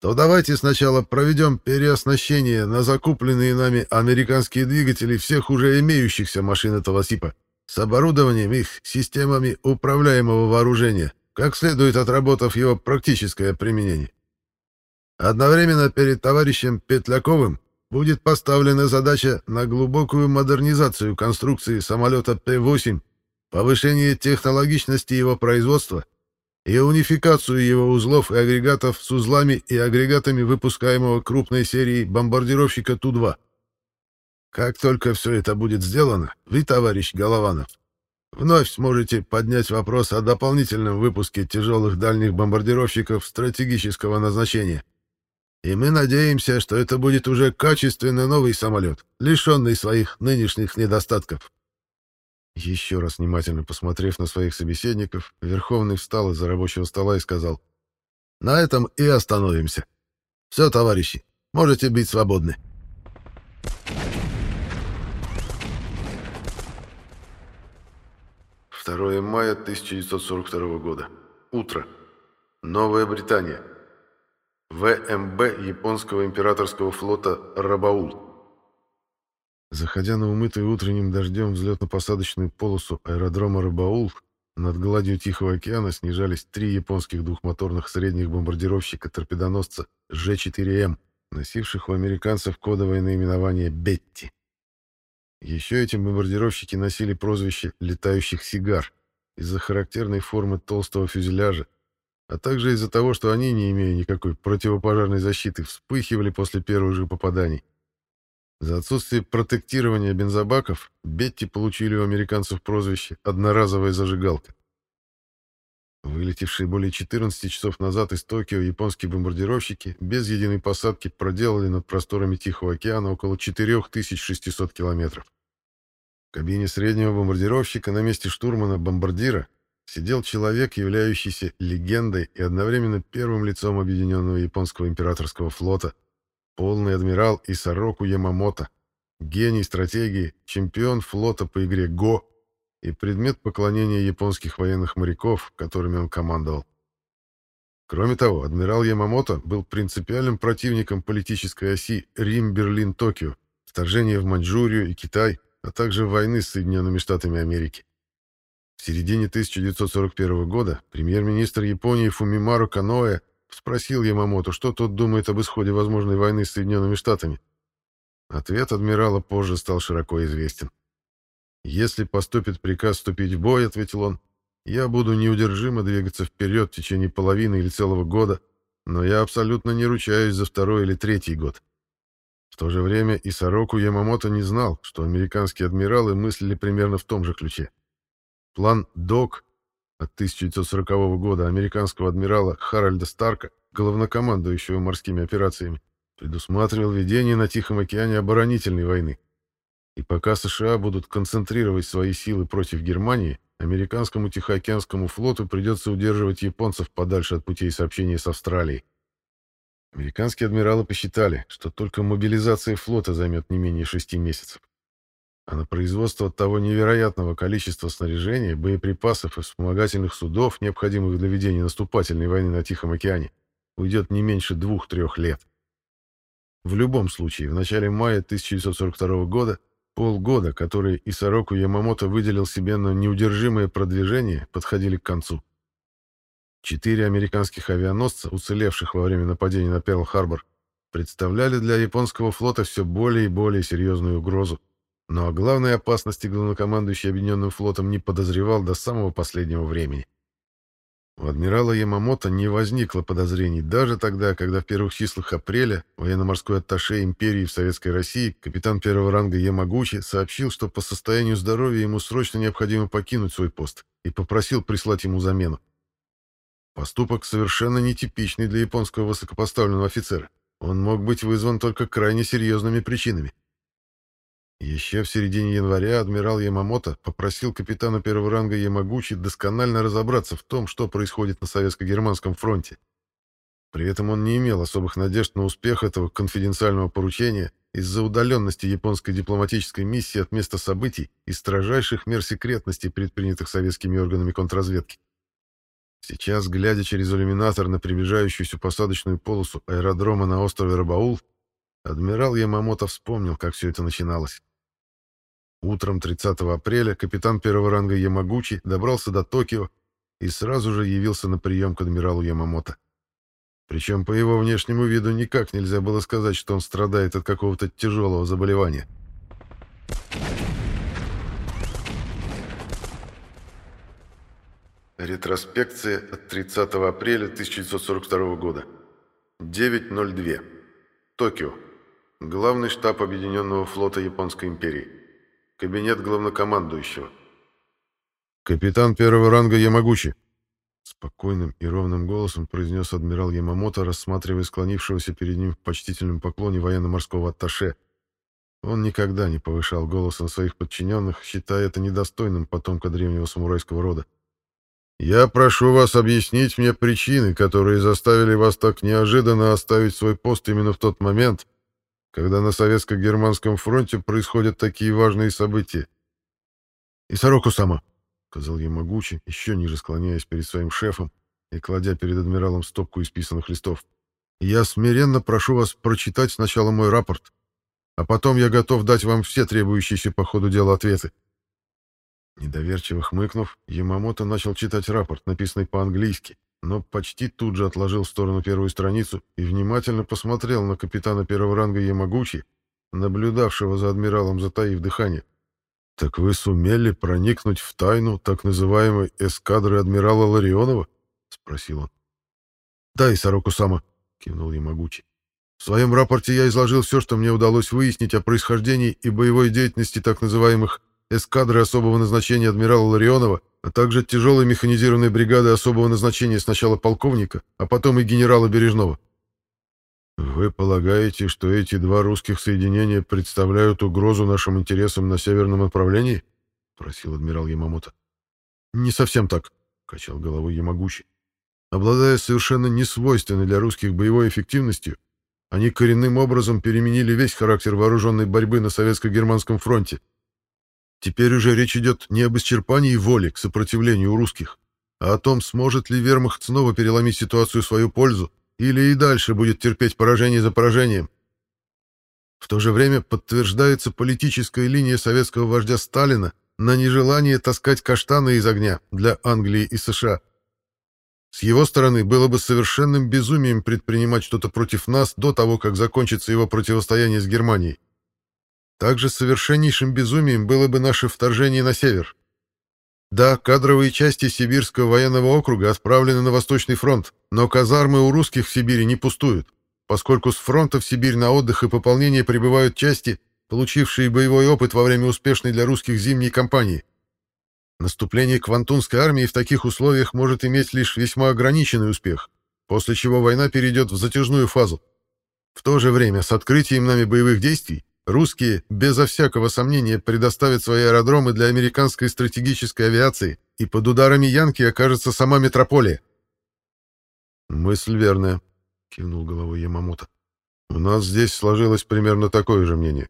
B: то давайте сначала проведем переоснащение на закупленные нами американские двигатели всех уже имеющихся машин этого типа с оборудованием их системами управляемого вооружения, как следует отработав его практическое применение. Одновременно перед товарищем Петляковым будет поставлена задача на глубокую модернизацию конструкции самолета Пе-8, повышение технологичности его производства — и унификацию его узлов и агрегатов с узлами и агрегатами выпускаемого крупной серии бомбардировщика Ту-2. Как только все это будет сделано, вы, товарищ Голованов, вновь сможете поднять вопрос о дополнительном выпуске тяжелых дальних бомбардировщиков стратегического назначения. И мы надеемся, что это будет уже качественно новый самолет, лишенный своих нынешних недостатков. Еще раз внимательно посмотрев на своих собеседников, Верховный встал из-за рабочего стола и сказал, «На этом и остановимся. Все, товарищи, можете быть свободны».
A: Второе мая 1942 года. Утро. Новая Британия. ВМБ японского императорского флота «Рабаул».
B: Заходя на умытую утренним дождем взлетно-посадочную полосу аэродрома Рыбаул, над гладью Тихого океана снижались три японских двухмоторных средних бомбардировщика-торпедоносца Ж-4М, носивших у американцев кодовое наименование «Бетти». Еще эти бомбардировщики носили прозвище «летающих сигар» из-за характерной формы толстого фюзеляжа, а также из-за того, что они, не имея никакой противопожарной защиты, вспыхивали после первых же попаданий. За отсутствие протектирования бензобаков Бетти получили у американцев прозвище «одноразовая зажигалка». Вылетевшие более 14 часов назад из Токио японские бомбардировщики без единой посадки проделали над просторами Тихого океана около 4600 километров. Кабине среднего бомбардировщика на месте штурмана-бомбардира сидел человек, являющийся легендой и одновременно первым лицом объединенного японского императорского флота – полный адмирал Исароку Ямамото, гений стратегии, чемпион флота по игре ГО и предмет поклонения японских военных моряков, которыми он командовал. Кроме того, адмирал Ямамото был принципиальным противником политической оси Рим-Берлин-Токио, вторжения в Маньчжурию и Китай, а также войны с Соединенными Штатами Америки. В середине 1941 года премьер-министр Японии Фумимару Каноэ спросил Ямамото, что тот думает об исходе возможной войны с Соединенными Штатами. Ответ адмирала позже стал широко известен. «Если поступит приказ вступить в бой, — ответил он, — я буду неудержимо двигаться вперед в течение половины или целого года, но я абсолютно не ручаюсь за второй или третий год. В то же время и Сороку Ямамото не знал, что американские адмиралы мыслили примерно в том же ключе. План «ДОК» от 1940 года американского адмирала Харальда Старка, главнокомандующего морскими операциями, предусматривал ведение на Тихом океане оборонительной войны. И пока США будут концентрировать свои силы против Германии, американскому Тихоокеанскому флоту придется удерживать японцев подальше от путей сообщения с Австралией. Американские адмиралы посчитали, что только мобилизация флота займет не менее шести месяцев. А на производство того невероятного количества снаряжения, боеприпасов и вспомогательных судов, необходимых для ведения наступательной войны на Тихом океане, уйдет не меньше двух-трех лет. В любом случае, в начале мая 1942 года Полгода, которые Исароку Ямамото выделил себе на неудержимое продвижение, подходили к концу. Четыре американских авианосца, уцелевших во время нападения на Перл-Харбор, представляли для японского флота все более и более серьезную угрозу. Но о главной опасности главнокомандующий Объединенным флотом не подозревал до самого последнего времени. У адмирала Ямамото не возникло подозрений даже тогда, когда в первых числах апреля военно-морской атташе империи в Советской России капитан первого ранга Ямагучи сообщил, что по состоянию здоровья ему срочно необходимо покинуть свой пост и попросил прислать ему замену. Поступок совершенно нетипичный для японского высокопоставленного офицера. Он мог быть вызван только крайне серьезными причинами. Еще в середине января адмирал Ямамото попросил капитана первого ранга Ямагучи досконально разобраться в том, что происходит на советско-германском фронте. При этом он не имел особых надежд на успех этого конфиденциального поручения из-за удаленности японской дипломатической миссии от места событий и строжайших мер секретности, предпринятых советскими органами контрразведки. Сейчас, глядя через иллюминатор на приближающуюся посадочную полосу аэродрома на острове Рабаул, адмирал Ямамото вспомнил, как все это начиналось. Утром 30 апреля капитан первого ранга Ямагучи добрался до Токио и сразу же явился на прием к адмиралу Ямамото. Причем по его внешнему виду никак нельзя было сказать, что он страдает от какого-то тяжелого заболевания. Ретроспекция от 30 апреля 1942 года. 9.02. Токио. Главный штаб Объединенного флота Японской империи. Кабинет главнокомандующего. «Капитан первого ранга Ямагучи!» Спокойным и ровным голосом произнес адмирал Ямамото, рассматривая склонившегося перед ним в почтительном поклоне военно-морского атташе. Он никогда не повышал голос на своих подчиненных, считая это недостойным потомка древнего самурайского рода. «Я прошу вас объяснить мне причины, которые заставили вас так неожиданно оставить свой пост именно в тот момент, когда на советско-германском фронте происходят такие важные события. «Исароку-сама», — сказал Ямагучи, еще ниже склоняясь перед своим шефом и кладя перед адмиралом стопку исписанных листов. «Я смиренно прошу вас прочитать сначала мой рапорт, а потом я готов дать вам все требующиеся по ходу дела ответы». Недоверчиво хмыкнув, Ямамото начал читать рапорт, написанный по-английски, но почти тут же отложил в сторону первую страницу и внимательно посмотрел на капитана первого ранга Ямагучи, наблюдавшего за адмиралом, затаив дыхание. «Так вы сумели проникнуть в тайну так называемой эскадры адмирала Ларионова?» — спросил он. «Да, и Сороку-сама», — кивнул Ямагучи. «В своем рапорте я изложил все, что мне удалось выяснить о происхождении и боевой деятельности так называемых эскадры особого назначения адмирала Ларионова а также тяжелой механизированной бригады особого назначения сначала полковника, а потом и генерала Бережного. «Вы полагаете, что эти два русских соединения представляют угрозу нашим интересам на северном направлении?» — просил адмирал Ямамото. «Не совсем так», — качал головой Ямагучи. «Обладая совершенно несвойственной для русских боевой эффективностью, они коренным образом переменили весь характер вооруженной борьбы на советско-германском фронте. Теперь уже речь идет не об исчерпании воли к сопротивлению у русских, а о том, сможет ли вермахт снова переломить ситуацию в свою пользу или и дальше будет терпеть поражение за поражением. В то же время подтверждается политическая линия советского вождя Сталина на нежелание таскать каштаны из огня для Англии и США. С его стороны было бы совершенным безумием предпринимать что-то против нас до того, как закончится его противостояние с Германией. Также совершеннейшим безумием было бы наше вторжение на север. Да, кадровые части Сибирского военного округа отправлены на Восточный фронт, но казармы у русских в Сибири не пустуют, поскольку с фронта в Сибирь на отдых и пополнение прибывают части, получившие боевой опыт во время успешной для русских зимней кампании. Наступление Квантунской армии в таких условиях может иметь лишь весьма ограниченный успех, после чего война перейдет в затяжную фазу. В то же время с открытием нами боевых действий русские, безо всякого сомнения, предоставят свои аэродромы для американской стратегической авиации, и под ударами Янки окажется сама метрополия.
A: «Мысль верная», — кивнул головой Ямамото. «У нас здесь сложилось примерно такое же мнение.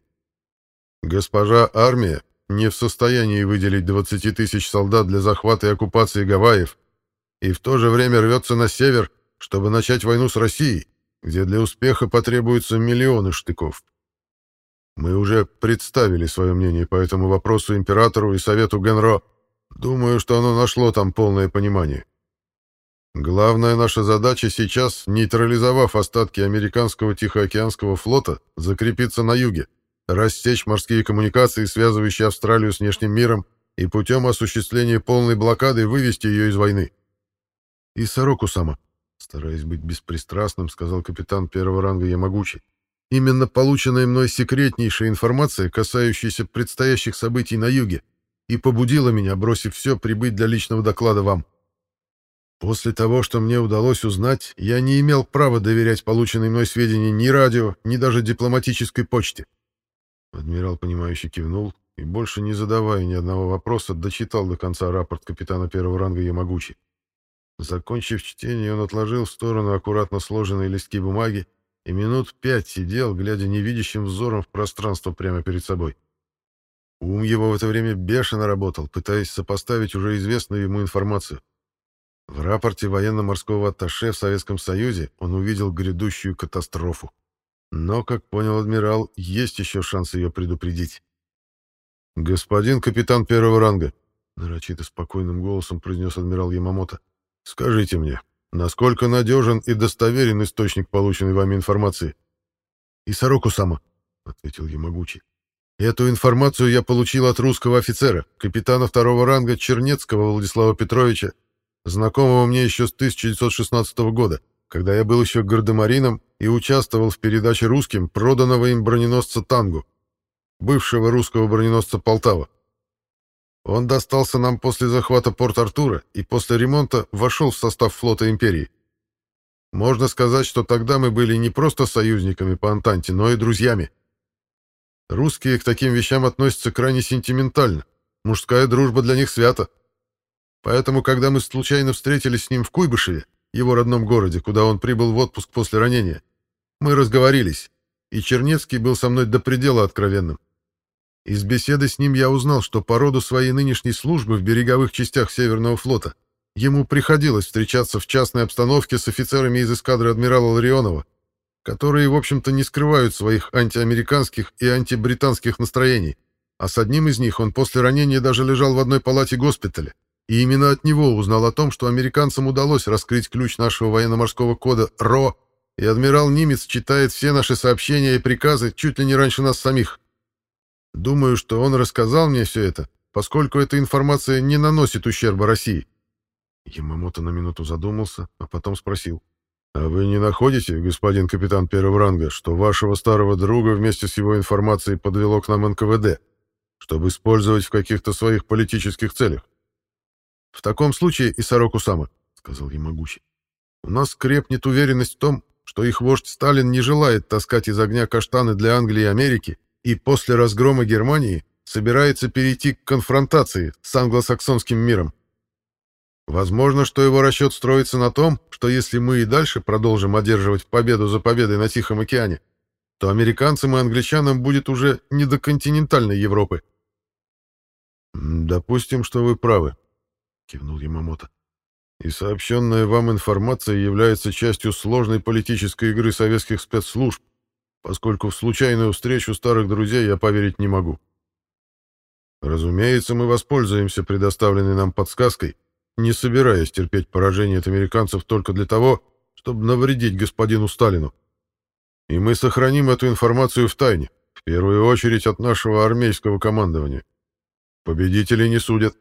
A: Госпожа армия не в состоянии выделить 20 тысяч солдат для захвата и оккупации Гавайев, и в то же время рвется на север, чтобы начать войну с Россией, где для успеха потребуются миллионы штыков. Мы уже представили свое мнение по этому вопросу императору и совету Генро. Думаю, что оно нашло там полное понимание. Главная наша задача сейчас, нейтрализовав остатки американского Тихоокеанского флота, закрепиться на юге, рассечь морские коммуникации, связывающие Австралию с внешним миром, и путем осуществления полной блокады вывести ее из войны.
B: И Сороку-сама, стараясь быть беспристрастным, сказал капитан первого ранга Ямагучи. Именно полученная мной секретнейшая информация, касающаяся предстоящих событий на юге, и побудила меня, бросив все, прибыть для личного доклада вам. После того, что мне удалось узнать, я не имел права доверять полученной мной сведения ни радио, ни даже дипломатической почте. Адмирал, понимающе кивнул и, больше не задавая ни одного вопроса, дочитал до конца рапорт капитана первого ранга Ямагучи. Закончив чтение, он отложил в сторону аккуратно сложенные листки бумаги и минут пять сидел, глядя невидящим взором в пространство прямо перед собой. Ум его в это время бешено работал, пытаясь сопоставить уже известную ему информацию. В рапорте военно-морского атташе в Советском Союзе он увидел грядущую катастрофу. Но, как понял адмирал, есть еще шанс ее предупредить. «Господин капитан первого ранга», — нарочито спокойным голосом произнес адмирал Ямамото, — «скажите мне, Насколько надежен и достоверен источник полученной вами информации? И Сороку-сама, ответил Ямагучи. Эту информацию я получил от русского офицера, капитана второго ранга Чернецкого Владислава Петровича, знакомого мне еще с 1916 года, когда я был еще гардемарином и участвовал в передаче русским проданного им броненосца «Тангу», бывшего русского броненосца «Полтава». Он достался нам после захвата Порт-Артура и после ремонта вошел в состав флота империи. Можно сказать, что тогда мы были не просто союзниками по Антанте, но и друзьями. Русские к таким вещам относятся крайне сентиментально. Мужская дружба для них свята. Поэтому, когда мы случайно встретились с ним в Куйбышеве, его родном городе, куда он прибыл в отпуск после ранения, мы разговорились, и Чернецкий был со мной до предела откровенным. Из беседы с ним я узнал, что по роду своей нынешней службы в береговых частях Северного флота ему приходилось встречаться в частной обстановке с офицерами из эскадры адмирала Ларионова, которые, в общем-то, не скрывают своих антиамериканских и антибританских настроений, а с одним из них он после ранения даже лежал в одной палате госпиталя, и именно от него узнал о том, что американцам удалось раскрыть ключ нашего военно-морского кода РО, и адмирал Нимец читает все наши сообщения и приказы чуть ли не раньше нас самих. Думаю, что он рассказал мне все это, поскольку эта информация не наносит ущерба России. Ямамото на минуту задумался, а потом спросил. «А вы не находите, господин капитан первого ранга, что вашего старого друга вместе с его информацией подвело к нам НКВД, чтобы использовать в каких-то своих политических целях?» «В таком случае, Исароку-сама», — сказал Ямагучи, — «у нас крепнет уверенность в том, что их вождь Сталин не желает таскать из огня каштаны для Англии и Америки и после разгрома Германии собирается перейти к конфронтации с англосаксонским миром. Возможно, что его расчет строится на том, что если мы и дальше продолжим одерживать победу за победой на Тихом океане, то американцам и англичанам будет уже не до континентальной Европы. «Допустим, что вы правы», — кивнул Ямамото. «И сообщенная вам информация является частью сложной политической игры советских спецслужб, поскольку в случайную встречу старых друзей я поверить не могу. Разумеется, мы воспользуемся предоставленной нам подсказкой, не собираясь терпеть поражение от американцев только для того, чтобы навредить господину Сталину. И мы сохраним эту информацию в тайне, в первую очередь от нашего армейского командования. Победителей не судят.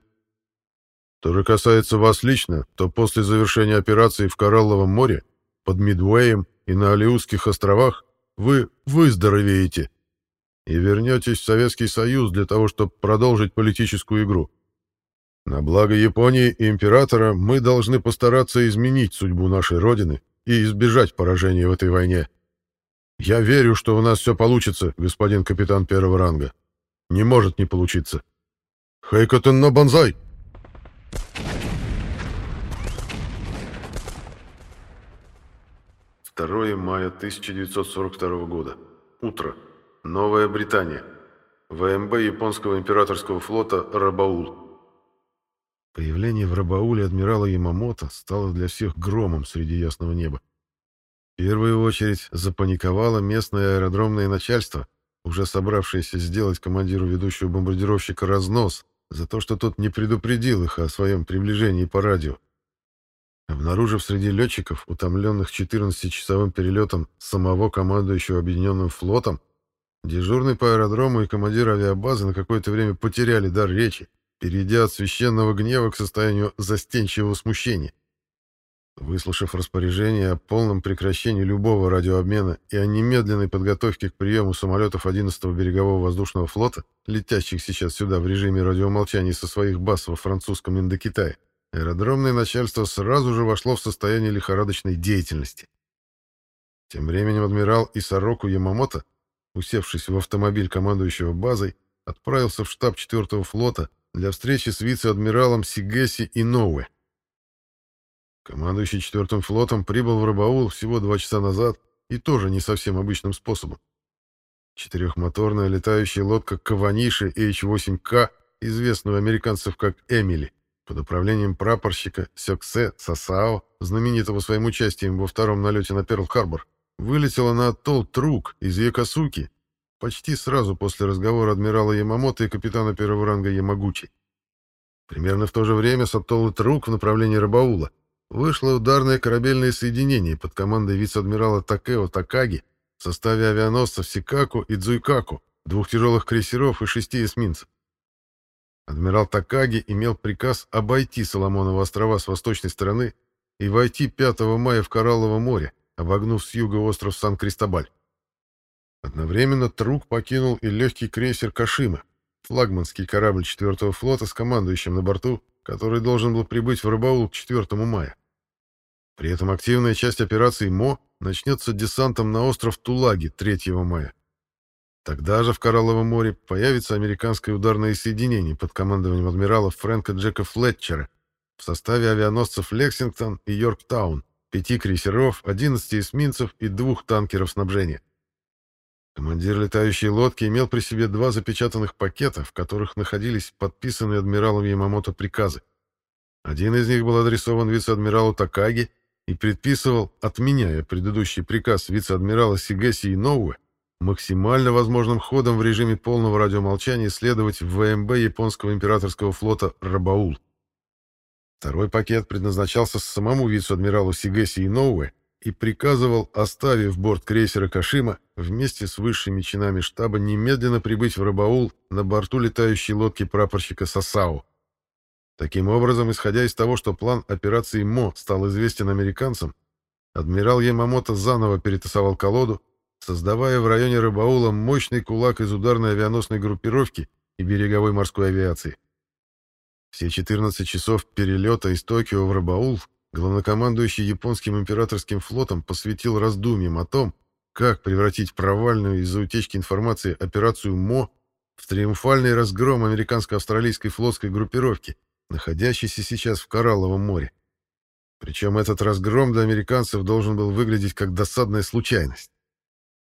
B: Что же касается вас лично, то после завершения операции в Коралловом море, под Мидуэем и на Алиутских островах вы выздоровеете и вернетесь в Советский Союз для того, чтобы продолжить политическую игру. На благо Японии и императора мы должны постараться изменить судьбу нашей Родины и избежать поражения в этой войне. Я верю, что у нас все получится, господин капитан первого ранга. Не может не получиться. Хайкотен на бонзай!
A: 2 мая 1942 года. Утро. Новая Британия. ВМБ японского императорского флота «Рабаул».
B: Появление в Рабауле адмирала Ямамото стало для всех громом среди ясного неба. В первую очередь запаниковало местное аэродромное начальство, уже собравшееся сделать командиру ведущего бомбардировщика разнос за то, что тот не предупредил их о своем приближении по радио. Обнаружив среди летчиков, утомленных 14-часовым перелетом самого командующего Объединенным флотом, дежурный по аэродрому и командир авиабазы на какое-то время потеряли дар речи, перейдя от священного гнева к состоянию застенчивого смущения. Выслушав распоряжение о полном прекращении любого радиообмена и о немедленной подготовке к приему самолетов 11-го берегового воздушного флота, летящих сейчас сюда в режиме радиомолчания со своих баз во французском Индокитае, Аэродромное начальство сразу же вошло в состояние лихорадочной деятельности. Тем временем адмирал Исароку Ямамото, усевшись в автомобиль командующего базой, отправился в штаб 4-го флота для встречи с вице-адмиралом Сигеси Иноуэ. Командующий 4-м флотом прибыл в Рабаул всего два часа назад и тоже не совсем обычным способом. Четырехмоторная летающая лодка Каваниши H-8К, известную американцев как «Эмили», под управлением прапорщика Сёксе Сасао, знаменитого своим участием во втором налете на Перл-Харбор, вылетела на атолл Трук из Якосуки почти сразу после разговора адмирала Ямамото и капитана первого ранга Ямагучи. Примерно в то же время с атолла Трук в направлении Рабаула вышло ударное корабельное соединение под командой вице-адмирала Такео Такаги в составе авианосцев Сикаку и Дзуйкаку, двух тяжелых крейсеров и шести эсминцев. Адмирал Такаги имел приказ обойти Соломоновы острова с восточной стороны и войти 5 мая в Кораллово море, обогнув с юга остров Сан-Кристобаль. Одновременно Трук покинул и легкий крейсер Кашима, флагманский корабль 4-го флота с командующим на борту, который должен был прибыть в Рыбаул к 4 мая. При этом активная часть операции МО начнется десантом на остров Тулаги 3 мая. Тогда же в Коралловом море появится американское ударное соединение под командованием адмирала Фрэнка Джека Флетчера в составе авианосцев «Лексингтон» и «Йорктаун», пяти крейсеров, 11 эсминцев и двух танкеров снабжения. Командир летающей лодки имел при себе два запечатанных пакета, в которых находились подписанные адмиралом Ямамото приказы. Один из них был адресован вице-адмиралу Такаги и предписывал, отменяя предыдущий приказ вице-адмирала Сигеси Иноуэ, максимально возможным ходом в режиме полного радиомолчания следовать в ВМБ японского императорского флота «Рабаул». Второй пакет предназначался самому вице-адмиралу Сигеси Иноуэ и приказывал, оставив борт крейсера Кашима, вместе с высшими чинами штаба немедленно прибыть в Рабаул на борту летающей лодки прапорщика Сасао. Таким образом, исходя из того, что план операции МО стал известен американцам, адмирал Ямамото заново перетасовал колоду, создавая в районе Рыбаула мощный кулак из ударной авианосной группировки и береговой морской авиации. Все 14 часов перелета из Токио в Рыбаул главнокомандующий японским императорским флотом посвятил раздумьям о том, как превратить провальную из-за утечки информации операцию МО в триумфальный разгром американско-австралийской флотской группировки, находящейся сейчас в Коралловом море. Причем этот разгром для американцев должен был выглядеть как досадная случайность.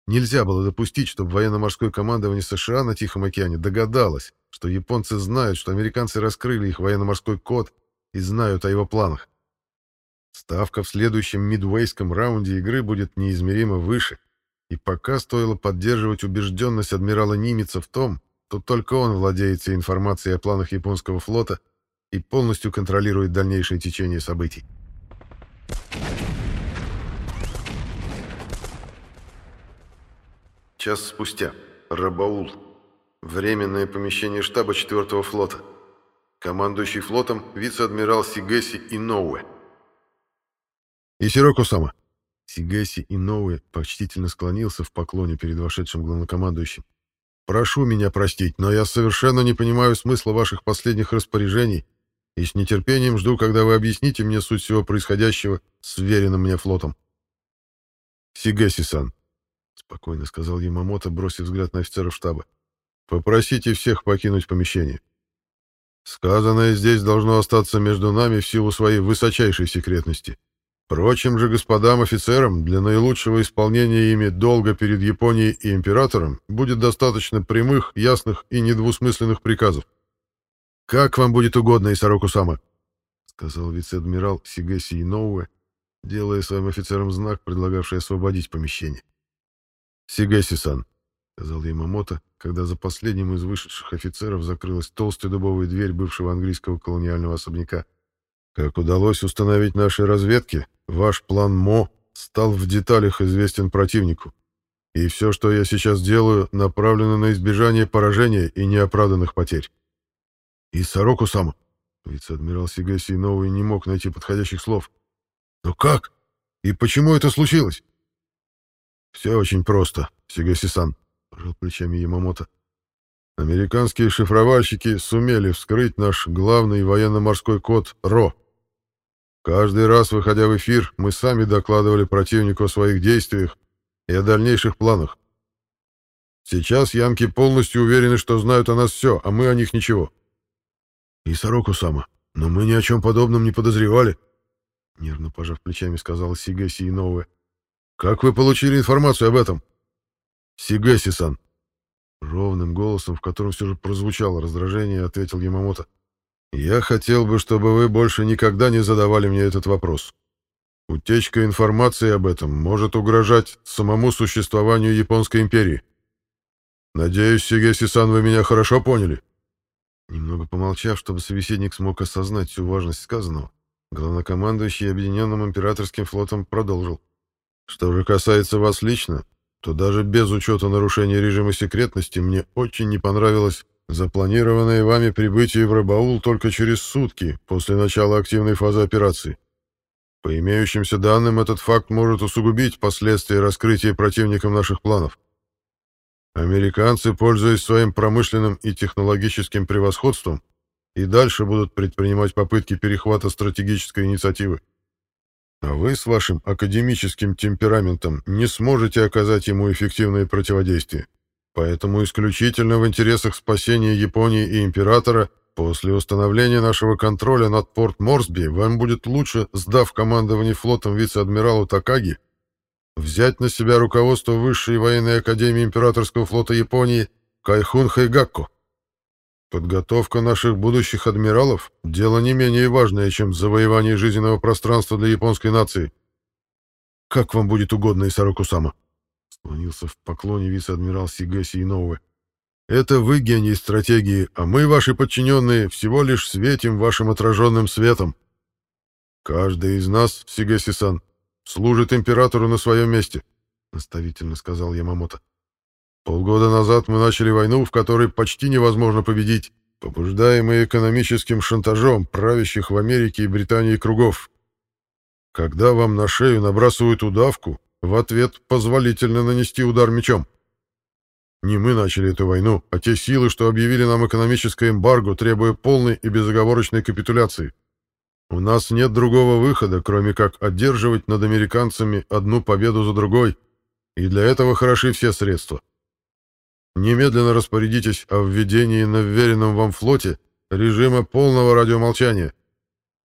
B: Нельзя было допустить, чтобы военно-морское командование США на Тихом океане догадалось, что японцы знают, что американцы раскрыли их военно-морской код и знают о его планах. Ставка в следующем мидвейском раунде игры будет неизмеримо выше, и пока стоило поддерживать убежденность адмирала Нимица в том, что только он владеет всей информацией о планах японского флота и полностью контролирует дальнейшее течение событий.
A: Час спустя. Рабаул. Временное помещение штаба 4-го флота. Командующий флотом вице-адмирал Сигеси Иноуэ.
B: «Исироку-сама!» Сигеси Иноуэ почтительно склонился в поклоне перед вошедшим главнокомандующим. «Прошу меня простить, но я совершенно не понимаю смысла ваших последних распоряжений и с нетерпением жду, когда вы объясните мне суть всего происходящего с веренным мне флотом». «Сигеси-сан», — спокойно сказал Ямамото, бросив взгляд на офицеров штаба, — «попросите всех покинуть помещение. Сказанное здесь должно остаться между нами в силу своей высочайшей секретности». Прочим же господам офицерам для наилучшего исполнения ими долга перед Японией и императором будет достаточно прямых, ясных и недвусмысленных приказов. «Как вам будет угодно, Исароку-сама», — сказал вице-адмирал Сигэси Иноуэ, делая своим офицерам знак, предлагавший освободить помещение. «Сигэси-сан», — сказал Ямамото, когда за последним из вышедших офицеров закрылась толстая дубовая дверь бывшего английского колониального особняка. Как удалось установить нашей разведке, ваш план МО стал в деталях известен противнику. И все, что я сейчас делаю, направлено на избежание поражения и неоправданных потерь. И Сороку сам. Вице-адмирал Сигаси Новый не мог найти подходящих слов. Но как? И почему это случилось? Все очень просто, Сигаси-сан, пожал плечами Ямамото. Американские шифровальщики сумели вскрыть наш главный военно-морской код РО — Каждый раз, выходя в эфир, мы сами докладывали противнику о своих действиях и о дальнейших планах. Сейчас янки полностью уверены, что знают о нас все, а мы о них ничего. И Сороку-сама, но мы ни о чем подобном не подозревали, — нервно пожав плечами, сказала Сигэси Инове. Как вы получили информацию об этом? Сигэси-сан. Ровным голосом, в котором все же прозвучало раздражение, ответил Ямамото. Я хотел бы, чтобы вы больше никогда не задавали мне этот вопрос. Утечка информации об этом может угрожать самому существованию Японской империи. Надеюсь, Сигеси-сан, вы меня хорошо поняли. Немного помолчав, чтобы собеседник смог осознать всю важность сказанного, главнокомандующий Объединенным Императорским флотом продолжил. Что же касается вас лично, то даже без учета нарушения режима секретности мне очень не понравилось Запланированное вами прибытие в Рыбаул только через сутки после начала активной фазы операции. По имеющимся данным, этот факт может усугубить последствия раскрытия противником наших планов. Американцы, пользуясь своим промышленным и технологическим превосходством, и дальше будут предпринимать попытки перехвата стратегической инициативы. А вы с вашим академическим темпераментом не сможете оказать ему эффективное противодействие. Поэтому исключительно в интересах спасения Японии и императора после установления нашего контроля над порт Морсби вам будет лучше, сдав командование флотом вице-адмиралу Такаги, взять на себя руководство Высшей военной академии императорского флота Японии Кайхун Хайгакко. Подготовка наших будущих адмиралов — дело не менее важное, чем завоевание жизненного пространства для японской нации. Как вам будет угодно, Исароку-сама. Склонился в поклоне вице-адмирал Сигэси Иноуэ. «Это вы гений стратегии, а мы, ваши подчиненные, всего лишь светим вашим отраженным светом. Каждый из нас, Сигэси-сан, служит императору на своем месте», — наставительно сказал Ямамото. «Полгода назад мы начали войну, в которой почти невозможно победить, побуждаемые экономическим шантажом правящих в Америке и Британии кругов. Когда вам на шею набрасывают удавку, в ответ позволительно нанести удар мечом. Не мы начали эту войну, а те силы, что объявили нам экономическое эмбарго, требуя полной и безоговорочной капитуляции. У нас нет другого выхода, кроме как одерживать над американцами одну победу за другой, и для этого хороши все средства. Немедленно распорядитесь о введении на вверенном вам флоте режима полного радиомолчания —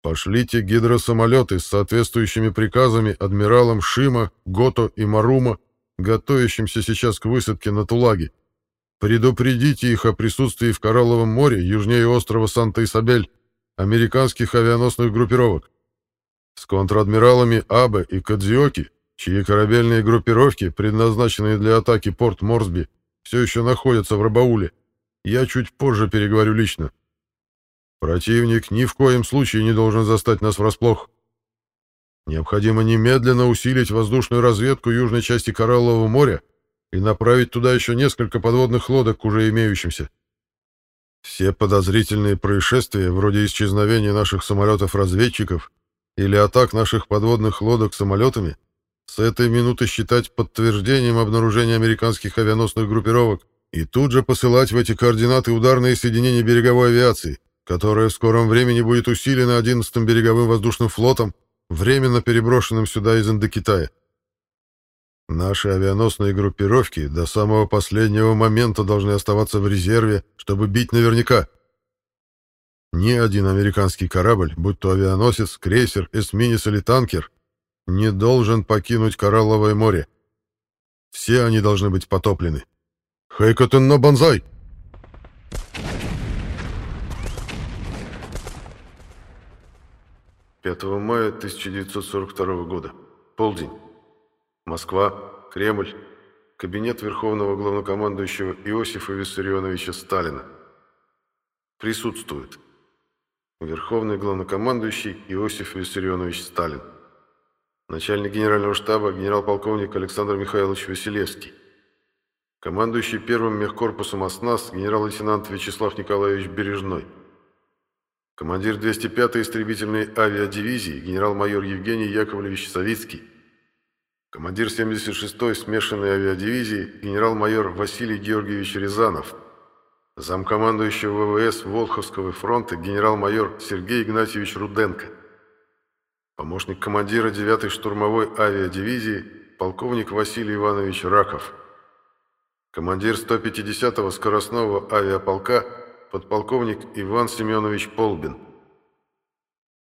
B: Пошлите гидросамолеты с соответствующими приказами адмиралам Шима, Гото и Марума, готовящимся сейчас к высадке на Тулаге. Предупредите их о присутствии в Коралловом море, южнее острова Санта-Исабель, американских авианосных группировок. С контр-адмиралами Абе и Кадзиоки, чьи корабельные группировки, предназначенные для атаки порт Морсби, все еще находятся в Рабауле. Я чуть позже переговорю лично. Противник ни в коем случае не должен застать нас врасплох. Необходимо немедленно усилить воздушную разведку южной части Кораллового моря и направить туда еще несколько подводных лодок к уже имеющимся. Все подозрительные происшествия, вроде исчезновения наших самолетов-разведчиков или атак наших подводных лодок самолетами, с этой минуты считать подтверждением обнаружения американских авианосных группировок и тут же посылать в эти координаты ударные соединения береговой авиации, которая в скором времени будет усилена 11-м береговым воздушным флотом, временно переброшенным сюда из Индокитая. Наши авианосные группировки до самого последнего момента должны оставаться в резерве, чтобы бить наверняка. Ни один американский корабль, будь то авианосец, крейсер, эсминец или танкер, не должен покинуть Коралловое море. Все они должны быть потоплены. Хэйкотен но бонзай!
A: 5 мая 1942 года. Полдень. Москва, Кремль, кабинет Верховного Главнокомандующего Иосифа Виссарионовича Сталина. Присутствует. Верховный Главнокомандующий Иосиф Виссарионович Сталин. Начальник Генерального штаба генерал-полковник Александр Михайлович Василевский. Командующий первым мехкорпусом ОСНАС генерал-лейтенант Вячеслав Николаевич Бережной. Командир 205-й истребительной авиадивизии генерал-майор Евгений Яковлевич Савицкий. Командир 76-й смешанной авиадивизии генерал-майор Василий Георгиевич Рязанов. Замкомандующего ВВС Волховского фронта генерал-майор Сергей Игнатьевич Руденко. Помощник командира 9-й штурмовой авиадивизии полковник Василий Иванович Раков. Командир 150-го скоростного авиаполка подполковник Иван Семенович Полбин.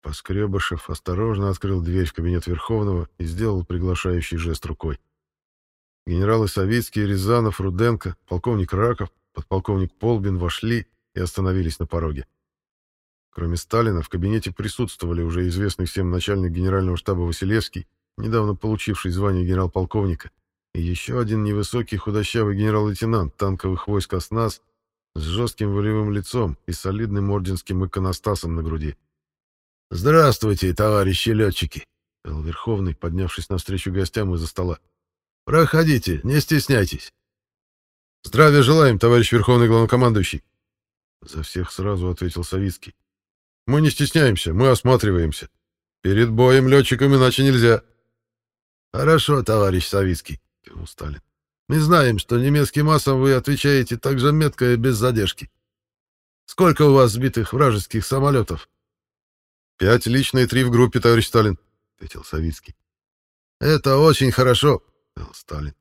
B: Поскребышев осторожно открыл дверь в кабинет Верховного и сделал приглашающий жест рукой. Генералы Савицкий, Рязанов, Руденко, полковник Раков, подполковник Полбин вошли и остановились на пороге. Кроме Сталина, в кабинете присутствовали уже известный всем начальник генерального штаба Василевский, недавно получивший звание генерал-полковника, и еще один невысокий худощавый генерал-лейтенант танковых войск ОСНАС с жестким волевым лицом и солидным орденским иконостасом на груди. «Здравствуйте, товарищи летчики!» — сказал Верховный, поднявшись навстречу гостям из-за стола. «Проходите, не стесняйтесь!» «Здравия желаем, товарищ Верховный Главнокомандующий!» За всех сразу ответил Савицкий. «Мы не стесняемся, мы осматриваемся. Перед боем летчикам иначе нельзя». «Хорошо, товарищ Савицкий», — кивнул Сталин. Мы знаем, что немецким массам вы отвечаете так же метко и без задержки. Сколько у вас сбитых вражеских самолетов? Пять лично и три в группе, товарищ Сталин, ответил Савицкий. Это очень хорошо, сказал Сталин,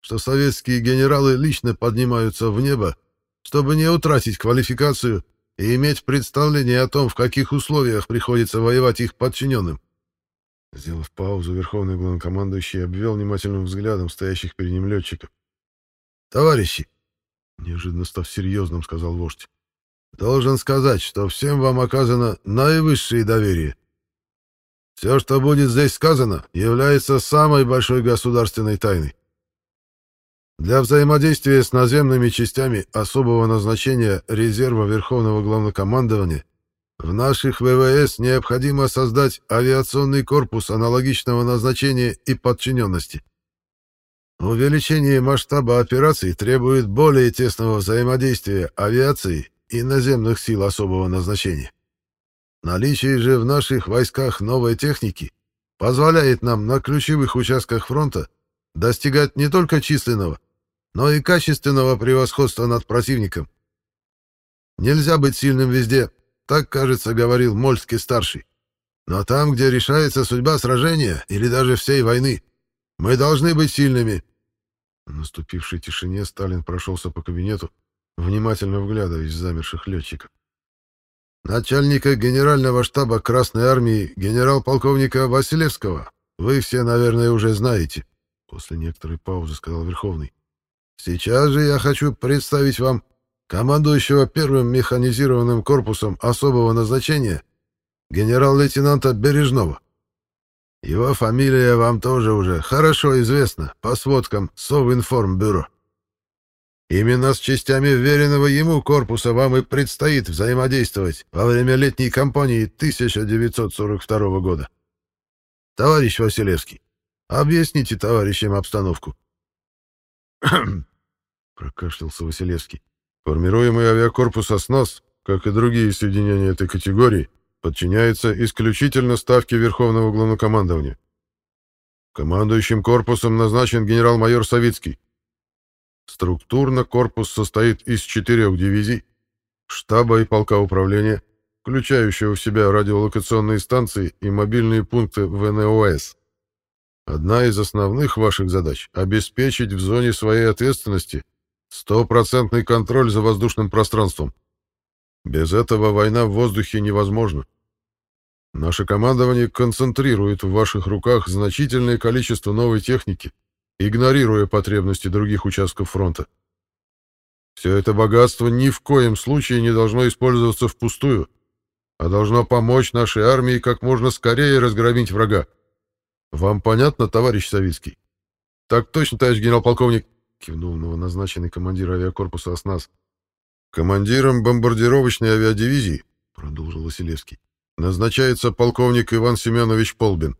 B: что советские генералы лично поднимаются в небо, чтобы не утратить квалификацию и иметь представление о том, в каких условиях приходится воевать их подчиненным. Сделав паузу, верховный главнокомандующий обвел внимательным взглядом стоящих перед ним летчиков. «Товарищи!» — неожиданно став серьезным, сказал вождь. «Должен сказать, что всем вам оказано наивысшее доверие. Все, что будет здесь сказано, является самой большой государственной тайной. Для взаимодействия с наземными частями особого назначения резерва Верховного Главнокомандования в наших ВВС необходимо создать авиационный корпус аналогичного назначения и подчиненности. Увеличение масштаба операций требует более тесного взаимодействия авиации и наземных сил особого назначения. Наличие же в наших войсках новой техники позволяет нам на ключевых участках фронта достигать не только численного, но и качественного превосходства над противником. Нельзя быть сильным везде, так, кажется, говорил Мольский-старший. Но там, где решается судьба сражения или даже всей войны, мы должны быть сильными. В наступившей тишине Сталин прошелся по кабинету, внимательно вглядываясь в замерших летчиков. Начальника генерального штаба Красной Армии генерал-полковника Василевского вы все, наверное, уже знаете, после некоторой паузы сказал Верховный. Сейчас же я хочу представить вам командующего первым механизированным корпусом особого назначения генерал-лейтенанта Бережного. Его фамилия вам тоже уже хорошо известна по сводкам Совинформбюро. Именно с частями вверенного ему корпуса вам и предстоит взаимодействовать во время летней кампании 1942 года. Товарищ Василевский, объясните товарищам обстановку. прокашлялся Василевский. Формируемый авиакорпус «Оснас», как и другие соединения этой категории, подчиняется исключительно ставке Верховного Главнокомандования. Командующим корпусом назначен генерал-майор Савицкий. Структурно корпус состоит из четырех дивизий, штаба и полка управления, включающего в себя радиолокационные станции и мобильные пункты ВНОС. Одна из основных ваших задач — обеспечить в зоне своей ответственности стопроцентный контроль за воздушным пространством. Без этого война в воздухе невозможна. Наше командование концентрирует в ваших руках значительное количество новой техники, игнорируя потребности других участков фронта. Все это богатство ни в коем случае не должно использоваться впустую, а должно помочь нашей армии как можно скорее разгромить врага. Вам понятно, товарищ Савицкий? Так точно, товарищ генерал-полковник, кивнул новоназначенный командир авиакорпуса ОСНАС. Командиром бомбардировочной авиадивизии, продолжил Василевский, Назначается полковник Иван Семенович Полбин.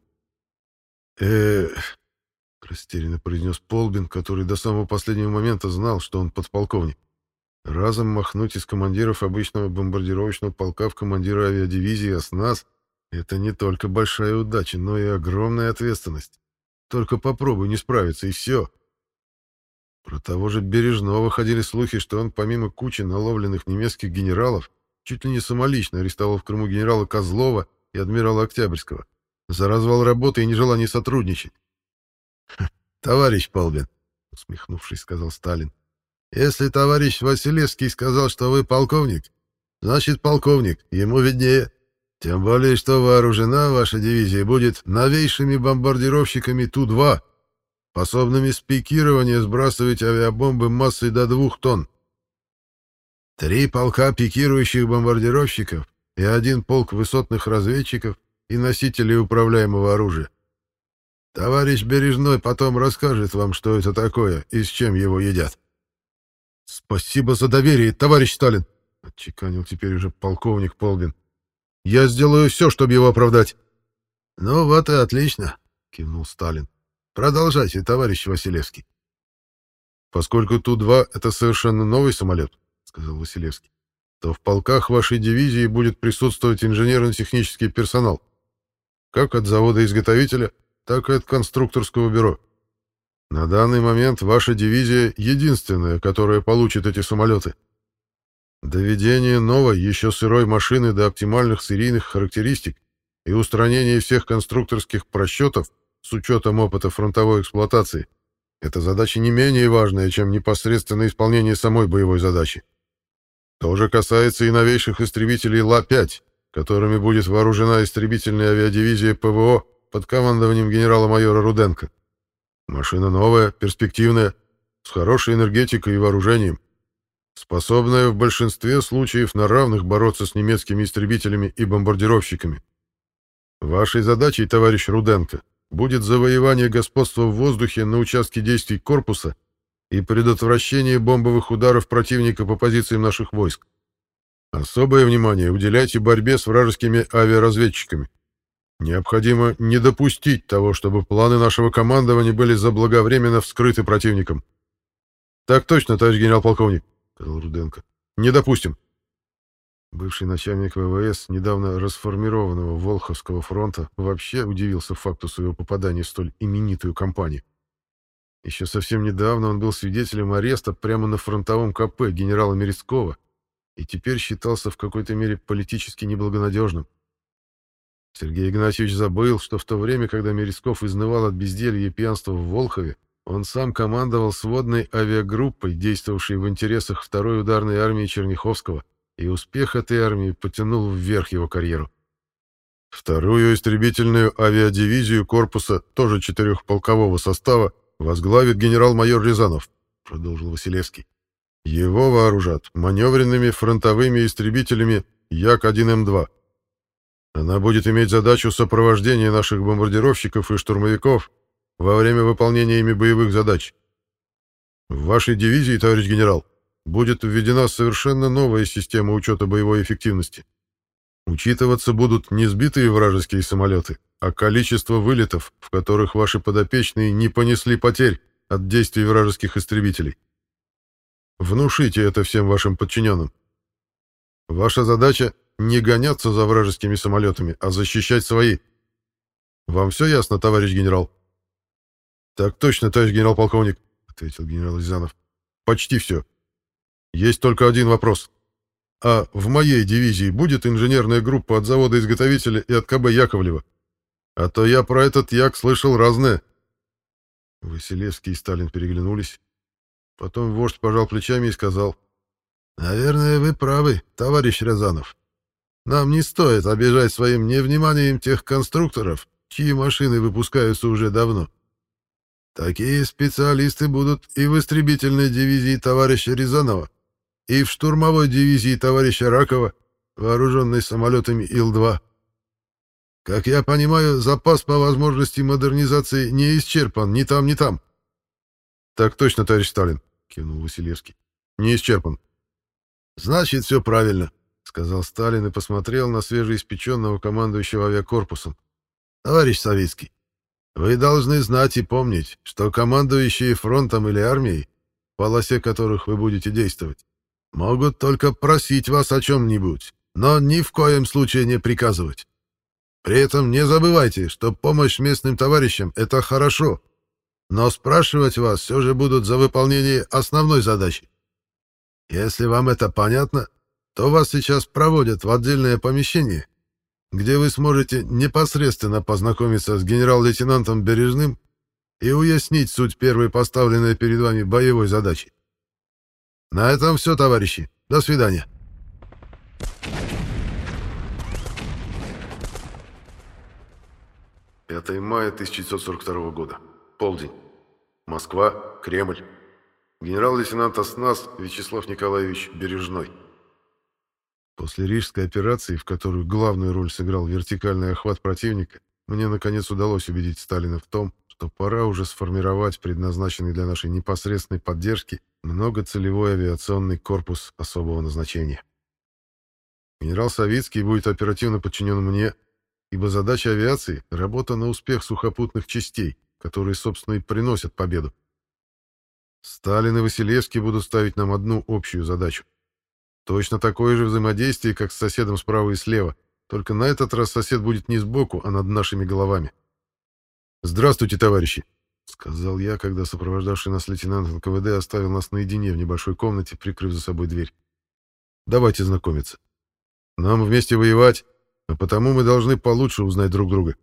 B: э растерянно произнес Полбин, который до самого последнего момента знал, что он подполковник. Разом махнуть из командиров обычного бомбардировочного полка в командира авиадивизии «Оснас» — это не только большая удача, но и огромная ответственность. Только попробуй не справиться, и все. Про того же Бережного ходили слухи, что он, помимо кучи наловленных немецких генералов, чуть ли не самолично арестовал в Крыму генерала Козлова и адмирала Октябрьского за развал работы и нежелание сотрудничать. «Товарищ Полбин», — усмехнувшись, сказал Сталин, «если товарищ Василевский сказал, что вы полковник, значит, полковник, ему виднее. Тем более, что вооружена ваша дивизия будет новейшими бомбардировщиками Ту-2, способными с пикирования сбрасывать авиабомбы массой до двух тонн. Три полка пикирующих бомбардировщиков и один полк высотных разведчиков и носителей управляемого оружия. Товарищ Бережной потом расскажет вам, что это такое и с чем его едят. — Спасибо за доверие, товарищ Сталин, — отчеканил теперь уже полковник Полбин. — Я сделаю все, чтобы его оправдать. — Ну вот и отлично, — кивнул Сталин. — Продолжайте, товарищ Василевский. Поскольку Ту-2 — это совершенно новый самолет, сказал Василевский, то в полках вашей дивизии будет присутствовать инженерно-технический персонал, как от завода-изготовителя, так и от конструкторского бюро. На данный момент ваша дивизия единственная, которая получит эти самолеты. Доведение новой, еще сырой машины до оптимальных серийных характеристик и устранение всех конструкторских просчетов с учетом опыта фронтовой эксплуатации — это задача не менее важная, чем непосредственное исполнение самой боевой задачи. То же касается и новейших истребителей Ла-5, которыми будет вооружена истребительная авиадивизия ПВО под командованием генерала-майора Руденко. Машина новая, перспективная, с хорошей энергетикой и вооружением, способная в большинстве случаев на равных бороться с немецкими истребителями и бомбардировщиками. Вашей задачей, товарищ Руденко, будет завоевание господства в воздухе на участке действий корпуса и предотвращение бомбовых ударов противника по позициям наших войск. Особое внимание уделяйте борьбе с вражескими авиаразведчиками. Необходимо не допустить того, чтобы планы нашего командования были заблаговременно вскрыты противником. Так точно, товарищ генерал-полковник, сказал Руденко. Не допустим. Бывший начальник ВВС недавно расформированного Волховского фронта вообще удивился факту своего попадания в столь именитую кампанию. Еще совсем недавно он был свидетелем ареста прямо на фронтовом КП генерала Мерецкого и теперь считался в какой-то мере политически неблагонадежным. Сергей Игнатьевич забыл, что в то время, когда Мерецков изнывал от безделья и пьянства в Волхове, он сам командовал сводной авиагруппой, действовавшей в интересах второй ударной армии Черняховского, и успех этой армии потянул вверх его карьеру. Вторую истребительную авиадивизию корпуса, тоже четырехполкового состава, возглавит генерал-майор Рязанов, продолжил Василевский. Его вооружат маневренными фронтовыми истребителями Як-1М2. Она будет иметь задачу сопровождения наших бомбардировщиков и штурмовиков во время выполнения ими боевых задач. В вашей дивизии, товарищ генерал, будет введена совершенно новая система учета боевой эффективности. Учитываться будут не сбитые вражеские самолеты, а количество вылетов, в которых ваши подопечные не понесли потерь от действий вражеских истребителей. Внушите это всем вашим подчиненным. Ваша задача — не гоняться за вражескими самолетами, а защищать свои. Вам все ясно, товарищ генерал? Так точно, товарищ генерал-полковник, — ответил генерал Изанов. Почти все. Есть только один вопрос. А в моей дивизии будет инженерная группа от завода-изготовителя и от КБ Яковлева? А то я про этот Як слышал разное. Василевский и Сталин переглянулись. Потом вождь пожал плечами и сказал. «Наверное, вы правы, товарищ Рязанов. Нам не стоит обижать своим невниманием тех конструкторов, чьи машины выпускаются уже давно. Такие специалисты будут и в истребительной дивизии товарища Рязанова, и в штурмовой дивизии товарища Ракова, вооруженной самолетами Ил-2. Как я понимаю, запас по возможности модернизации не исчерпан ни там, ни там. Так точно, товарищ Сталин, кивнул Василевский. Не исчерпан. Значит, все правильно, сказал Сталин и посмотрел на свежеиспеченного командующего авиакорпусом. Товарищ Советский, вы должны знать и помнить, что командующие фронтом или армией, в полосе которых вы будете действовать, Могут только просить вас о чем-нибудь, но ни в коем случае не приказывать. При этом не забывайте, что помощь местным товарищам — это хорошо, но спрашивать вас все же будут за выполнение основной задачи. Если вам это понятно, то вас сейчас проводят в отдельное помещение, где вы сможете непосредственно познакомиться с генерал-лейтенантом Бережным и уяснить суть первой поставленной перед вами боевой задачи. На этом все, товарищи. До свидания.
A: «5 мая 1942 года. Полдень. Москва. Кремль. Генерал-лейтенант ОСНАС Вячеслав Николаевич Бережной».
B: После Рижской операции, в которую главную роль сыграл вертикальный охват противника, мне наконец удалось убедить Сталина в том, что пора уже сформировать предназначенный для нашей непосредственной поддержки многоцелевой авиационный корпус особого назначения. Генерал Савицкий будет оперативно подчинен мне, ибо задача авиации — работа на успех сухопутных частей, которые, собственно, и приносят победу. Сталин и Василевский будут ставить нам одну общую задачу. Точно такое же взаимодействие, как с соседом справа и слева, только на этот раз сосед будет не сбоку, а над нашими головами. «Здравствуйте, товарищи!» — сказал я, когда сопровождавший нас лейтенант НКВД оставил нас наедине в небольшой комнате, прикрыв за собой дверь. «Давайте знакомиться. Нам вместе воевать, а потому мы должны получше узнать друг друга».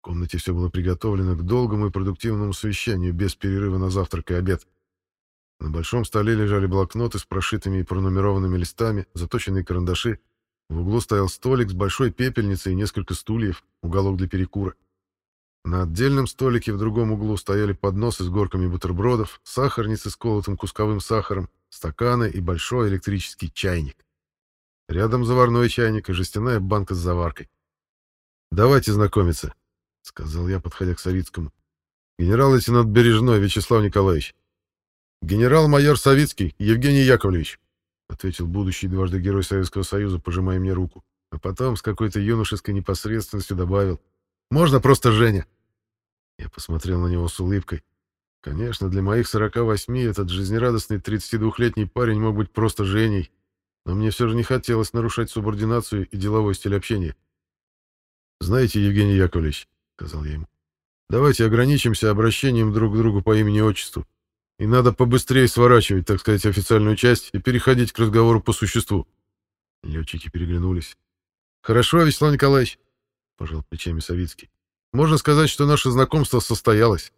B: В комнате все было приготовлено к долгому и продуктивному совещанию без перерыва на завтрак и обед. На большом столе лежали блокноты с прошитыми и пронумерованными листами, заточенные карандаши. В углу стоял столик с большой пепельницей и несколько стульев, уголок для перекура. На отдельном столике в другом углу стояли подносы с горками бутербродов, сахарницы с колотым кусковым сахаром, стаканы и большой электрический чайник. Рядом заварной чайник и жестяная банка с заваркой. «Давайте знакомиться», — сказал я, подходя к Савицкому. «Генерал-лейтенант Бережной Вячеслав Николаевич». «Генерал-майор Савицкий Евгений Яковлевич», — ответил будущий дважды герой Советского Союза, пожимая мне руку. А потом с какой-то юношеской непосредственностью добавил — можно просто Женя?» Я посмотрел на него с улыбкой. Конечно, для моих 48 этот жизнерадостный 32-летний парень мог быть просто Женей, но мне все же не хотелось нарушать субординацию и деловой стиль общения. «Знаете, Евгений Яковлевич», — сказал я ему, — «давайте ограничимся обращением друг к другу по имени-отчеству. И надо побыстрее сворачивать, так сказать, официальную часть и переходить к разговору по существу». Летчики переглянулись. «Хорошо, Вячеслав Николаевич», — пожал плечами Савицкий. «Можно сказать, что наше знакомство состоялось.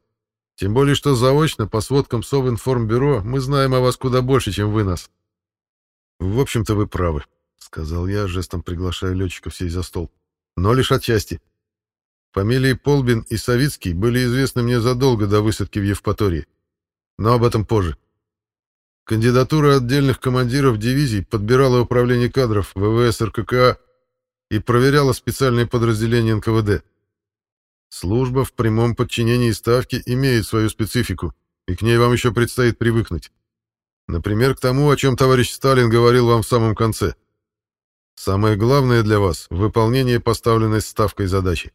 B: Тем более, что заочно, по сводкам Совинформбюро, мы знаем о вас куда больше, чем вы нас». «В общем-то, вы правы», — сказал я, жестом приглашая летчиков сесть за стол. «Но лишь отчасти. Фамилии Полбин и Савицкий были известны мне задолго до высадки в Евпатории. Но об этом позже. Кандидатуры отдельных командиров дивизий подбирало управление кадров ВВС РККА и проверяло специальное подразделение НКВД. Служба в прямом подчинении Ставки имеет свою специфику, и к ней вам еще предстоит привыкнуть. Например, к тому, о чем товарищ Сталин говорил вам в самом конце. Самое главное для вас — выполнение поставленной ставкой задачи.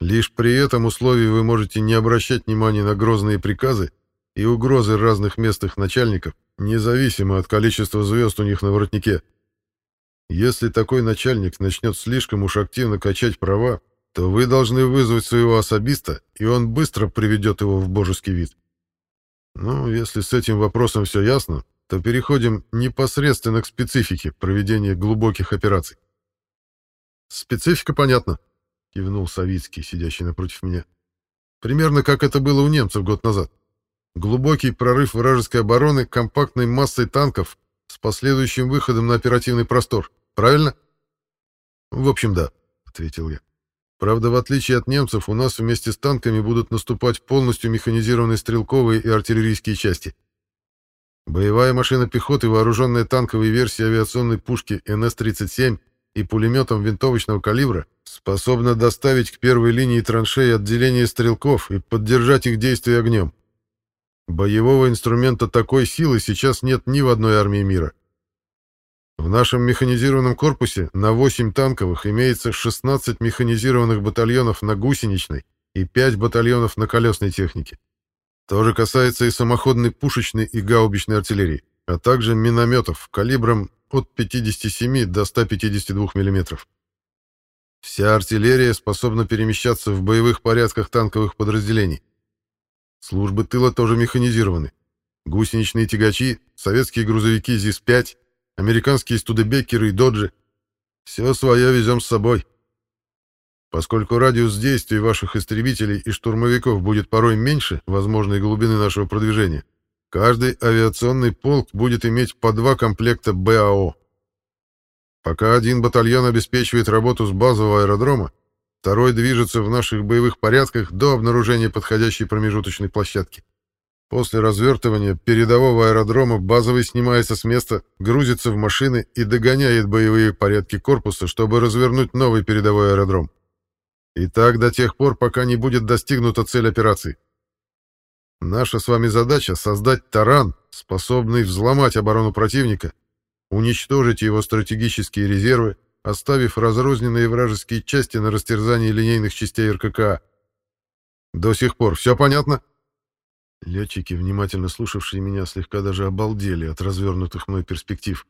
B: Лишь при этом условии вы можете не обращать внимания на грозные приказы и угрозы разных местных начальников, независимо от количества звезд у них на воротнике. Если такой начальник начнет слишком уж активно качать права, то вы должны вызвать своего особиста, и он быстро приведет его в божеский вид. Ну, если с этим вопросом все ясно, то переходим непосредственно к специфике проведения глубоких операций. «Специфика понятна», — кивнул Савицкий, сидящий напротив меня. «Примерно как это было у немцев год назад. Глубокий прорыв вражеской обороны компактной массой танков с последующим выходом на оперативный простор. Правильно?» «В общем, да», — ответил я. «Правда, в отличие от немцев, у нас вместе с танками будут наступать полностью механизированные стрелковые и артиллерийские части». Боевая машина пехоты, вооруженная танковой версией авиационной пушки НС-37 и пулеметом винтовочного калибра, способна доставить к первой линии траншей отделение стрелков и поддержать их действия огнем. Боевого инструмента такой силы сейчас нет ни в одной армии мира. В нашем механизированном корпусе на 8 танковых имеется 16 механизированных батальонов на гусеничной и 5 батальонов на колесной технике. То же касается и самоходной пушечной и гаубичной артиллерии, а также минометов калибром от 57 до 152 мм. Вся артиллерия способна перемещаться в боевых порядках танковых подразделений. Службы тыла тоже механизированы. Гусеничные тягачи, советские грузовики ЗИС-5, американские студебекеры и доджи. Все свое везем с собой. Поскольку радиус действий ваших истребителей и штурмовиков будет порой меньше возможной глубины нашего продвижения, каждый авиационный полк будет иметь по два комплекта БАО. Пока один батальон обеспечивает работу с базового аэродрома, второй движется в наших боевых порядках до обнаружения подходящей промежуточной площадки. После развертывания передового аэродрома базовый снимается с места, грузится в машины и догоняет боевые порядки корпуса, чтобы развернуть новый передовой аэродром. И так до тех пор, пока не будет достигнута цель операции. Наша с вами задача — создать таран, способный взломать оборону противника, уничтожить его стратегические резервы, оставив разрозненные вражеские части на растерзании линейных частей РКК. До сих пор все понятно? Летчики, внимательно слушавшие меня, слегка даже обалдели от развернутых мной перспектив.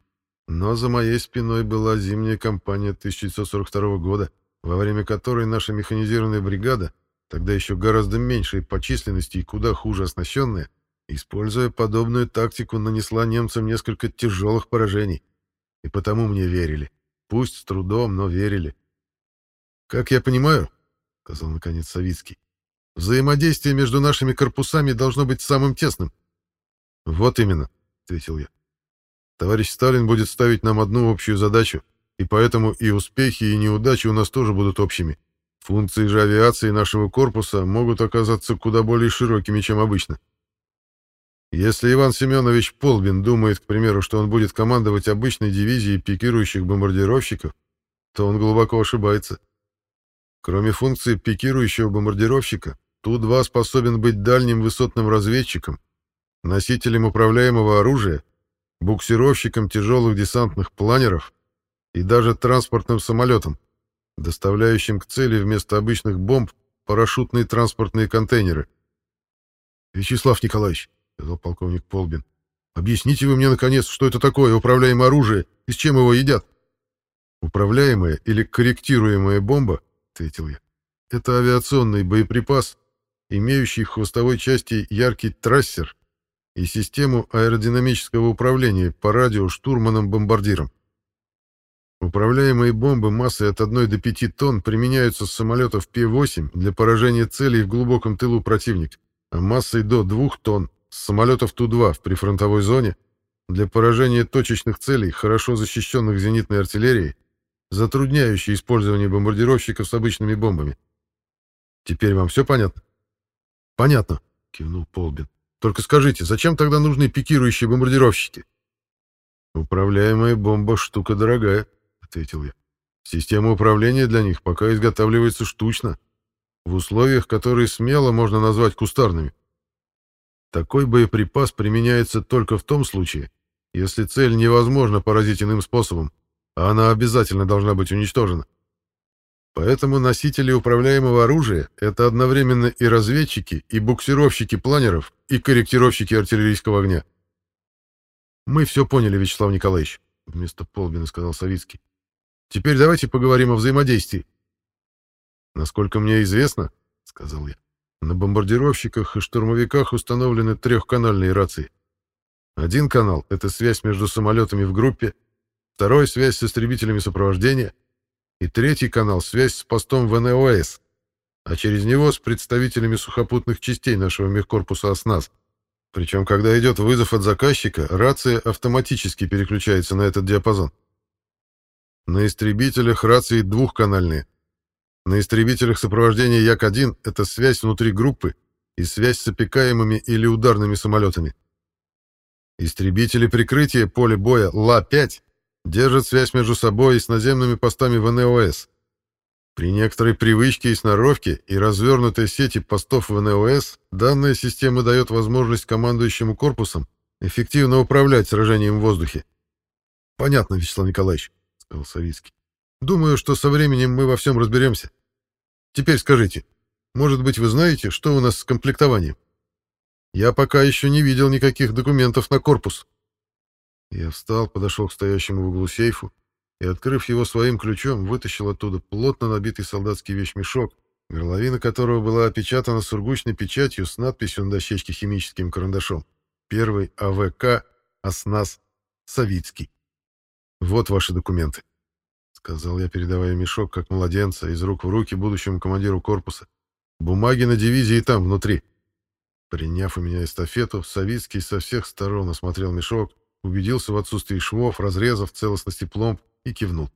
B: Но за моей спиной была зимняя кампания 1942 года — во время которой наша механизированная бригада, тогда еще гораздо меньшей по численности и куда хуже оснащенная, используя подобную тактику, нанесла немцам несколько тяжелых поражений. И потому мне верили. Пусть с трудом, но верили. «Как я понимаю», — сказал наконец Савицкий, «взаимодействие между нашими корпусами должно быть самым тесным». «Вот именно», — ответил я. «Товарищ Сталин будет ставить нам одну общую задачу — и поэтому и успехи, и неудачи у нас тоже будут общими. Функции же авиации нашего корпуса могут оказаться куда более широкими, чем обычно. Если Иван Семенович Полбин думает, к примеру, что он будет командовать обычной дивизией пикирующих бомбардировщиков, то он глубоко ошибается. Кроме функции пикирующего бомбардировщика, Ту-2 способен быть дальним высотным разведчиком, носителем управляемого оружия, буксировщиком тяжелых десантных планеров, и даже транспортным самолетом, доставляющим к цели вместо обычных бомб парашютные транспортные контейнеры. «Вячеслав Николаевич», — сказал полковник Полбин, — «объясните вы мне, наконец, что это такое управляемое оружие и с чем его едят?» «Управляемая или корректируемая бомба», — ответил я, — «это авиационный боеприпас, имеющий в хвостовой части яркий трассер и систему аэродинамического управления по радио штурманом-бомбардиром. Управляемые бомбы массой от 1 до 5 тонн применяются с самолетов П-8 для поражения целей в глубоком тылу противника, а массой до 2 тонн с самолетов Ту-2 в прифронтовой зоне для поражения точечных целей, хорошо защищенных зенитной артиллерией, затрудняющей использование бомбардировщиков с обычными бомбами. Теперь вам все понятно? Понятно, кивнул Полбин. Только скажите, зачем тогда нужны пикирующие бомбардировщики? Управляемая бомба штука дорогая, ответил я. Система управления для них пока изготавливается штучно, в условиях, которые смело можно назвать кустарными. Такой боеприпас применяется только в том случае, если цель невозможно поразить иным способом, а она обязательно должна быть уничтожена. Поэтому носители управляемого оружия — это одновременно и разведчики, и буксировщики планеров, и корректировщики артиллерийского огня. «Мы все поняли, Вячеслав Николаевич», — вместо Полбина сказал Савицкий. «Теперь давайте поговорим о взаимодействии». «Насколько мне известно», — сказал я, — «на бомбардировщиках и штурмовиках установлены трехканальные рации. Один канал — это связь между самолетами в группе, второй — связь с истребителями сопровождения, и третий канал — связь с постом ВНОС, а через него с представителями сухопутных частей нашего мехкорпуса «Оснас». Причем, когда идет вызов от заказчика, рация автоматически переключается на этот диапазон. На истребителях рации двухканальные — на истребителях сопровождения Як-1 это связь внутри группы и связь с опекаемыми или ударными самолетами. Истребители прикрытия поля боя Ла-5 держат связь между собой и с наземными постами ВНОС. При некоторой привычке и сноровке и развернутой сети постов ВНОС данная система дает возможность командующему корпусом эффективно управлять сражением в воздухе. «Понятно, Вячеслав Николаевич», — сказал Савицкий. Думаю, что со временем мы во всем разберемся. Теперь скажите, может быть, вы знаете, что у нас с комплектованием? Я пока еще не видел никаких документов на корпус. Я встал, подошел к стоящему в углу сейфу и, открыв его своим ключом, вытащил оттуда плотно набитый солдатский вещмешок, горловина которого была опечатана сургучной печатью с надписью на дощечке химическим карандашом. Первый АВК ОСНАС Савицкий. Вот ваши документы сказал я, передавая мешок, как младенца, из рук в руки будущему командиру корпуса. «Бумаги на дивизии там, внутри». Приняв у меня эстафету, Савицкий со всех сторон осмотрел мешок, убедился в отсутствии швов, разрезов, целостности пломб и кивнул.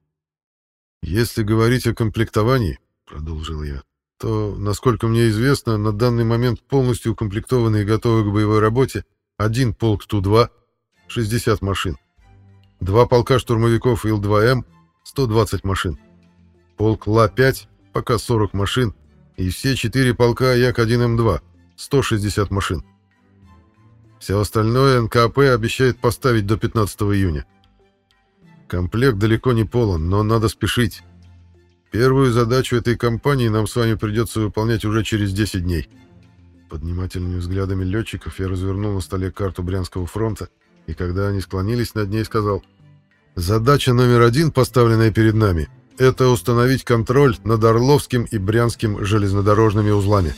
B: «Если говорить о комплектовании, — продолжил я, — то, насколько мне известно, на данный момент полностью укомплектованы и готовы к боевой работе один полк Ту-2, 60 машин, два полка штурмовиков Ил-2М — 120 машин. Полк Ла-5, пока 40 машин, и все четыре полка Як-1М2, 160 машин. Все остальное НКП обещает поставить до 15 июня. Комплект далеко не полон, но надо спешить. Первую задачу этой кампании нам с вами придется выполнять уже через 10 дней. Под внимательными взглядами летчиков я развернул на столе карту Брянского фронта, и когда они склонились над ней, сказал — Задача номер один, поставленная перед нами, это установить контроль над Орловским и Брянским железнодорожными узлами.